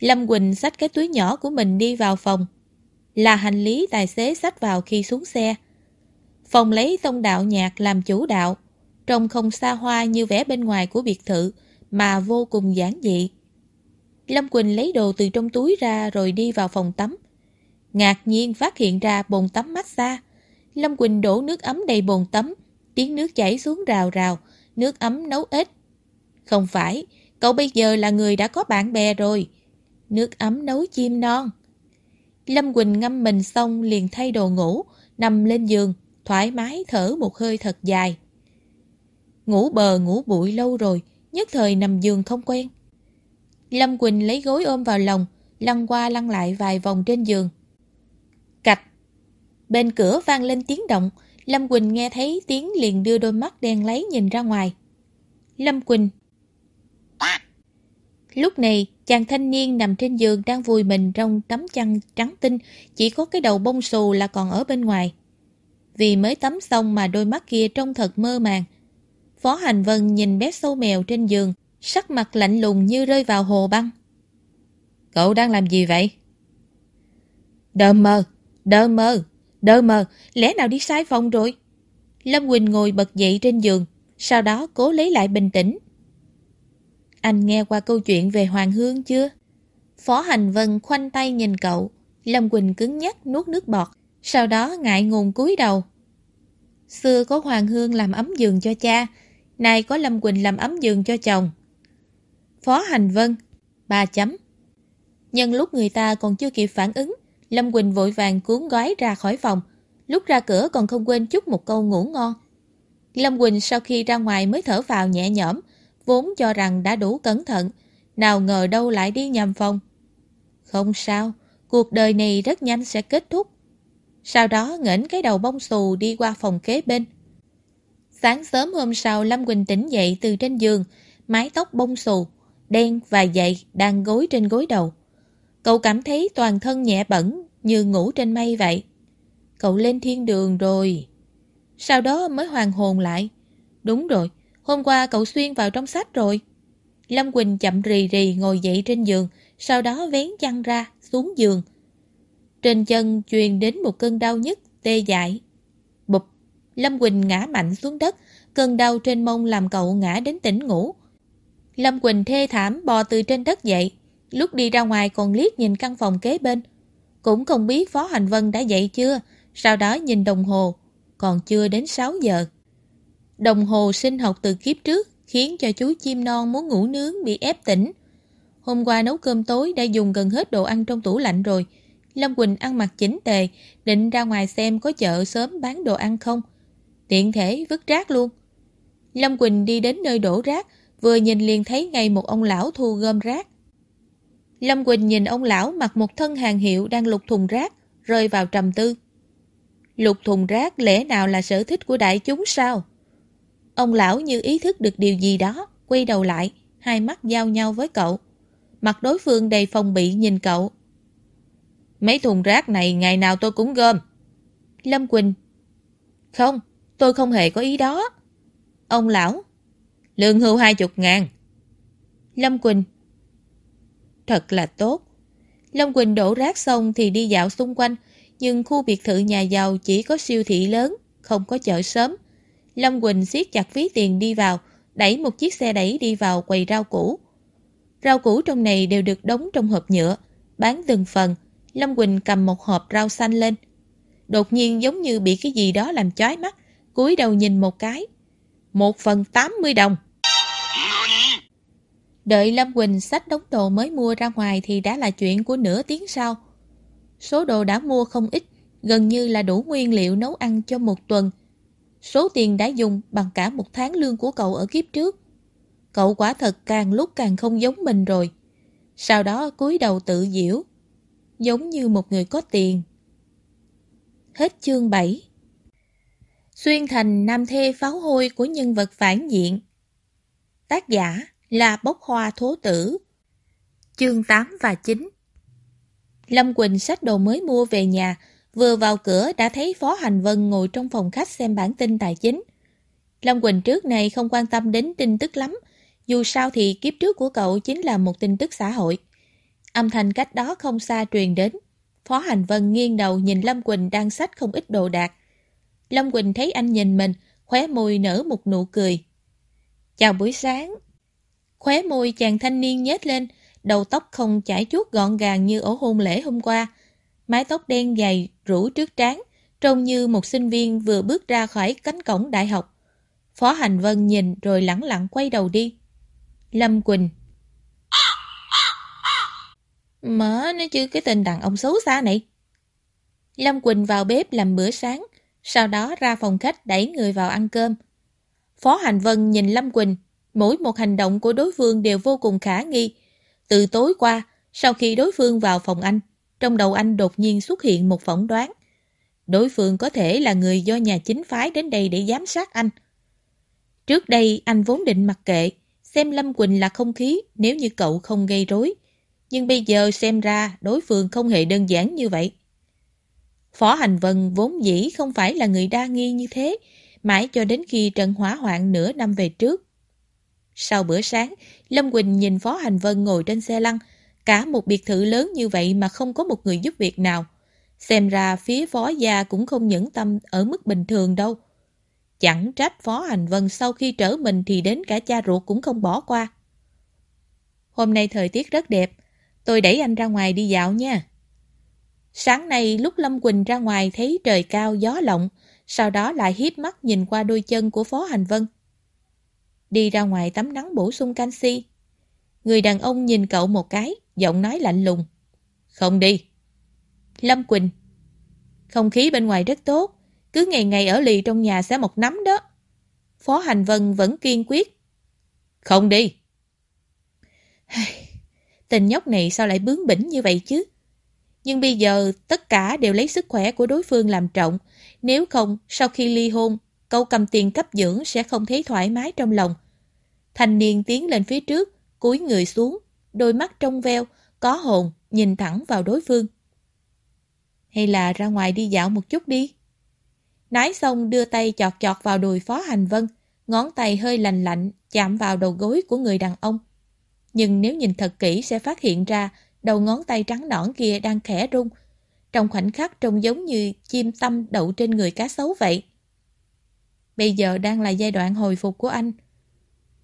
A: Lâm Quỳnh xách cái túi nhỏ của mình đi vào phòng. Là hành lý tài xế xách vào khi xuống xe. Phòng lấy tông đạo nhạc làm chủ đạo. Trông không xa hoa như vẻ bên ngoài của biệt thự, mà vô cùng giản dị. Lâm Quỳnh lấy đồ từ trong túi ra rồi đi vào phòng tắm. Ngạc nhiên phát hiện ra bồn tắm massage. Lâm Quỳnh đổ nước ấm đầy bồn tắm, tiếng nước chảy xuống rào rào, nước ấm nấu ếch. Không phải, cậu bây giờ là người đã có bạn bè rồi. Nước ấm nấu chim non. Lâm Quỳnh ngâm mình xong liền thay đồ ngủ, nằm lên giường, thoải mái thở một hơi thật dài. Ngủ bờ ngủ bụi lâu rồi, nhất thời nằm giường không quen. Lâm Quỳnh lấy gối ôm vào lòng, lăn qua lăn lại vài vòng trên giường. Cạch! Bên cửa vang lên tiếng động, Lâm Quỳnh nghe thấy tiếng liền đưa đôi mắt đen lấy nhìn ra ngoài. Lâm Quỳnh Lúc này, chàng thanh niên nằm trên giường đang vùi mình trong tấm chăn trắng tinh, chỉ có cái đầu bông xù là còn ở bên ngoài. Vì mới tắm xong mà đôi mắt kia trông thật mơ màng. Phó Hành Vân nhìn bé sâu mèo trên giường, sắc mặt lạnh lùng như rơi vào hồ băng. Cậu đang làm gì vậy? đờ mờ, đờ mờ, đờ mờ. lẽ nào đi sai phòng rồi? Lâm Quỳnh ngồi bật dậy trên giường, sau đó cố lấy lại bình tĩnh. Anh nghe qua câu chuyện về Hoàng Hương chưa? Phó Hành Vân khoanh tay nhìn cậu, Lâm Quỳnh cứng nhắc nuốt nước bọt, sau đó ngại ngùng cúi đầu. Xưa có Hoàng Hương làm ấm giường cho cha, nay có Lâm Quỳnh làm ấm giường cho chồng. Phó Hành Vân, ba chấm. Nhân lúc người ta còn chưa kịp phản ứng, Lâm Quỳnh vội vàng cuốn gói ra khỏi phòng, lúc ra cửa còn không quên chúc một câu ngủ ngon. Lâm Quỳnh sau khi ra ngoài mới thở vào nhẹ nhõm, vốn cho rằng đã đủ cẩn thận, nào ngờ đâu lại đi nhầm phòng. Không sao, cuộc đời này rất nhanh sẽ kết thúc. Sau đó ngẩng cái đầu bông xù đi qua phòng kế bên. Sáng sớm hôm sau Lâm Quỳnh tỉnh dậy từ trên giường, mái tóc bông xù, đen và dày đang gối trên gối đầu. Cậu cảm thấy toàn thân nhẹ bẩn như ngủ trên mây vậy. Cậu lên thiên đường rồi. Sau đó mới hoàn hồn lại. Đúng rồi, hôm qua cậu xuyên vào trong sách rồi. Lâm Quỳnh chậm rì rì ngồi dậy trên giường, sau đó vén chăn ra, xuống giường. Trên chân truyền đến một cơn đau nhức, tê dại. Bụp, Lâm Quỳnh ngã mạnh xuống đất, cơn đau trên mông làm cậu ngã đến tỉnh ngủ. Lâm Quỳnh thê thảm bò từ trên đất dậy, lúc đi ra ngoài còn liếc nhìn căn phòng kế bên. Cũng không biết Phó Hành Vân đã dậy chưa, sau đó nhìn đồng hồ, còn chưa đến 6 giờ. Đồng hồ sinh học từ kiếp trước khiến cho chú chim non muốn ngủ nướng bị ép tỉnh. Hôm qua nấu cơm tối đã dùng gần hết đồ ăn trong tủ lạnh rồi. Lâm Quỳnh ăn mặc chỉnh tề, định ra ngoài xem có chợ sớm bán đồ ăn không. Tiện thể vứt rác luôn. Lâm Quỳnh đi đến nơi đổ rác, vừa nhìn liền thấy ngay một ông lão thu gom rác. Lâm Quỳnh nhìn ông lão mặc một thân hàng hiệu đang lục thùng rác, rơi vào trầm tư. Lục thùng rác lẽ nào là sở thích của đại chúng sao? Ông lão như ý thức được điều gì đó, quay đầu lại, hai mắt giao nhau với cậu. Mặt đối phương đầy phòng bị nhìn cậu. Mấy thùng rác này ngày nào tôi cũng gom. Lâm Quỳnh Không, tôi không hề có ý đó. Ông lão Lương hưu hai chục ngàn. Lâm Quỳnh Thật là tốt. Lâm Quỳnh đổ rác xong thì đi dạo xung quanh, nhưng khu biệt thự nhà giàu chỉ có siêu thị lớn, không có chợ sớm. Lâm Quỳnh siết chặt ví tiền đi vào, đẩy một chiếc xe đẩy đi vào quầy rau củ. Rau củ trong này đều được đóng trong hộp nhựa, bán từng phần. Lâm Quỳnh cầm một hộp rau xanh lên. Đột nhiên giống như bị cái gì đó làm chói mắt, cúi đầu nhìn một cái. Một phần 80 đồng. Đợi Lâm Quỳnh sách đống đồ mới mua ra ngoài thì đã là chuyện của nửa tiếng sau. Số đồ đã mua không ít, gần như là đủ nguyên liệu nấu ăn cho một tuần. Số tiền đã dùng bằng cả một tháng lương của cậu ở kiếp trước. Cậu quả thật càng lúc càng không giống mình rồi. Sau đó cúi đầu tự diễu, giống như một người có tiền. Hết chương 7 Xuyên thành nam thê pháo hôi của nhân vật phản diện Tác giả là bốc hoa thố tử Chương 8 và 9 Lâm Quỳnh sách đồ mới mua về nhà Vừa vào cửa đã thấy Phó Hành Vân ngồi trong phòng khách xem bản tin tài chính. Lâm Quỳnh trước này không quan tâm đến tin tức lắm, dù sao thì kiếp trước của cậu chính là một tin tức xã hội. Âm thanh cách đó không xa truyền đến. Phó Hành Vân nghiêng đầu nhìn Lâm Quỳnh đang sách không ít đồ đạc. Lâm Quỳnh thấy anh nhìn mình, khóe môi nở một nụ cười. Chào buổi sáng. Khóe môi chàng thanh niên nhếch lên, đầu tóc không chải chuốt gọn gàng như ở hôn lễ hôm qua, mái tóc đen dày rủ trước trán, trông như một sinh viên vừa bước ra khỏi cánh cổng đại học. Phó Hành Vân nhìn rồi lẳng lặng quay đầu đi. Lâm Quỳnh Mở nó chứ cái tên đàn ông xấu xa này. Lâm Quỳnh vào bếp làm bữa sáng, sau đó ra phòng khách đẩy người vào ăn cơm. Phó Hành Vân nhìn Lâm Quỳnh, mỗi một hành động của đối phương đều vô cùng khả nghi. Từ tối qua, sau khi đối phương vào phòng anh, trong đầu anh đột nhiên xuất hiện một phỏng đoán. Đối phương có thể là người do nhà chính phái đến đây để giám sát anh. Trước đây anh vốn định mặc kệ, xem Lâm Quỳnh là không khí nếu như cậu không gây rối. Nhưng bây giờ xem ra đối phương không hề đơn giản như vậy. Phó Hành Vân vốn dĩ không phải là người đa nghi như thế, mãi cho đến khi trận hỏa hoạn nửa năm về trước. Sau bữa sáng, Lâm Quỳnh nhìn Phó Hành Vân ngồi trên xe lăn, cả một biệt thự lớn như vậy mà không có một người giúp việc nào. Xem ra phía phó gia cũng không nhẫn tâm ở mức bình thường đâu. Chẳng trách Phó Hành Vân sau khi trở mình thì đến cả cha ruột cũng không bỏ qua. Hôm nay thời tiết rất đẹp, tôi đẩy anh ra ngoài đi dạo nha. Sáng nay lúc Lâm Quỳnh ra ngoài thấy trời cao gió lộng, sau đó lại hiếp mắt nhìn qua đôi chân của Phó Hành Vân. Đi ra ngoài tắm nắng bổ sung canxi. Người đàn ông nhìn cậu một cái, giọng nói lạnh lùng. Không đi. Lâm Quỳnh. Không khí bên ngoài rất tốt, cứ ngày ngày ở lì trong nhà sẽ một nắm đó. Phó Hành Vân vẫn kiên quyết. Không đi. Tình nhóc này sao lại bướng bỉnh như vậy chứ? Nhưng bây giờ tất cả đều lấy sức khỏe của đối phương làm trọng. Nếu không, sau khi ly hôn, cậu cầm tiền cấp dưỡng sẽ không thấy thoải mái trong lòng. Thanh niên tiến lên phía trước, cúi người xuống, đôi mắt trong veo, có hồn, nhìn thẳng vào đối phương. Hay là ra ngoài đi dạo một chút đi? Nói xong đưa tay chọt chọt vào đùi Phó Hành Vân, ngón tay hơi lành lạnh chạm vào đầu gối của người đàn ông. Nhưng nếu nhìn thật kỹ sẽ phát hiện ra đầu ngón tay trắng nõn kia đang khẽ rung. Trong khoảnh khắc trông giống như chim tâm đậu trên người cá sấu vậy. Bây giờ đang là giai đoạn hồi phục của anh.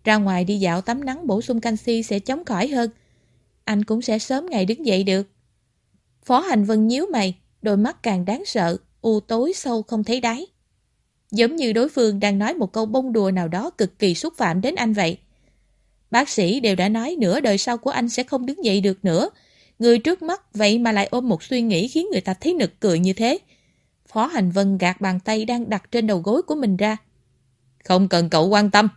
A: Ra ngoài đi dạo tắm nắng bổ sung canxi sẽ chống khỏi hơn. Anh cũng sẽ sớm ngày đứng dậy được. Phó Hành Vân nhíu mày, đôi mắt càng đáng sợ, u tối sâu không thấy đáy. Giống như đối phương đang nói một câu bông đùa nào đó cực kỳ xúc phạm đến anh vậy. Bác sĩ đều đã nói nửa đời sau của anh sẽ không đứng dậy được nữa. Người trước mắt vậy mà lại ôm một suy nghĩ khiến người ta thấy nực cười như thế. Phó Hành Vân gạt bàn tay đang đặt trên đầu gối của mình ra. Không cần cậu quan tâm.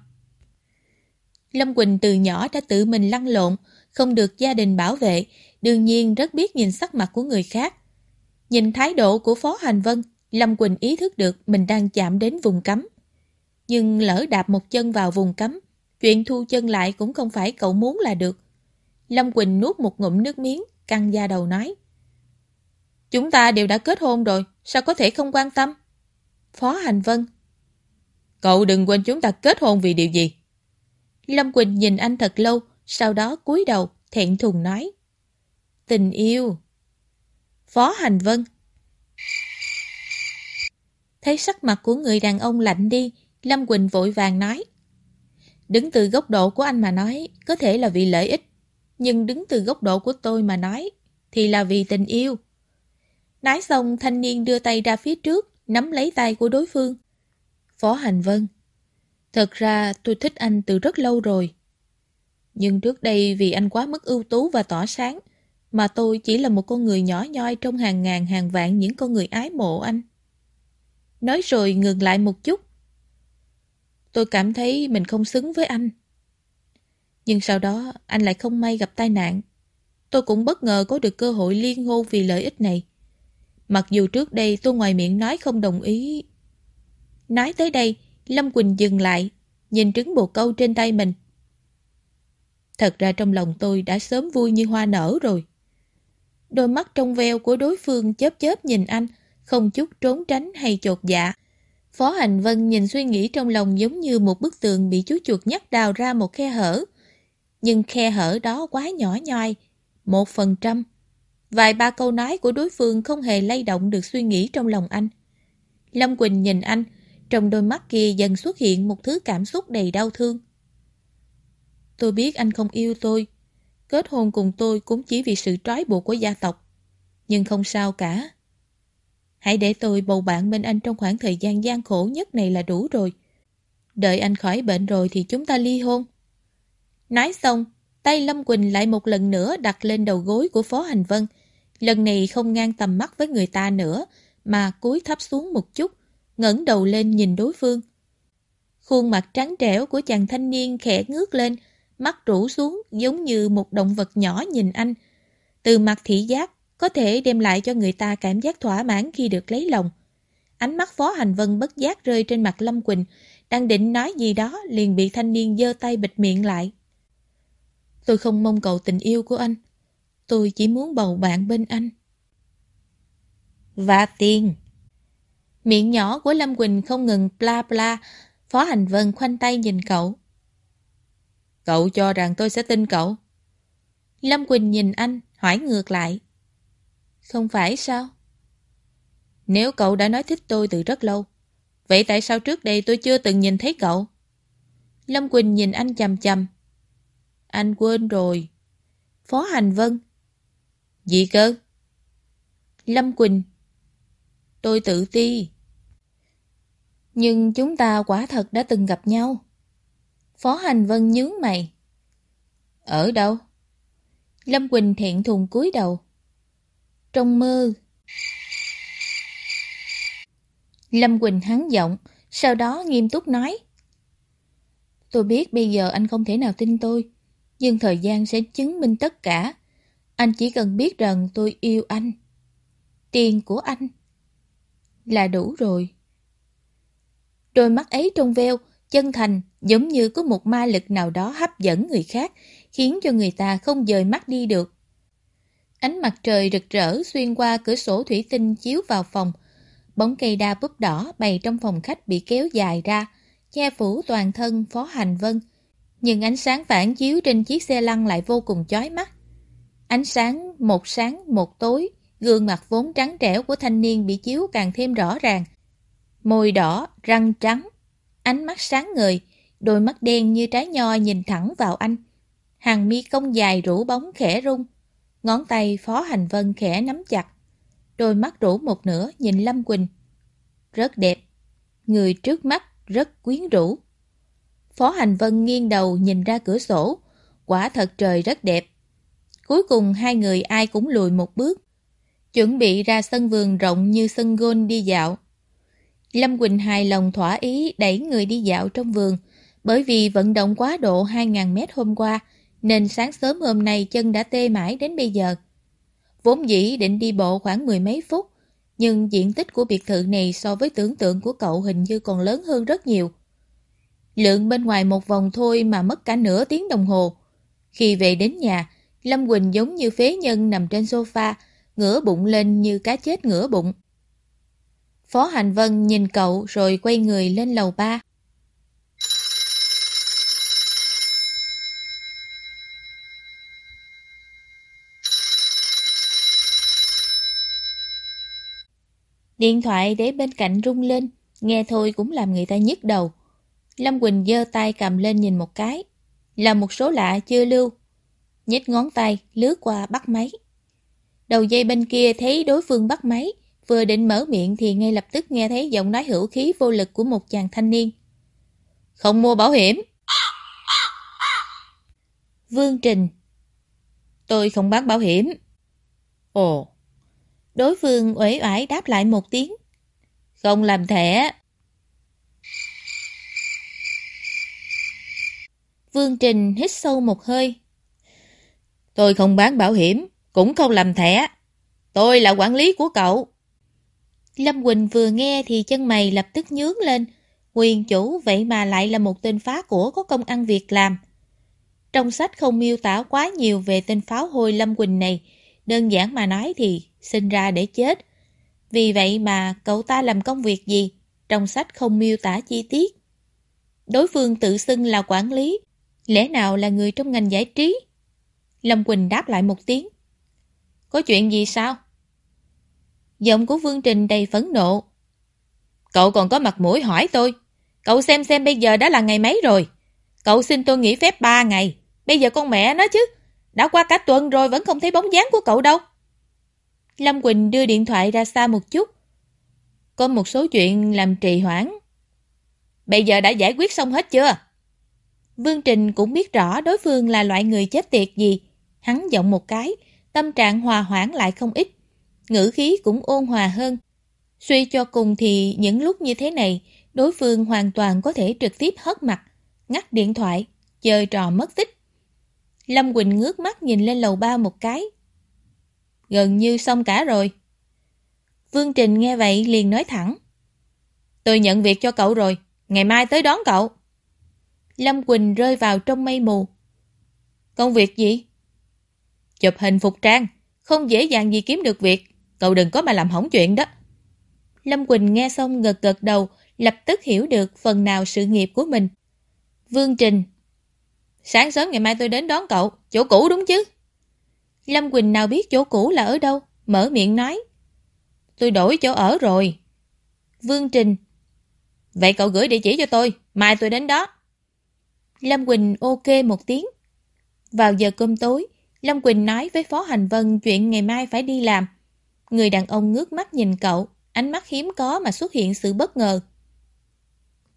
A: Lâm Quỳnh từ nhỏ đã tự mình lăn lộn, không được gia đình bảo vệ, đương nhiên rất biết nhìn sắc mặt của người khác. Nhìn thái độ của Phó Hành Vân, Lâm Quỳnh ý thức được mình đang chạm đến vùng cấm. Nhưng lỡ đạp một chân vào vùng cấm, chuyện thu chân lại cũng không phải cậu muốn là được. Lâm Quỳnh nuốt một ngụm nước miếng, căng da đầu nói. Chúng ta đều đã kết hôn rồi, sao có thể không quan tâm? Phó Hành Vân. Cậu đừng quên chúng ta kết hôn vì điều gì? Lâm Quỳnh nhìn anh thật lâu, sau đó cúi đầu, thẹn thùng nói. Tình yêu. Phó Hành Vân. Thấy sắc mặt của người đàn ông lạnh đi, Lâm Quỳnh vội vàng nói. Đứng từ góc độ của anh mà nói, có thể là vì lợi ích. Nhưng đứng từ góc độ của tôi mà nói, thì là vì tình yêu. Nói xong, thanh niên đưa tay ra phía trước, nắm lấy tay của đối phương. Phó Hành Vân. Thật ra tôi thích anh từ rất lâu rồi. Nhưng trước đây vì anh quá mức ưu tú và tỏa sáng, mà tôi chỉ là một con người nhỏ nhoi trong hàng ngàn hàng vạn những con người ái mộ anh. Nói rồi ngừng lại một chút. Tôi cảm thấy mình không xứng với anh. Nhưng sau đó anh lại không may gặp tai nạn. Tôi cũng bất ngờ có được cơ hội liên hôn vì lợi ích này. Mặc dù trước đây tôi ngoài miệng nói không đồng ý. Nói tới đây, Lâm Quỳnh dừng lại, nhìn trứng bồ câu trên tay mình. Thật ra trong lòng tôi đã sớm vui như hoa nở rồi. Đôi mắt trong veo của đối phương chớp chớp nhìn anh, không chút trốn tránh hay chột dạ. Phó Hành Vân nhìn suy nghĩ trong lòng giống như một bức tường bị chú chuột nhắc đào ra một khe hở. Nhưng khe hở đó quá nhỏ nhoi, một phần trăm. Vài ba câu nói của đối phương không hề lay động được suy nghĩ trong lòng anh. Lâm Quỳnh nhìn anh, trong đôi mắt kia dần xuất hiện một thứ cảm xúc đầy đau thương. Tôi biết anh không yêu tôi. Kết hôn cùng tôi cũng chỉ vì sự trói buộc của gia tộc. Nhưng không sao cả. Hãy để tôi bầu bạn bên anh trong khoảng thời gian gian khổ nhất này là đủ rồi. Đợi anh khỏi bệnh rồi thì chúng ta ly hôn. Nói xong, tay Lâm Quỳnh lại một lần nữa đặt lên đầu gối của Phó Hành Vân. Lần này không ngang tầm mắt với người ta nữa, mà cúi thấp xuống một chút, ngẩng đầu lên nhìn đối phương. Khuôn mặt trắng trẻo của chàng thanh niên khẽ ngước lên, mắt rũ xuống giống như một động vật nhỏ nhìn anh. Từ mặt thị giác, có thể đem lại cho người ta cảm giác thỏa mãn khi được lấy lòng. Ánh mắt Phó Hành Vân bất giác rơi trên mặt Lâm Quỳnh, đang định nói gì đó liền bị thanh niên giơ tay bịt miệng lại. Tôi không mong cầu tình yêu của anh. Tôi chỉ muốn bầu bạn bên anh. Và tiền. Miệng nhỏ của Lâm Quỳnh không ngừng bla bla. Phó Hành Vân khoanh tay nhìn cậu. Cậu cho rằng tôi sẽ tin cậu. Lâm Quỳnh nhìn anh, hỏi ngược lại. Không phải sao? Nếu cậu đã nói thích tôi từ rất lâu, vậy tại sao trước đây tôi chưa từng nhìn thấy cậu? Lâm Quỳnh nhìn anh chầm chầm. Anh quên rồi. Phó Hành Vân. Gì cơ? Lâm Quỳnh. Tôi tự ti. Nhưng chúng ta quả thật đã từng gặp nhau. Phó Hành Vân nhướng mày. Ở đâu? Lâm Quỳnh thiện thùng cúi đầu. Trong mơ. Lâm Quỳnh hắn giọng, sau đó nghiêm túc nói. Tôi biết bây giờ anh không thể nào tin tôi, nhưng thời gian sẽ chứng minh tất cả. Anh chỉ cần biết rằng tôi yêu anh. Tiền của anh là đủ rồi. Đôi mắt ấy trong veo, chân thành, giống như có một ma lực nào đó hấp dẫn người khác, khiến cho người ta không dời mắt đi được. Ánh mặt trời rực rỡ xuyên qua cửa sổ thủy tinh chiếu vào phòng. Bóng cây đa búp đỏ bày trong phòng khách bị kéo dài ra, che phủ toàn thân Phó Hành Vân. Nhưng ánh sáng phản chiếu trên chiếc xe lăn lại vô cùng chói mắt. Ánh sáng một sáng một tối, gương mặt vốn trắng trẻo của thanh niên bị chiếu càng thêm rõ ràng. Môi đỏ, răng trắng, ánh mắt sáng ngời, đôi mắt đen như trái nho nhìn thẳng vào anh. Hàng mi cong dài rủ bóng khẽ rung, ngón tay Phó Hành Vân khẽ nắm chặt. Đôi mắt rủ một nửa nhìn Lâm Quỳnh. Rất đẹp, người trước mắt rất quyến rũ. Phó Hành Vân nghiêng đầu nhìn ra cửa sổ, quả thật trời rất đẹp. Cuối cùng hai người ai cũng lùi một bước, chuẩn bị ra sân vườn rộng như sân gôn đi dạo. Lâm Quỳnh hài lòng thỏa ý đẩy người đi dạo trong vườn, bởi vì vận động quá độ 2.000 mét hôm qua, nên sáng sớm hôm nay chân đã tê mãi đến bây giờ. Vốn dĩ định đi bộ khoảng mười mấy phút, nhưng diện tích của biệt thự này so với tưởng tượng của cậu hình như còn lớn hơn rất nhiều. Lượng bên ngoài một vòng thôi mà mất cả nửa tiếng đồng hồ. Khi về đến nhà, Lâm Quỳnh giống như phế nhân nằm trên sofa, ngửa bụng lên như cá chết ngửa bụng. Phó Hành Vân nhìn cậu rồi quay người lên lầu ba. Điện thoại để bên cạnh rung lên, nghe thôi cũng làm người ta nhức đầu. Lâm Quỳnh giơ tay cầm lên nhìn một cái. Là một số lạ chưa lưu. Nhích ngón tay, lướt qua bắt máy. Đầu dây bên kia thấy đối phương bắt máy, vừa định mở miệng thì ngay lập tức nghe thấy giọng nói hữu khí vô lực của một chàng thanh niên. Không mua bảo hiểm. Vương Trình Tôi không bán bảo hiểm. Ồ, Đối phương uể oải đáp lại một tiếng. Không làm thẻ. Vương Trình hít sâu một hơi. Tôi không bán bảo hiểm, cũng không làm thẻ. Tôi là quản lý của cậu. Lâm Quỳnh vừa nghe thì chân mày lập tức nhướng lên. Quyền chủ vậy mà lại là một tên phá của có công ăn việc làm. Trong sách không miêu tả quá nhiều về tên pháo hôi Lâm Quỳnh này. Đơn giản mà nói thì sinh ra để chết. Vì vậy mà cậu ta làm công việc gì, trong sách không miêu tả chi tiết. Đối phương tự xưng là quản lý, lẽ nào là người trong ngành giải trí? Lâm Quỳnh đáp lại một tiếng. Có chuyện gì sao? Giọng của Vương Trình đầy phấn nộ. Cậu còn có mặt mũi hỏi tôi. Cậu xem xem bây giờ đã là ngày mấy rồi. Cậu xin tôi nghỉ phép 3 ngày. Bây giờ con mẹ nó chứ. Đã qua cả tuần rồi vẫn không thấy bóng dáng của cậu đâu. Lâm Quỳnh đưa điện thoại ra xa một chút. Có một số chuyện làm trì hoãn. Bây giờ đã giải quyết xong hết chưa? Vương Trình cũng biết rõ đối phương là loại người chết tiệt gì. Hắn giọng một cái, tâm trạng hòa hoãn lại không ít. Ngữ khí cũng ôn hòa hơn. Suy cho cùng thì những lúc như thế này, đối phương hoàn toàn có thể trực tiếp hất mặt, ngắt điện thoại, chơi trò mất tích. Lâm Quỳnh ngước mắt nhìn lên lầu ba một cái, Gần như xong cả rồi. Vương Trình nghe vậy liền nói thẳng.
B: Tôi nhận việc cho cậu rồi, ngày mai tới đón cậu.
A: Lâm Quỳnh rơi vào trong mây mù.
B: Công việc gì? Chụp hình phục trang, không dễ dàng gì kiếm được việc, cậu đừng có mà làm hỏng chuyện đó.
A: Lâm Quỳnh nghe xong gật gật đầu, lập tức hiểu được phần nào sự nghiệp của mình. Vương Trình
B: Sáng sớm ngày mai tôi đến đón cậu, chỗ cũ đúng chứ?
A: Lâm Quỳnh nào biết chỗ cũ là ở đâu, mở miệng nói.
B: Tôi đổi chỗ ở rồi.
A: Vương Trình
B: Vậy cậu gửi địa chỉ cho tôi, mai tôi đến đó.
A: Lâm Quỳnh ok một tiếng. Vào giờ cơm tối, Lâm Quỳnh nói với Phó Hành Vân chuyện ngày mai phải đi làm. Người đàn ông ngước mắt nhìn cậu, ánh mắt hiếm có mà xuất hiện sự bất ngờ.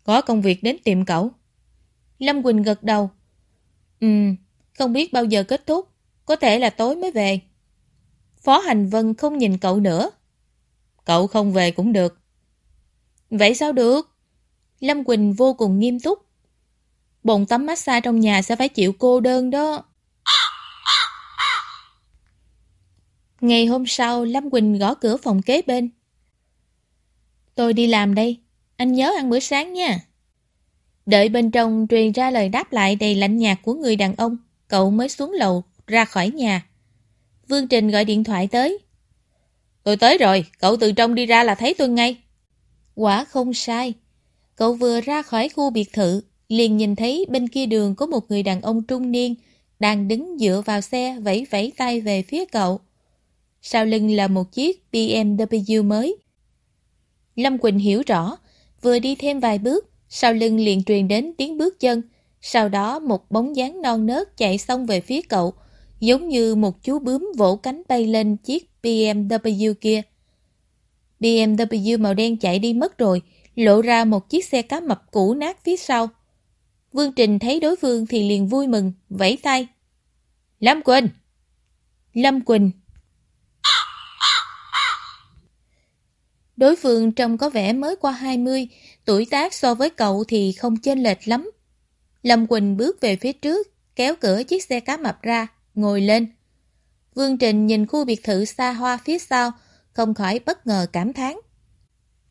B: Có công việc đến tìm cậu.
A: Lâm Quỳnh gật đầu. Ừ, không biết bao giờ kết thúc, có thể là tối mới về. Phó Hành Vân không nhìn cậu nữa.
B: Cậu không về cũng được.
A: Vậy sao được? Lâm Quỳnh vô cùng nghiêm túc. Bồn tắm massage trong nhà sẽ phải chịu cô đơn đó. Ngày hôm sau, Lâm Quỳnh gõ cửa phòng kế bên. Tôi đi làm đây, anh nhớ ăn bữa sáng nha. Đợi bên trong truyền ra lời đáp lại đầy lạnh nhạt của người đàn ông, cậu mới xuống lầu, ra khỏi nhà. Vương Trình gọi điện thoại tới.
B: Tôi tới rồi, cậu từ trong đi ra là thấy tôi ngay.
A: Quả không sai. Cậu vừa ra khỏi khu biệt thự, liền nhìn thấy bên kia đường có một người đàn ông trung niên đang đứng dựa vào xe vẫy vẫy tay về phía cậu. Sau lưng là một chiếc BMW mới. Lâm Quỳnh hiểu rõ, vừa đi thêm vài bước, sau lưng liền truyền đến tiếng bước chân, sau đó một bóng dáng non nớt chạy xong về phía cậu, giống như một chú bướm vỗ cánh bay lên chiếc BMW kia. BMW màu đen chạy đi mất rồi, lộ ra một chiếc xe cá mập cũ nát phía sau. Vương Trình thấy đối phương thì liền vui mừng, vẫy tay.
B: Lâm Quỳnh!
A: Lâm Quỳnh! Đối phương trông có vẻ mới qua 20, tuổi tác so với cậu thì không chênh lệch lắm. Lâm Quỳnh bước về phía trước, kéo cửa chiếc xe cá mập ra, ngồi lên. Vương Trình nhìn khu biệt thự xa hoa phía sau, không khỏi bất ngờ cảm thán.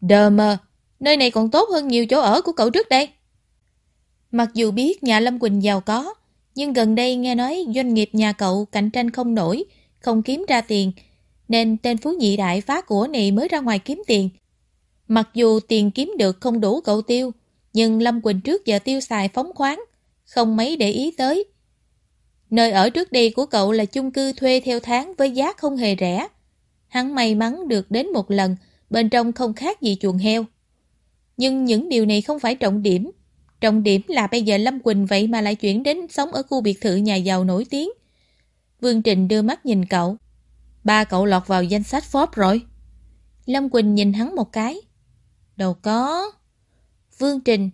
B: Đờ mờ, nơi này còn tốt hơn nhiều chỗ ở của cậu trước đây.
A: Mặc dù biết nhà Lâm Quỳnh giàu có, nhưng gần đây nghe nói doanh nghiệp nhà cậu cạnh tranh không nổi, không kiếm ra tiền, nên tên phú nhị đại phá của này mới ra ngoài kiếm tiền. Mặc dù tiền kiếm được không đủ cậu tiêu, nhưng Lâm Quỳnh trước giờ tiêu xài phóng khoáng, không mấy để ý tới. Nơi ở trước đây của cậu là chung cư thuê theo tháng với giá không hề rẻ. Hắn may mắn được đến một lần, bên trong không khác gì chuồng heo. Nhưng những điều này không phải trọng điểm. Trọng điểm là bây giờ Lâm Quỳnh vậy mà lại chuyển đến sống ở khu biệt thự nhà giàu nổi tiếng. Vương Trình đưa mắt nhìn cậu.
B: Ba cậu lọt vào danh sách Forbes rồi.
A: Lâm Quỳnh nhìn hắn một cái.
B: Đâu có.
A: Vương Trình.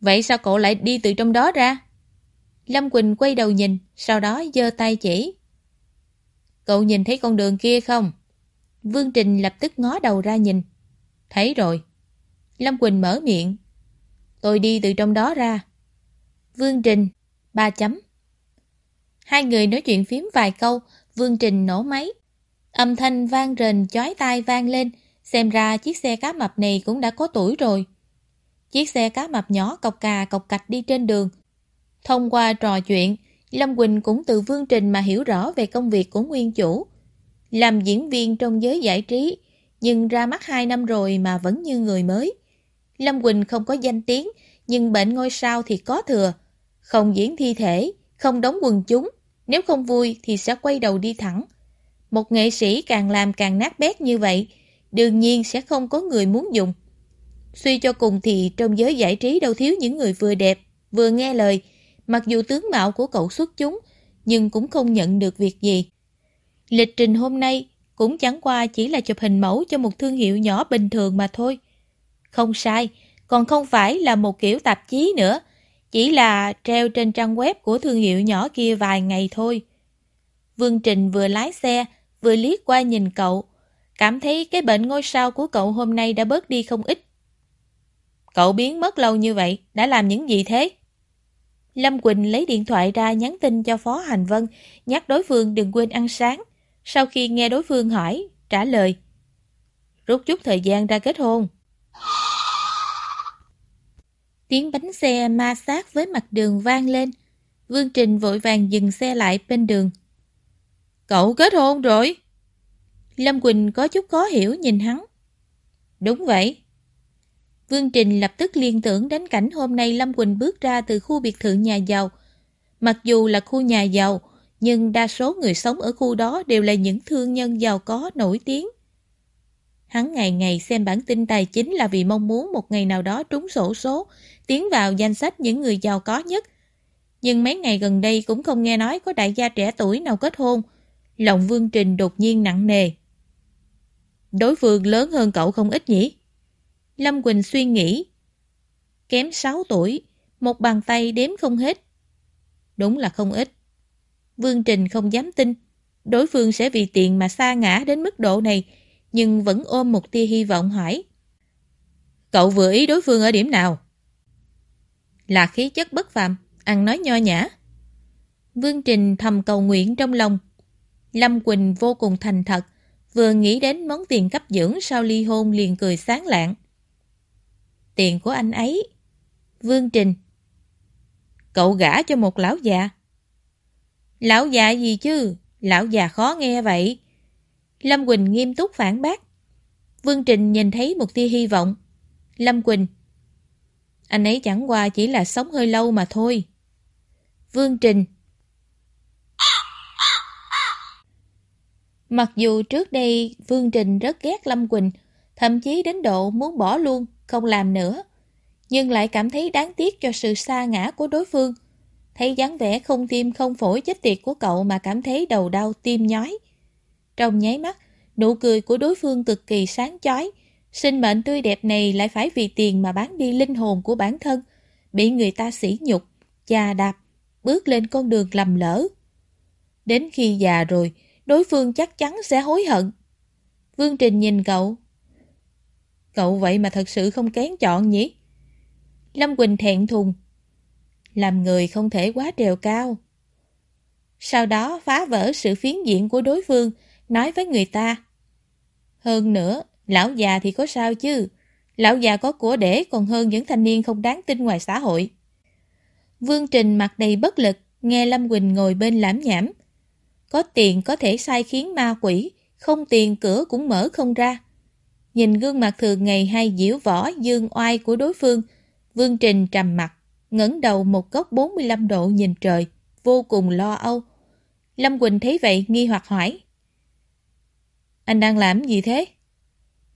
B: Vậy sao cậu lại đi từ trong đó ra?
A: Lâm Quỳnh quay đầu nhìn, sau đó giơ tay chỉ.
B: Cậu nhìn thấy con đường kia không?
A: Vương Trình lập tức ngó đầu ra nhìn.
B: Thấy rồi.
A: Lâm Quỳnh mở miệng.
B: Tôi đi từ trong đó ra.
A: Vương Trình, ba chấm. Hai người nói chuyện phím vài câu, Vương Trình nổ máy. Âm thanh vang rền chói tai vang lên, xem ra chiếc xe cá mập này cũng đã có tuổi rồi. Chiếc xe cá mập nhỏ cọc cà cọc cạch đi trên đường. Thông qua trò chuyện, Lâm Quỳnh cũng từ Vương Trình mà hiểu rõ về công việc của nguyên chủ. Làm diễn viên trong giới giải trí, nhưng ra mắt 2 năm rồi mà vẫn như người mới. Lâm Quỳnh không có danh tiếng, nhưng bệnh ngôi sao thì có thừa. Không diễn thi thể, không đóng quần chúng, nếu không vui thì sẽ quay đầu đi thẳng. Một nghệ sĩ càng làm càng nát bét như vậy, đương nhiên sẽ không có người muốn dùng. Suy cho cùng thì trong giới giải trí đâu thiếu những người vừa đẹp, vừa nghe lời. Mặc dù tướng mạo của cậu xuất chúng, nhưng cũng không nhận được việc gì. Lịch trình hôm nay cũng chẳng qua chỉ là chụp hình mẫu cho một thương hiệu nhỏ bình thường mà thôi. Không sai, còn không phải là một kiểu tạp chí nữa, chỉ là treo trên trang web của thương hiệu nhỏ kia vài ngày thôi. Vương Trình vừa lái xe, vừa liếc qua nhìn cậu, cảm thấy cái bệnh ngôi sao của cậu hôm nay đã bớt đi không ít. Cậu biến mất lâu như vậy, đã làm những gì thế? Lâm Quỳnh lấy điện thoại ra nhắn tin cho Phó Hành Vân, nhắc đối phương đừng quên ăn sáng. Sau khi nghe đối phương hỏi, trả lời. Rút chút thời gian ra kết hôn. Tiếng bánh xe ma sát với mặt đường vang lên. Vương Trình vội vàng dừng xe lại bên đường.
B: Cậu kết hôn rồi?
A: Lâm Quỳnh có chút khó hiểu nhìn hắn.
B: Đúng vậy.
A: Vương Trình lập tức liên tưởng đến cảnh hôm nay Lâm Quỳnh bước ra từ khu biệt thự nhà giàu. Mặc dù là khu nhà giàu, nhưng đa số người sống ở khu đó đều là những thương nhân giàu có nổi tiếng. Hắn ngày ngày xem bản tin tài chính là vì mong muốn một ngày nào đó trúng sổ số, tiến vào danh sách những người giàu có nhất. Nhưng mấy ngày gần đây cũng không nghe nói có đại gia trẻ tuổi nào kết hôn. Lòng Vương Trình đột nhiên nặng nề.
B: Đối phương lớn hơn cậu không ít nhỉ?
A: Lâm Quỳnh suy nghĩ. Kém 6 tuổi, một bàn tay đếm không hết.
B: Đúng là không ít.
A: Vương Trình không dám tin. Đối phương sẽ vì tiền mà xa ngã đến mức độ này, nhưng vẫn ôm một tia hy vọng hỏi.
B: Cậu vừa ý đối phương ở điểm nào?
A: Là khí chất bất phàm, ăn nói nho nhã. Vương Trình thầm cầu nguyện trong lòng. Lâm Quỳnh vô cùng thành thật, vừa nghĩ đến món tiền cấp dưỡng sau ly hôn liền cười sáng lạng. Tiền của anh ấy. Vương Trình.
B: Cậu gả cho một lão già.
A: Lão già gì chứ? Lão già khó nghe vậy. Lâm Quỳnh nghiêm túc phản bác. Vương Trình nhìn thấy một tia hy vọng. Lâm Quỳnh. Anh ấy chẳng qua chỉ là sống hơi lâu mà thôi. Vương Trình. Mặc dù trước đây Vương Trình rất ghét Lâm Quỳnh, thậm chí đến độ muốn bỏ luôn, không làm nữa, nhưng lại cảm thấy đáng tiếc cho sự xa ngã của đối phương. Thấy dáng vẻ không tim không phổi chết tiệt của cậu mà cảm thấy đầu đau tim nhói. Trong nháy mắt, nụ cười của đối phương cực kỳ sáng chói. Sinh mệnh tươi đẹp này lại phải vì tiền mà bán đi linh hồn của bản thân, bị người ta sỉ nhục, chà đạp, bước lên con đường lầm lỡ. Đến khi già rồi, đối phương chắc chắn sẽ hối hận. Vương Trình nhìn cậu.
B: Cậu vậy mà thật sự không kén chọn nhỉ?
A: Lâm Quỳnh thẹn thùng. Làm người không thể quá trèo cao. Sau đó phá vỡ sự phiến diện của đối phương, nói với người ta. Hơn nữa, lão già thì có sao chứ? Lão già có của để còn hơn những thanh niên không đáng tin ngoài xã hội. Vương Trình mặt đầy bất lực, nghe Lâm Quỳnh ngồi bên lãm nhảm. Có tiền có thể sai khiến ma quỷ, không tiền cửa cũng mở không ra. Nhìn gương mặt thường ngày hay diễu võ dương oai của đối phương, Vương Trình trầm mặt, ngẩng đầu một góc 45 độ nhìn trời, vô cùng lo âu. Lâm Quỳnh thấy vậy nghi hoặc hỏi. Anh đang làm gì thế?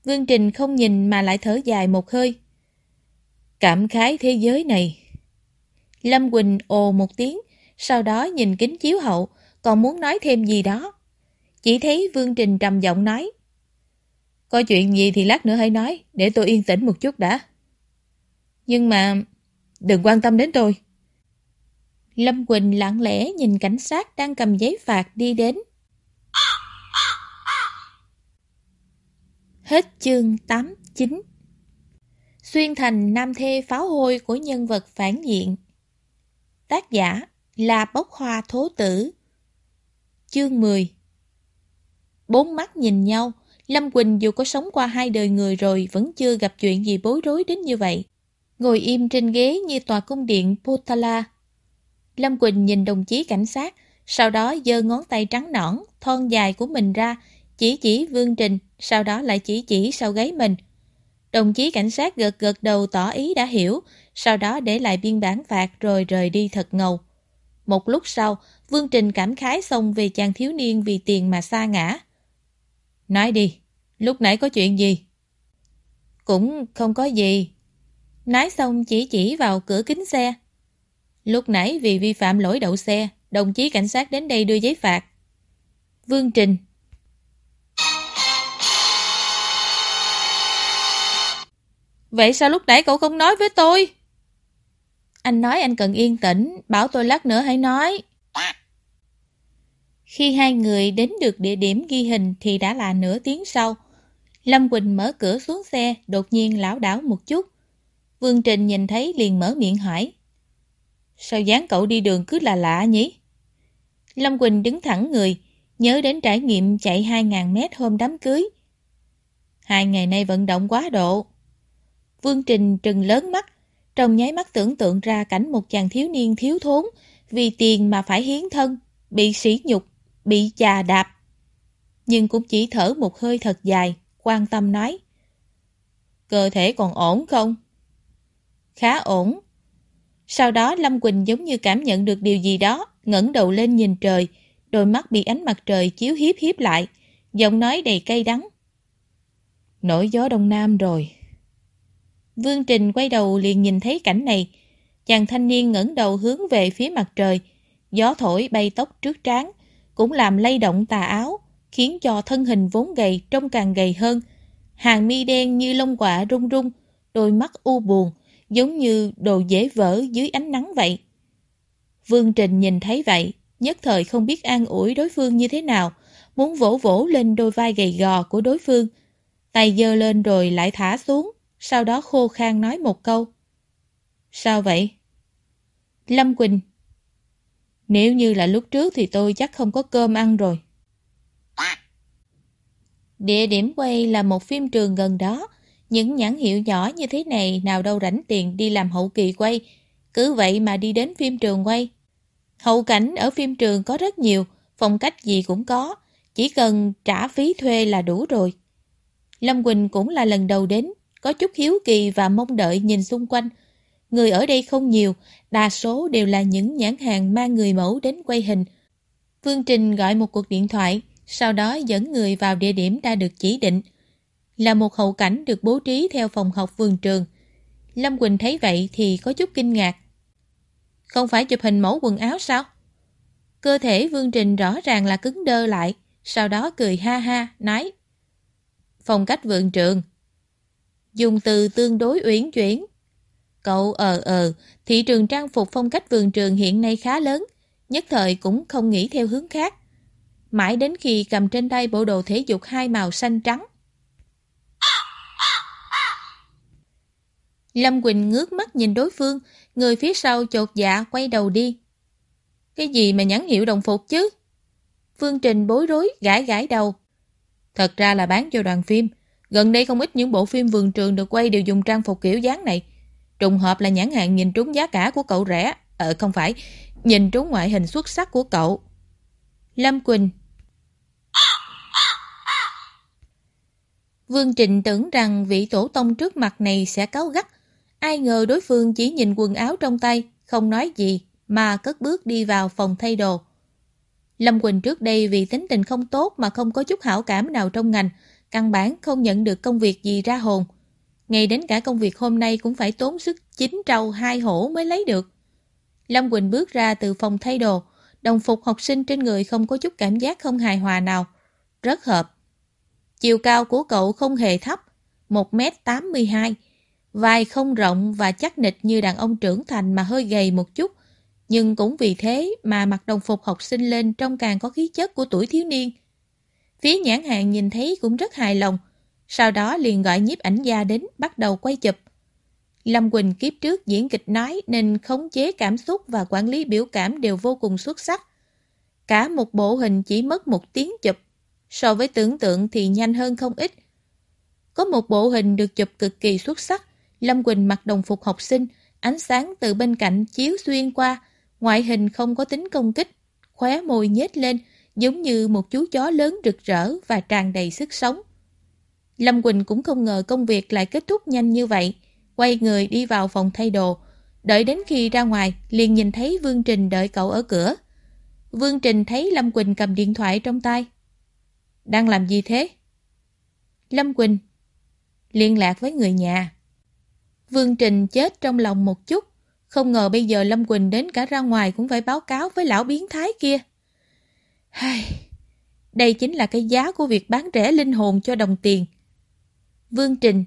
A: Vương Trình không nhìn mà lại thở dài một hơi. Cảm khái thế giới này. Lâm Quỳnh ồ một tiếng, sau đó nhìn kính chiếu hậu, còn muốn nói thêm gì đó. Chỉ thấy Vương Trình trầm giọng nói. Có chuyện gì thì lát nữa hãy nói, để tôi yên tĩnh một chút đã. Nhưng mà, đừng quan tâm đến tôi. Lâm Quỳnh lặng lẽ nhìn cảnh sát đang cầm giấy phạt đi đến. Hết chương 89 Xuyên thành nam thê pháo hôi của nhân vật phản diện Tác giả là bốc hoa thố tử Chương 10 Bốn mắt nhìn nhau Lâm Quỳnh dù có sống qua hai đời người rồi vẫn chưa gặp chuyện gì bối rối đến như vậy. Ngồi im trên ghế như tòa cung điện Potala. Lâm Quỳnh nhìn đồng chí cảnh sát, sau đó giơ ngón tay trắng nõn, thon dài của mình ra, chỉ chỉ Vương Trình, sau đó lại chỉ chỉ sau gáy mình. Đồng chí cảnh sát gật gật đầu tỏ ý đã hiểu, sau đó để lại biên bản phạt rồi rời đi thật ngầu. Một lúc sau, Vương Trình cảm khái xong về chàng thiếu niên vì tiền mà xa ngã. Nói đi, lúc nãy có chuyện gì? Cũng không có gì. Nói xong chỉ chỉ vào cửa kính xe. Lúc nãy vì vi phạm lỗi đậu xe, đồng chí cảnh sát đến đây đưa giấy phạt. Vương Trình Vậy sao lúc nãy cậu không nói với tôi? Anh nói anh cần yên tĩnh, bảo tôi lát nữa hãy nói. Khi hai người đến được địa điểm ghi hình thì đã là nửa tiếng sau. Lâm Quỳnh mở cửa xuống xe, đột nhiên lão đảo một chút. Vương Trình nhìn thấy liền mở miệng hỏi. Sao dáng cậu đi đường cứ là lạ nhỉ? Lâm Quỳnh đứng thẳng người, nhớ đến trải nghiệm chạy 2.000 mét hôm đám cưới. Hai ngày nay vận động quá độ. Vương Trình trừng lớn mắt, Trong nháy mắt tưởng tượng ra cảnh một chàng thiếu niên thiếu thốn, vì tiền mà phải hiến thân, bị sỉ nhục, bị chà đạp. Nhưng cũng chỉ thở một hơi thật dài, quan tâm nói. Cơ thể còn ổn không? Khá ổn. Sau đó Lâm Quỳnh giống như cảm nhận được điều gì đó, ngẩng đầu lên nhìn trời, đôi mắt bị ánh mặt trời chiếu hiếp hiếp lại, giọng nói đầy cay đắng. Nổi gió đông nam rồi. Vương Trình quay đầu liền nhìn thấy cảnh này. Chàng thanh niên ngẩng đầu hướng về phía mặt trời. Gió thổi bay tóc trước trán, cũng làm lay động tà áo, khiến cho thân hình vốn gầy trông càng gầy hơn. Hàng mi đen như lông quạ rung rung, đôi mắt u buồn, giống như đồ dễ vỡ dưới ánh nắng vậy. Vương Trình nhìn thấy vậy, nhất thời không biết an ủi đối phương như thế nào, muốn vỗ vỗ lên đôi vai gầy gò của đối phương. Tay dơ lên rồi lại thả xuống, sau đó khô khan nói một câu. Sao vậy? Lâm Quỳnh Nếu như là lúc trước thì tôi chắc không có cơm ăn rồi. Địa điểm quay là một phim trường gần đó. Những nhãn hiệu nhỏ như thế này nào đâu rảnh tiền đi làm hậu kỳ quay. Cứ vậy mà đi đến phim trường quay. Hậu cảnh ở phim trường có rất nhiều, phong cách gì cũng có. Chỉ cần trả phí thuê là đủ rồi. Lâm Quỳnh cũng là lần đầu đến, có chút hiếu kỳ và mong đợi nhìn xung quanh. Người ở đây không nhiều, đa số đều là những nhãn hàng mang người mẫu đến quay hình. Phương Trình gọi một cuộc điện thoại, sau đó dẫn người vào địa điểm đã được chỉ định. Là một hậu cảnh được bố trí theo phòng học vườn trường. Lâm Quỳnh thấy vậy thì có chút kinh ngạc. Không phải chụp hình mẫu quần áo sao? Cơ thể Vương Trình rõ ràng là cứng đơ lại, sau đó cười ha ha, nói Phong cách vườn trường Dùng từ tương đối uyển chuyển Cậu ờ ờ, thị trường trang phục phong cách vườn trường hiện nay khá lớn, nhất thời cũng không nghĩ theo hướng khác. Mãi đến khi cầm trên tay bộ đồ thể dục hai màu xanh trắng. Lâm Quỳnh ngước mắt nhìn đối phương, người phía sau chột dạ quay đầu đi. Cái gì mà nhãn hiệu đồng phục chứ? Phương Trình bối rối, gãi gãi đầu. Thật ra là bán cho đoàn phim. Gần đây không ít những bộ phim vườn trường được quay đều dùng trang phục kiểu dáng này. Trùng hợp là nhãn hàng nhìn trúng giá cả của cậu rẻ. Ờ không phải, nhìn trúng ngoại hình xuất sắc của cậu. Lâm Quỳnh Vương Trịnh tưởng rằng vị tổ tông trước mặt này sẽ cáo gắt. Ai ngờ đối phương chỉ nhìn quần áo trong tay, không nói gì, mà cất bước đi vào phòng thay đồ. Lâm Quỳnh trước đây vì tính tình không tốt mà không có chút hảo cảm nào trong ngành, căn bản không nhận được công việc gì ra hồn. Ngay đến cả công việc hôm nay cũng phải tốn sức chín trâu hai hổ mới lấy được. Lâm Quỳnh bước ra từ phòng thay đồ, đồng phục học sinh trên người không có chút cảm giác không hài hòa nào. Rất hợp. Chiều cao của cậu không hề thấp, 1m82, vai không rộng và chắc nịch như đàn ông trưởng thành mà hơi gầy một chút, nhưng cũng vì thế mà mặc đồng phục học sinh lên trông càng có khí chất của tuổi thiếu niên. Phía nhãn hàng nhìn thấy cũng rất hài lòng, sau đó liền gọi nhiếp ảnh gia đến bắt đầu quay chụp. Lâm Quỳnh kiếp trước diễn kịch nói nên khống chế cảm xúc và quản lý biểu cảm đều vô cùng xuất sắc. Cả một bộ hình chỉ mất một tiếng chụp, so với tưởng tượng thì nhanh hơn không ít. Có một bộ hình được chụp cực kỳ xuất sắc, Lâm Quỳnh mặc đồng phục học sinh, ánh sáng từ bên cạnh chiếu xuyên qua, ngoại hình không có tính công kích, khóe môi nhếch lên, giống như một chú chó lớn rực rỡ và tràn đầy sức sống. Lâm Quỳnh cũng không ngờ công việc lại kết thúc nhanh như vậy, quay người đi vào phòng thay đồ. Đợi đến khi ra ngoài, liền nhìn thấy Vương Trình đợi cậu ở cửa. Vương Trình thấy Lâm Quỳnh cầm điện thoại trong tay. Đang làm gì thế? Lâm Quỳnh Liên lạc với người nhà. Vương Trình chết trong lòng một chút. Không ngờ bây giờ Lâm Quỳnh đến cả ra ngoài cũng phải báo cáo với lão biến thái kia. Hai... Đây chính là cái giá của việc bán rẻ linh hồn cho đồng tiền. Vương Trình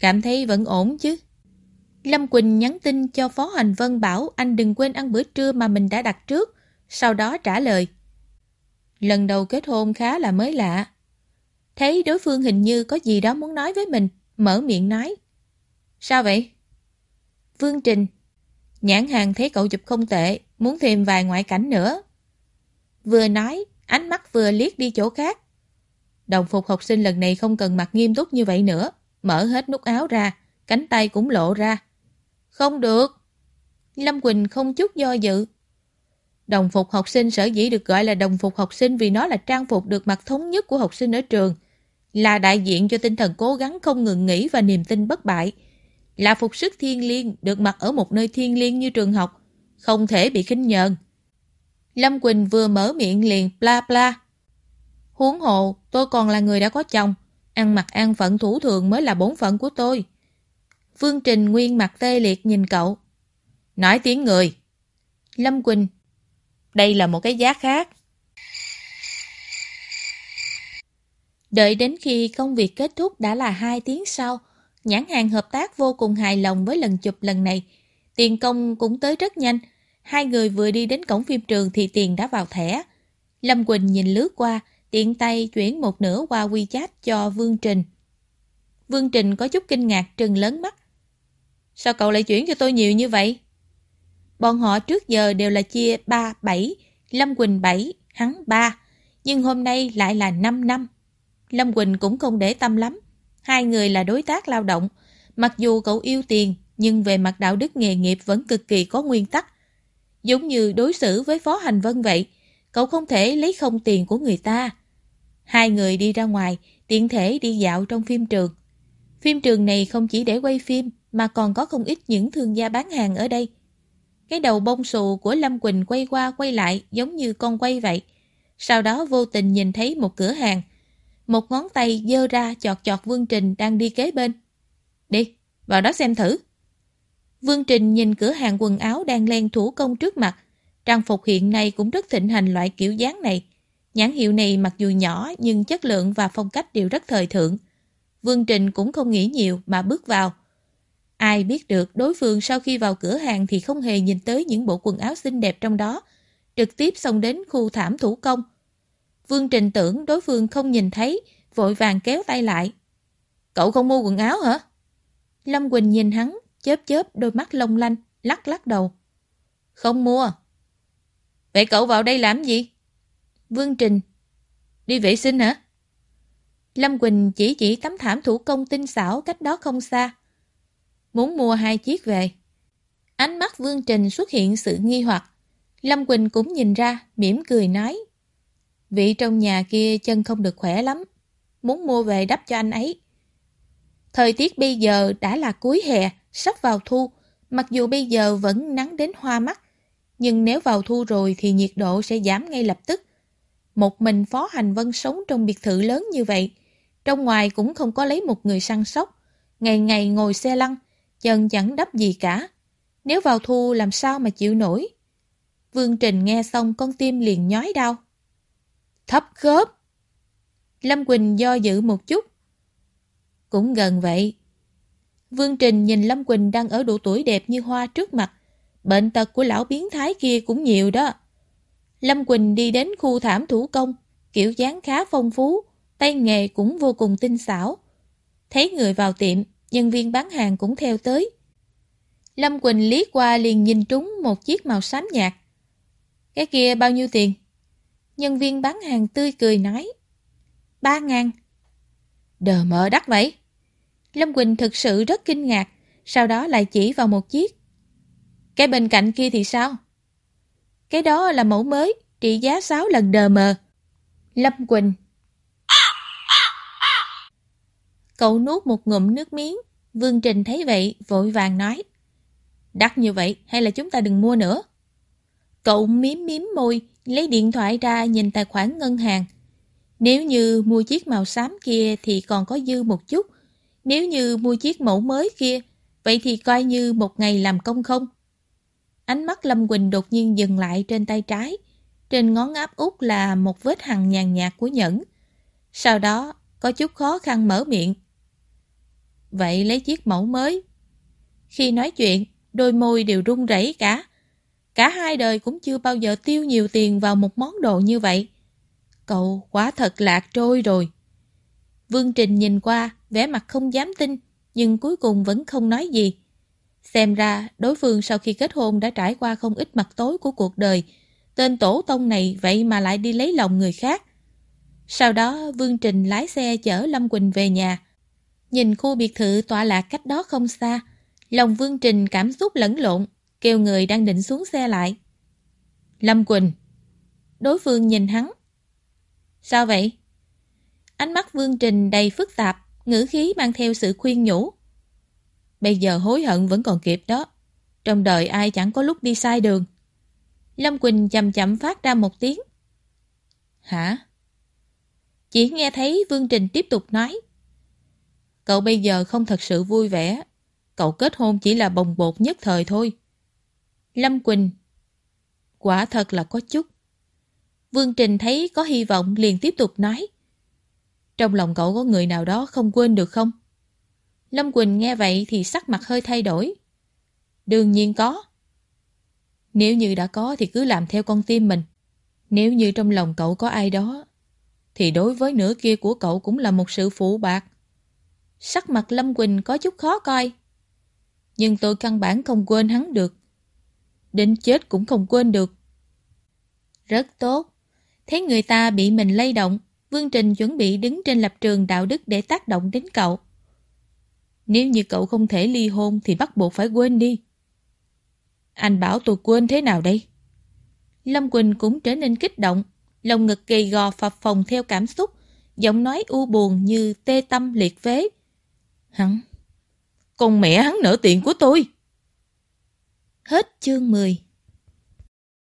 A: Cảm thấy vẫn ổn chứ? Lâm Quỳnh nhắn tin cho Phó Hành Vân bảo anh đừng quên ăn bữa trưa mà mình đã đặt trước, sau đó trả lời. Lần đầu kết hôn khá là mới lạ. Thấy đối phương hình như có gì đó muốn nói với mình, mở miệng nói. Sao vậy? Vương Trình Nhãn hàng thấy cậu chụp không tệ, muốn thêm vài ngoại cảnh nữa. Vừa nói, ánh mắt vừa liếc đi chỗ khác. Đồng phục học sinh lần này không cần mặc nghiêm túc như vậy nữa. Mở hết nút áo ra, cánh tay cũng lộ ra. Không được. Lâm Quỳnh không chút do dự. Đồng phục học sinh sở dĩ được gọi là đồng phục học sinh vì nó là trang phục được mặc thống nhất của học sinh ở trường, là đại diện cho tinh thần cố gắng không ngừng nghỉ và niềm tin bất bại, là phục sức thiên liêng được mặc ở một nơi thiên liêng như trường học, không thể bị khinh nhờn. Lâm Quỳnh vừa mở miệng liền bla bla. Huống hộ, tôi còn là người đã có chồng, ăn mặc an phận thủ thường mới là bổn phận của tôi. Vương Trình nguyên mặt tê liệt nhìn cậu. Nói tiếng người. Lâm Quỳnh. Đây là một cái giá khác. Đợi đến khi công việc kết thúc đã là 2 tiếng sau, nhãn hàng hợp tác vô cùng hài lòng với lần chụp lần này. Tiền công cũng tới rất nhanh. Hai người vừa đi đến cổng phim trường thì tiền đã vào thẻ. Lâm Quỳnh nhìn lướt qua, tiện tay chuyển một nửa qua WeChat cho Vương Trình. Vương Trình có chút kinh ngạc trừng lớn mắt. Sao cậu lại chuyển cho tôi nhiều như vậy? Bọn họ trước giờ đều là chia 3-7, Lâm Quỳnh 7, hắn 3, nhưng hôm nay lại là 5 năm. Lâm Quỳnh cũng không để tâm lắm. Hai người là đối tác lao động. Mặc dù cậu yêu tiền, nhưng về mặt đạo đức nghề nghiệp vẫn cực kỳ có nguyên tắc. Giống như đối xử với Phó Hành Vân vậy, cậu không thể lấy không tiền của người ta. Hai người đi ra ngoài, tiện thể đi dạo trong phim trường. Phim trường này không chỉ để quay phim, mà còn có không ít những thương gia bán hàng ở đây. Cái đầu bông xù của Lâm Quỳnh quay qua quay lại giống như con quay vậy. Sau đó vô tình nhìn thấy một cửa hàng. Một ngón tay dơ ra chọt chọt Vương Trình đang đi kế bên. Đi, vào đó xem thử. Vương Trình nhìn cửa hàng quần áo đang len thủ công trước mặt. Trang phục hiện nay cũng rất thịnh hành loại kiểu dáng này. Nhãn hiệu này mặc dù nhỏ nhưng chất lượng và phong cách đều rất thời thượng. Vương Trình cũng không nghĩ nhiều mà bước vào. Ai biết được đối phương sau khi vào cửa hàng thì không hề nhìn tới những bộ quần áo xinh đẹp trong đó, trực tiếp xông đến khu thảm thủ công. Vương Trình tưởng đối phương không nhìn thấy, vội vàng kéo tay lại. Cậu không mua quần áo hả? Lâm Quỳnh nhìn hắn, chớp chớp đôi mắt long lanh, lắc lắc đầu. Không mua. Vậy cậu vào đây làm gì? Vương Trình. Đi vệ sinh hả? Lâm Quỳnh chỉ chỉ tấm thảm thủ công tinh xảo cách đó không xa. Muốn mua hai chiếc về. Ánh mắt Vương Trình xuất hiện sự nghi hoặc. Lâm Quỳnh cũng nhìn ra, mỉm cười nói. Vị trong nhà kia chân không được khỏe lắm. Muốn mua về đắp cho anh ấy. Thời tiết bây giờ đã là cuối hè, sắp vào thu. Mặc dù bây giờ vẫn nắng đến hoa mắt, nhưng nếu vào thu rồi thì nhiệt độ sẽ giảm ngay lập tức. Một mình Phó Hành Vân sống trong biệt thự lớn như vậy, trong ngoài cũng không có lấy một người săn sóc, ngày ngày ngồi xe lăn, chân chẳng đắp gì cả. Nếu vào thu làm sao mà chịu nổi? Vương Trình nghe xong con tim liền nhói đau. Thấp khớp. Lâm Quỳnh do dự một chút. Cũng gần vậy. Vương Trình nhìn Lâm Quỳnh đang ở độ tuổi đẹp như hoa trước mặt. Bệnh tật của lão biến thái kia cũng nhiều đó. Lâm Quỳnh đi đến khu thảm thủ công, kiểu dáng khá phong phú, tay nghề cũng vô cùng tinh xảo. Thấy người vào tiệm, nhân viên bán hàng cũng theo tới. Lâm Quỳnh lý qua liền nhìn trúng một chiếc màu xám nhạt. Cái kia bao nhiêu tiền? Nhân viên bán hàng tươi cười nói. Ba ngàn. Đờ mờ đắt vậy. Lâm Quỳnh thực sự rất kinh ngạc, sau đó lại chỉ vào một chiếc. Cái bên cạnh kia thì sao? Cái đó là mẫu mới, trị giá 6 lần đờ mờ. Lâm Quỳnh Cậu nuốt một ngụm nước miếng, Vương Trình thấy vậy, vội vàng nói. Đắt như vậy, hay là chúng ta đừng mua nữa? Cậu miếm miếm môi, lấy điện thoại ra nhìn tài khoản ngân hàng. Nếu như mua chiếc màu xám kia thì còn có dư một chút. Nếu như mua chiếc mẫu mới kia, vậy thì coi như một ngày làm công không. Ánh mắt Lâm Quỳnh đột nhiên dừng lại trên tay trái. Trên ngón áp út là một vết hằn nhàn nhạt của nhẫn. Sau đó, có chút khó khăn mở miệng. Vậy lấy chiếc mẫu mới. Khi nói chuyện, đôi môi đều run rẩy cả. Cả hai đời cũng chưa bao giờ tiêu nhiều tiền vào một món đồ như vậy. Cậu quá thật lạc trôi rồi. Vương Trình nhìn qua, vẻ mặt không dám tin, nhưng cuối cùng vẫn không nói gì. Xem ra, đối phương sau khi kết hôn đã trải qua không ít mặt tối của cuộc đời. Tên tổ tông này vậy mà lại đi lấy lòng người khác. Sau đó, Vương Trình lái xe chở Lâm Quỳnh về nhà. Nhìn khu biệt thự tọa lạc cách đó không xa, Lòng Vương Trình cảm xúc lẫn lộn, kêu người đang định xuống xe lại. Lâm Quỳnh. Đối phương nhìn hắn. Sao vậy? Ánh mắt Vương Trình đầy phức tạp, ngữ khí mang theo sự khuyên nhủ. Bây giờ hối hận vẫn còn kịp đó. Trong đời ai chẳng có lúc đi sai đường. Lâm Quỳnh chậm chậm phát ra một tiếng. Hả? Chỉ nghe thấy Vương Trình tiếp tục nói. Cậu bây giờ không thật sự vui vẻ. Cậu kết hôn chỉ là bồng bột nhất thời thôi. Lâm Quỳnh Quả thật là có chút. Vương Trình thấy có hy vọng liền tiếp tục nói. Trong lòng cậu có người nào đó không quên được không? Lâm Quỳnh nghe vậy thì sắc mặt hơi thay đổi. Đương nhiên có. Nếu như đã có thì cứ làm theo con tim mình. Nếu như trong lòng cậu có ai đó, thì đối với nửa kia của cậu cũng là một sự phụ bạc. Sắc mặt Lâm Quỳnh có chút khó coi. Nhưng tôi căn bản không quên hắn được. Đến chết cũng không quên được. Rất tốt. Thấy người ta bị mình lay động, Vương Trình chuẩn bị đứng trên lập trường đạo đức để tác động đến cậu. Nếu như cậu không thể ly hôn thì bắt buộc phải quên đi. Anh bảo tôi quên thế nào đây? Lâm Quỳnh cũng trở nên kích động, lòng ngực gầy gò phập phồng theo cảm xúc, giọng nói u buồn như tê tâm liệt phế. Hắn, con mẹ hắn nở tiền của tôi. Hết chương 10